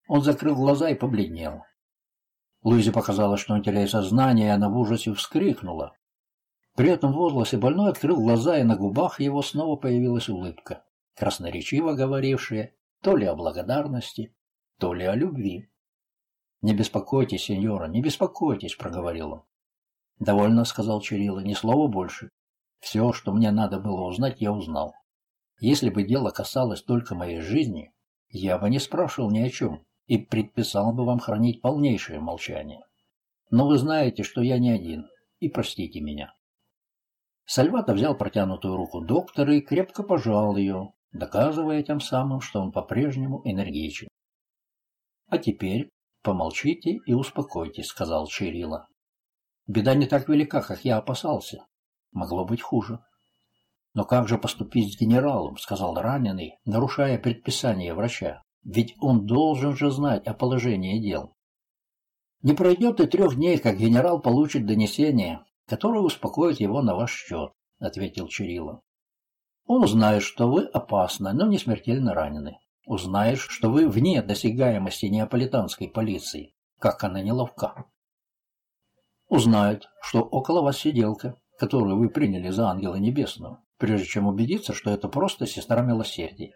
Он закрыл глаза и побледнел. Луизе показалось, что он теряет сознание, и она в ужасе вскрикнула. При этом возгласе больной открыл глаза, и на губах его снова появилась улыбка, красноречиво говорившая то ли о благодарности, то ли о любви. «Не беспокойтесь, сеньора, не беспокойтесь», — проговорил он. «Довольно», — сказал Чирилла, — «ни слова больше. Все, что мне надо было узнать, я узнал. Если бы дело касалось только моей жизни, я бы не спрашивал ни о чем и предписал бы вам хранить полнейшее молчание. Но вы знаете, что я не один, и простите меня. Сальвата взял протянутую руку доктора и крепко пожал ее, доказывая тем самым, что он по-прежнему энергичен. «А теперь помолчите и успокойтесь», — сказал Чирилла. «Беда не так велика, как я опасался. Могло быть хуже». «Но как же поступить с генералом?» — сказал раненый, нарушая предписание врача. Ведь он должен же знать о положении дел. Не пройдет и трех дней, как генерал получит донесение, которое успокоит его на ваш счет, — ответил Чирилла. Он узнает, что вы опасны, но не смертельно ранены. Узнает, что вы вне досягаемости неаполитанской полиции, как она неловка. Узнает, что около вас сиделка, которую вы приняли за ангела небесного, прежде чем убедиться, что это просто сестра милосердия.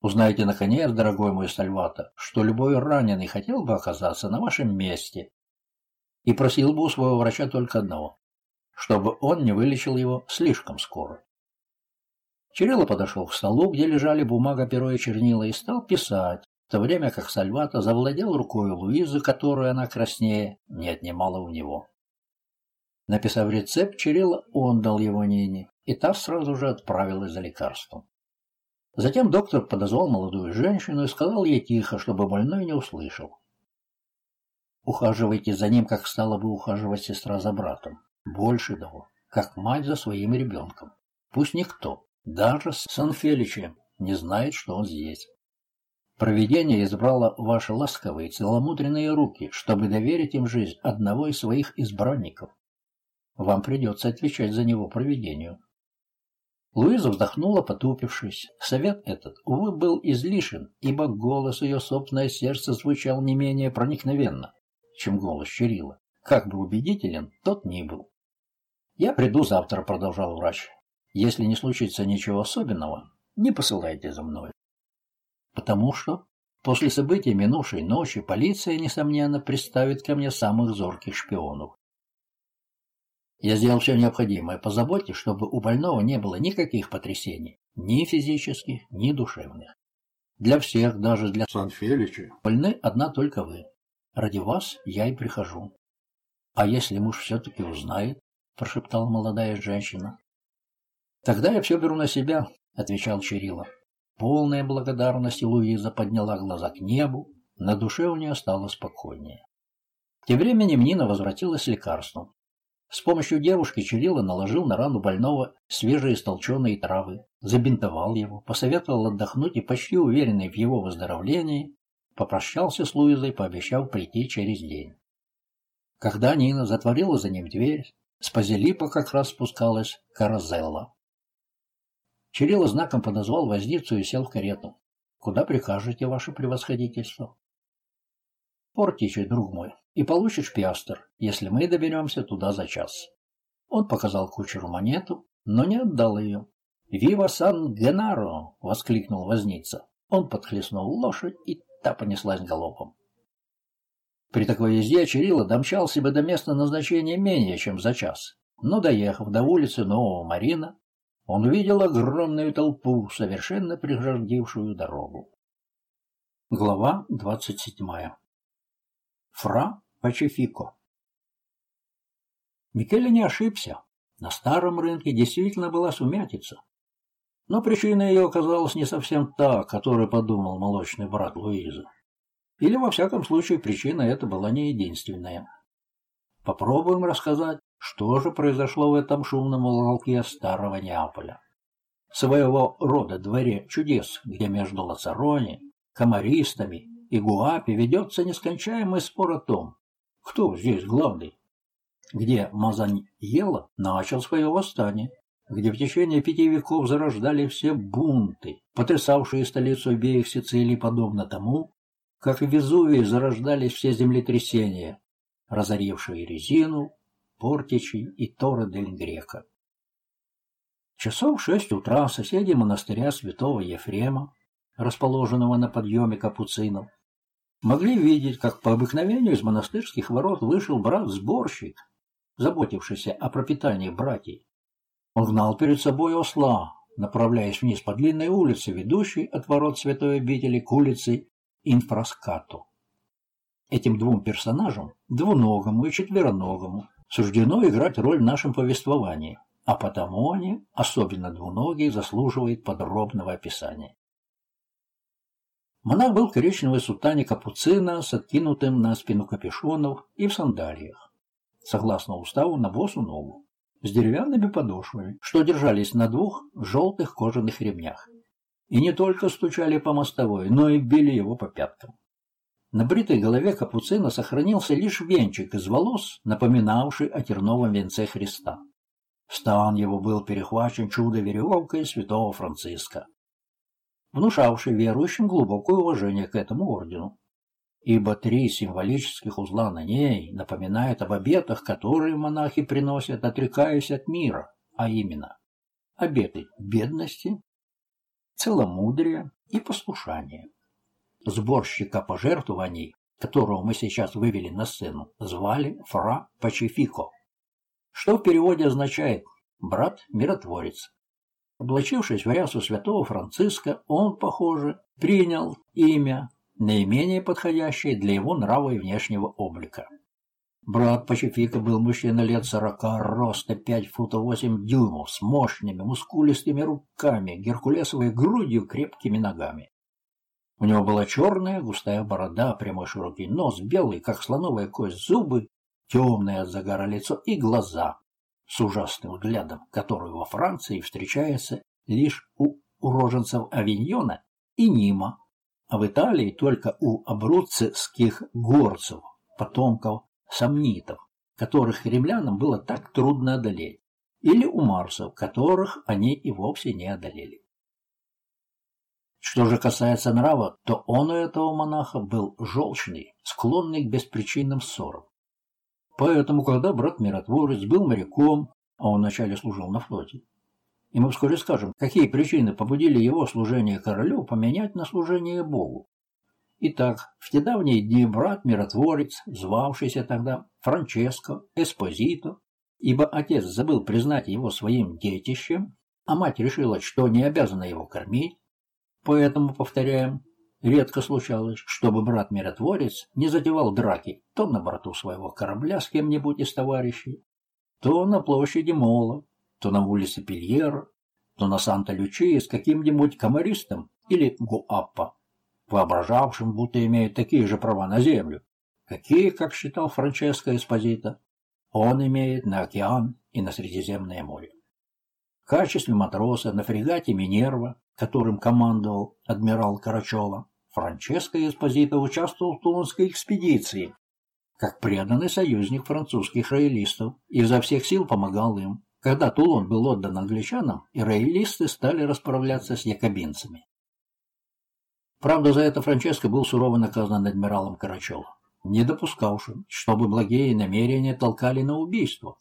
Узнаете, наконец, дорогой мой Сальвата, что любой раненый хотел бы оказаться на вашем месте и просил бы у своего врача только одного, чтобы он не вылечил его слишком скоро. Чирило подошел к столу, где лежали бумага, перо и чернила, и стал писать, в то время как Сальвата завладел рукой Луизы, которую она краснее не отнимала у него. Написав рецепт, Чирило отдал его Нине, и та сразу же отправилась за лекарством. Затем доктор подозвал молодую женщину и сказал ей тихо, чтобы больной не услышал. Ухаживайте за ним, как стала бы ухаживать сестра за братом. Больше того, как мать за своим ребенком. Пусть никто, даже Санфеличи, не знает, что он здесь. Провидение избрало ваши ласковые, целомудренные руки, чтобы доверить им жизнь одного из своих избранников. Вам придется отвечать за него провидению. Луиза вздохнула, потупившись. Совет этот, увы, был излишен, ибо голос ее собственное сердце звучал не менее проникновенно, чем голос Чирила. Как бы убедителен тот ни был. «Я приду завтра», — продолжал врач. «Если не случится ничего особенного, не посылайте за мной». «Потому что после событий минувшей ночи полиция, несомненно, представит ко мне самых зорких шпионов. Я сделал все необходимое. Позаботьтесь, чтобы у больного не было никаких потрясений, ни физических, ни душевных. Для всех, даже для Санфелича, больны одна только вы. Ради вас я и прихожу. А если муж все-таки узнает, прошептала молодая женщина. Тогда я все беру на себя, отвечал Чирилов. Полная благодарности Луиза подняла глаза к небу, на душе у нее стало спокойнее. Тем временем Нина возвратилась с лекарством. С помощью девушки Чирилла наложил на рану больного свежие столченые травы, забинтовал его, посоветовал отдохнуть и, почти уверенный в его выздоровлении, попрощался с Луизой, пообещав прийти через день. Когда Нина затворила за ним дверь, с Пазилипа как раз спускалась Каразелла. Чирилла знаком подозвал возницу и сел в карету. «Куда прикажете, ваше превосходительство?» «Портичи, друг мой, и получишь пиастер, если мы доберемся туда за час. Он показал кучеру монету, но не отдал ее. «Вива Сан-Генаро!» — воскликнул возница. Он подхлестнул лошадь, и та понеслась галопом. При такой езде Чирилла домчался бы до места назначения менее чем за час. Но, доехав до улицы Нового Марина, он увидел огромную толпу, совершенно преградившую дорогу. Глава двадцать седьмая Фра Пачефико. Микеле не ошибся. На старом рынке действительно была сумятица. Но причина ее оказалась не совсем та, которую подумал молочный брат Луизы. Или, во всяком случае, причина эта была не единственная. Попробуем рассказать, что же произошло в этом шумном уголке старого Неаполя. Своего рода дворе чудес, где между Лацарони, комаристами и Гуапи ведется нескончаемый спор о том, кто здесь главный. Где Мазаньела начал свое восстание, где в течение пяти веков зарождали все бунты, потрясавшие столицу обеих Сицилий подобно тому, как в Везувии зарождались все землетрясения, разорившие резину, Портичи и Торе дель Грека. Часов в шесть утра соседи монастыря святого Ефрема, расположенного на подъеме капуцинов, могли видеть, как по обыкновению из монастырских ворот вышел брат-сборщик, заботившийся о пропитании братьев. Он гнал перед собой осла, направляясь вниз по длинной улице, ведущей от ворот святой обители к улице Инфраскату. Этим двум персонажам, двуногому и четвероногому, суждено играть роль в нашем повествовании, а потому они, особенно двуногие, заслуживают подробного описания. Монах был в коричневой сутане капуцина с откинутым на спину капюшонов и в сандалиях. Согласно уставу, на босу ногу, с деревянными подошвами, что держались на двух желтых кожаных ремнях. И не только стучали по мостовой, но и били его по пяткам. На бритой голове капуцина сохранился лишь венчик из волос, напоминавший о терновом венце Христа. Стан его был перехвачен чудо-веревкой святого Франциска внушавший верующим глубокое уважение к этому ордену. ибо три символических узла на ней напоминают об обетах, которые монахи приносят, отрекаясь от мира, а именно обеты бедности, целомудрия и послушания. Сборщика пожертвований, которого мы сейчас вывели на сцену, звали Фра Пачифико, что в переводе означает «брат-миротворец». Облачившись в рясу святого Франциска, он, похоже, принял имя, наименее подходящее для его нрава и внешнего облика. Брат Пачифика был мужчина лет сорока, роста пять футов восемь дюймов, с мощными, мускулистыми руками, геркулесовой грудью, крепкими ногами. У него была черная густая борода, прямой широкий нос, белый, как слоновая кость, зубы, темное от загара лицо и глаза с ужасным взглядом, который во Франции встречается лишь у уроженцев Авиньона и Нима, а в Италии только у абруццских горцев, потомков сомнитов, которых римлянам было так трудно одолеть, или у марсов, которых они и вовсе не одолели. Что же касается нрава, то он у этого монаха был желчный, склонный к беспричинным ссорам. Поэтому, когда брат-миротворец был моряком, а он вначале служил на флоте, и мы вскоре скажем, какие причины побудили его служение королю поменять на служение Богу. Итак, в те давние дни брат-миротворец, звавшийся тогда Франческо Эспозито, ибо отец забыл признать его своим детищем, а мать решила, что не обязана его кормить, поэтому, повторяем, редко случалось, чтобы брат-миротворец не затевал драки то на борту своего корабля с кем-нибудь из товарищей, то на площади Мола, то на улице Пильера, то на Санта-Лючии с каким-нибудь комаристом или Гуаппа воображавшим, будто имеет такие же права на землю, какие, как считал Франческо Эспозито, он имеет на океан и на Средиземное море. В качестве матроса на фрегате «Минерва», которым командовал адмирал Карачола, Франческо Эспозито участвовал в Тулонской экспедиции, как преданный союзник французских роялистов, и изо всех сил помогал им, когда Тулон был отдан англичанам, и роялисты стали расправляться с якобинцами. Правда, за это Франческо был сурово наказан адмиралом Карачевым, не допускавшим, чтобы благие намерения толкали на убийство.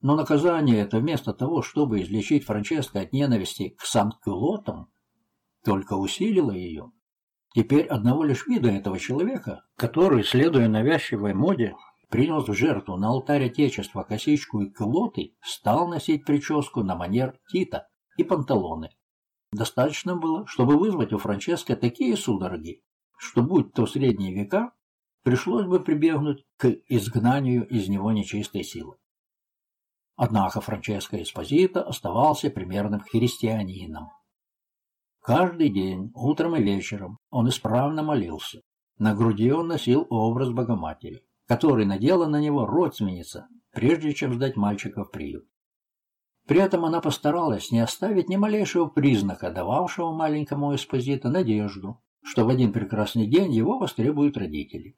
Но наказание это вместо того, чтобы излечить Франческо от ненависти к Санкт-Кюлотам, только усилило ее. Теперь одного лишь вида этого человека, который, следуя навязчивой моде, принес в жертву на алтарь Отечества косичку и кюлоты, стал носить прическу на манер Тита и панталоны, Достаточно было, чтобы вызвать у Франческо такие судороги, что, будь то средние века, пришлось бы прибегнуть к изгнанию из него нечистой силы. Однако Франческо Эспозито оставался примерным христианином. Каждый день, утром и вечером, он исправно молился. На груди он носил образ Богоматери, который надела на него родственница, прежде чем сдать мальчика в приют. При этом она постаралась не оставить ни малейшего признака, дававшего маленькому эспозиту надежду, что в один прекрасный день его востребуют родители.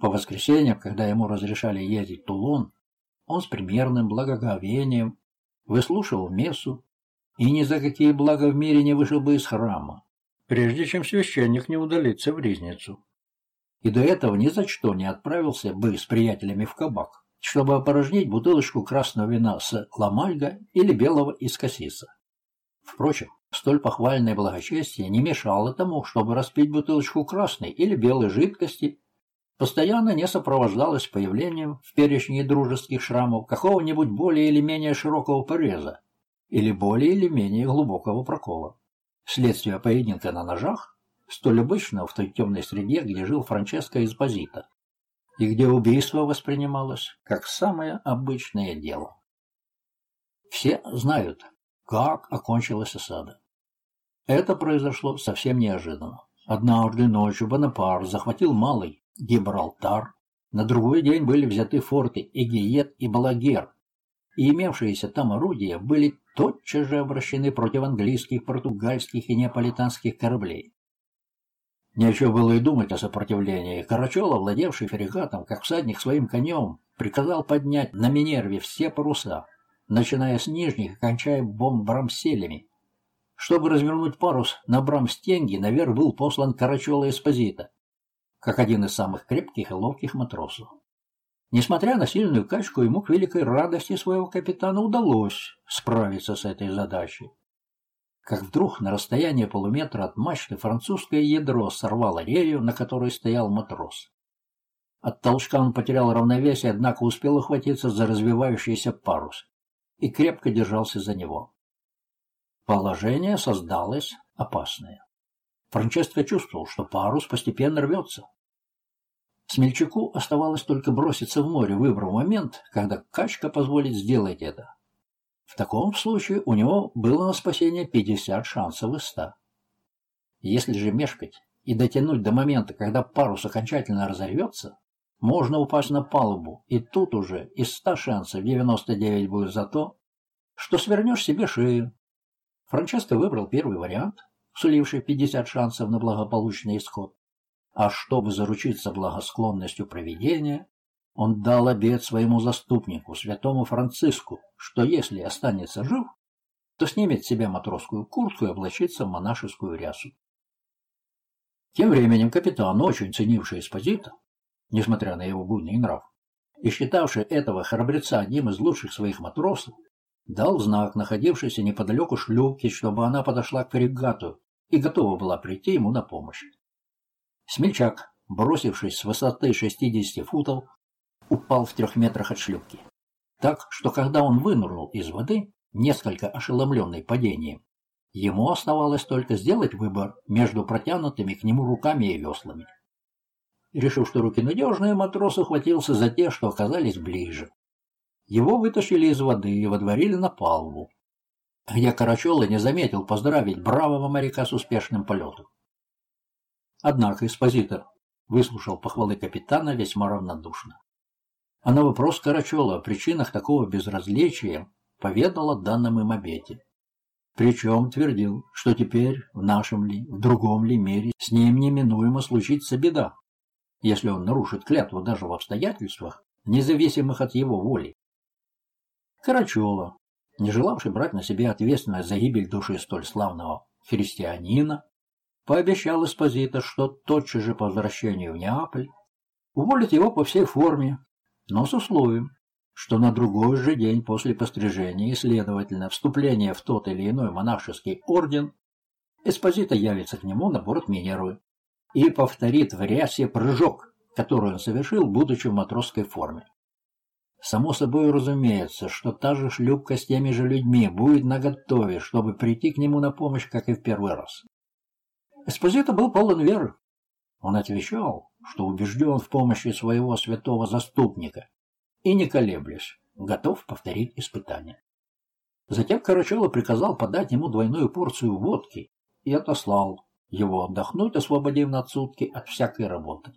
По воскресеньям, когда ему разрешали ездить в Тулон, он с примерным благоговением выслушивал мессу и ни за какие блага в мире не вышел бы из храма, прежде чем священник не удалится в ризницу. И до этого ни за что не отправился бы с приятелями в кабак чтобы опорожнить бутылочку красного вина с ламальга или белого из кассиса. Впрочем, столь похвальное благочестие не мешало тому, чтобы распить бутылочку красной или белой жидкости, постоянно не сопровождалось появлением в перечне дружеских шрамов какого-нибудь более или менее широкого пореза или более или менее глубокого прокола. Следствие поединка на ножах, столь обычного в той темной среде, где жил Франческо Эспозито, и где убийство воспринималось как самое обычное дело. Все знают, как окончилась осада. Это произошло совсем неожиданно. Однажды ночью Бонапарт захватил Малый Гибралтар, на другой день были взяты форты Эгиет и Балагер, и имевшиеся там орудия были тотчас же обращены против английских, португальских и неаполитанских кораблей. Нечего было и думать о сопротивлении. Карачола, владевший фрегатом, как всадник своим конем, приказал поднять на Минерве все паруса, начиная с нижних и кончая бомбрамселями. Чтобы развернуть парус на Брамстенге, наверх был послан Карачола Эспозита. как один из самых крепких и ловких матросов. Несмотря на сильную качку, ему к великой радости своего капитана удалось справиться с этой задачей. Как вдруг на расстоянии полуметра от мачты французское ядро сорвало рею, на которой стоял матрос. От толчка он потерял равновесие, однако успел ухватиться за развивающийся парус и крепко держался за него. Положение создалось опасное. Франческо чувствовал, что парус постепенно рвется. Смельчаку оставалось только броситься в море, выбрав момент, когда качка позволит сделать это. В таком случае у него было на спасение 50 шансов из 100. Если же мешкать и дотянуть до момента, когда парус окончательно разорвется, можно упасть на палубу, и тут уже из 100 шансов 99 будет за то, что свернешь себе шею. Франческо выбрал первый вариант, суливший 50 шансов на благополучный исход. А чтобы заручиться благосклонностью провидения, он дал обет своему заступнику, святому Франциску, что если останется жив, то снимет с себя матросскую куртку и облачится в монашескую рясу. Тем временем капитан, очень ценивший экспозита, несмотря на его буйный нрав, и считавший этого храбреца одним из лучших своих матросов, дал знак находившейся неподалеку шлюпки, чтобы она подошла к фрегату и готова была прийти ему на помощь. Смельчак, бросившись с высоты 60 футов, упал в трех метрах от шлюпки. Так, что когда он вынырнул из воды, несколько ошеломленный падением, ему оставалось только сделать выбор между протянутыми к нему руками и веслами. Решив, что руки надежные, матрос ухватился за те, что оказались ближе. Его вытащили из воды и водворили на палубу, где Карачола не заметил поздравить бравого моряка с успешным полетом. Однако экспозитор выслушал похвалы капитана весьма равнодушно. А на вопрос Карачола о причинах такого безразличия поведал о данном им обете. Причем твердил, что теперь в нашем ли, в другом ли мире с ним неминуемо случится беда, если он нарушит клятву даже в обстоятельствах, независимых от его воли. Карачола, не желавший брать на себя ответственность за гибель души столь славного христианина, пообещал Эспозита, что тотчас же по возвращению в Неаполь уволит его по всей форме, но с условием, что на другой же день после пострижения и, следовательно, вступления в тот или иной монашеский орден, Эспозита явится к нему на борт Минервы и повторит в рясе прыжок, который он совершил, будучи в матросской форме. Само собой разумеется, что та же шлюпка с теми же людьми будет наготове, чтобы прийти к нему на помощь, как и в первый раз. Эспозито был полон веры. Он отвечал, что убежден в помощи своего святого заступника и, не колеблясь, готов повторить испытание. Затем Карачелло приказал подать ему двойную порцию водки и отослал его отдохнуть, освободив на сутки от всякой работы.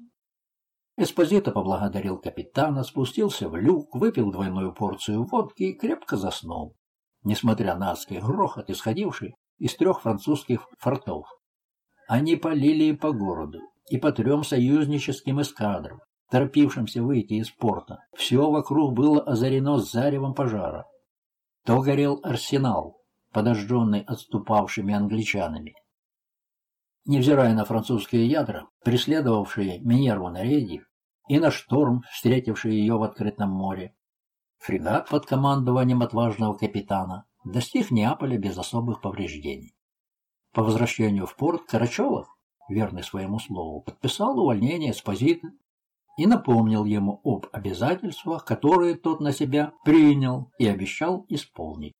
Эспозито поблагодарил капитана, спустился в люк, выпил двойную порцию водки и крепко заснул, несмотря на адский грохот, исходивший из трех французских фортов. Они полили по городу, и по трем союзническим эскадрам, торопившимся выйти из порта. Все вокруг было озарено заревом пожара. То горел арсенал, подожженный отступавшими англичанами, Невзирая на французские ядра, преследовавшие Минерву на рейде, и на шторм, встретивший ее в открытом море, фрегат под командованием отважного капитана достиг Неаполя без особых повреждений. По возвращению в порт Карачелов, верный своему слову, подписал увольнение Спозита и напомнил ему об обязательствах, которые тот на себя принял и обещал исполнить.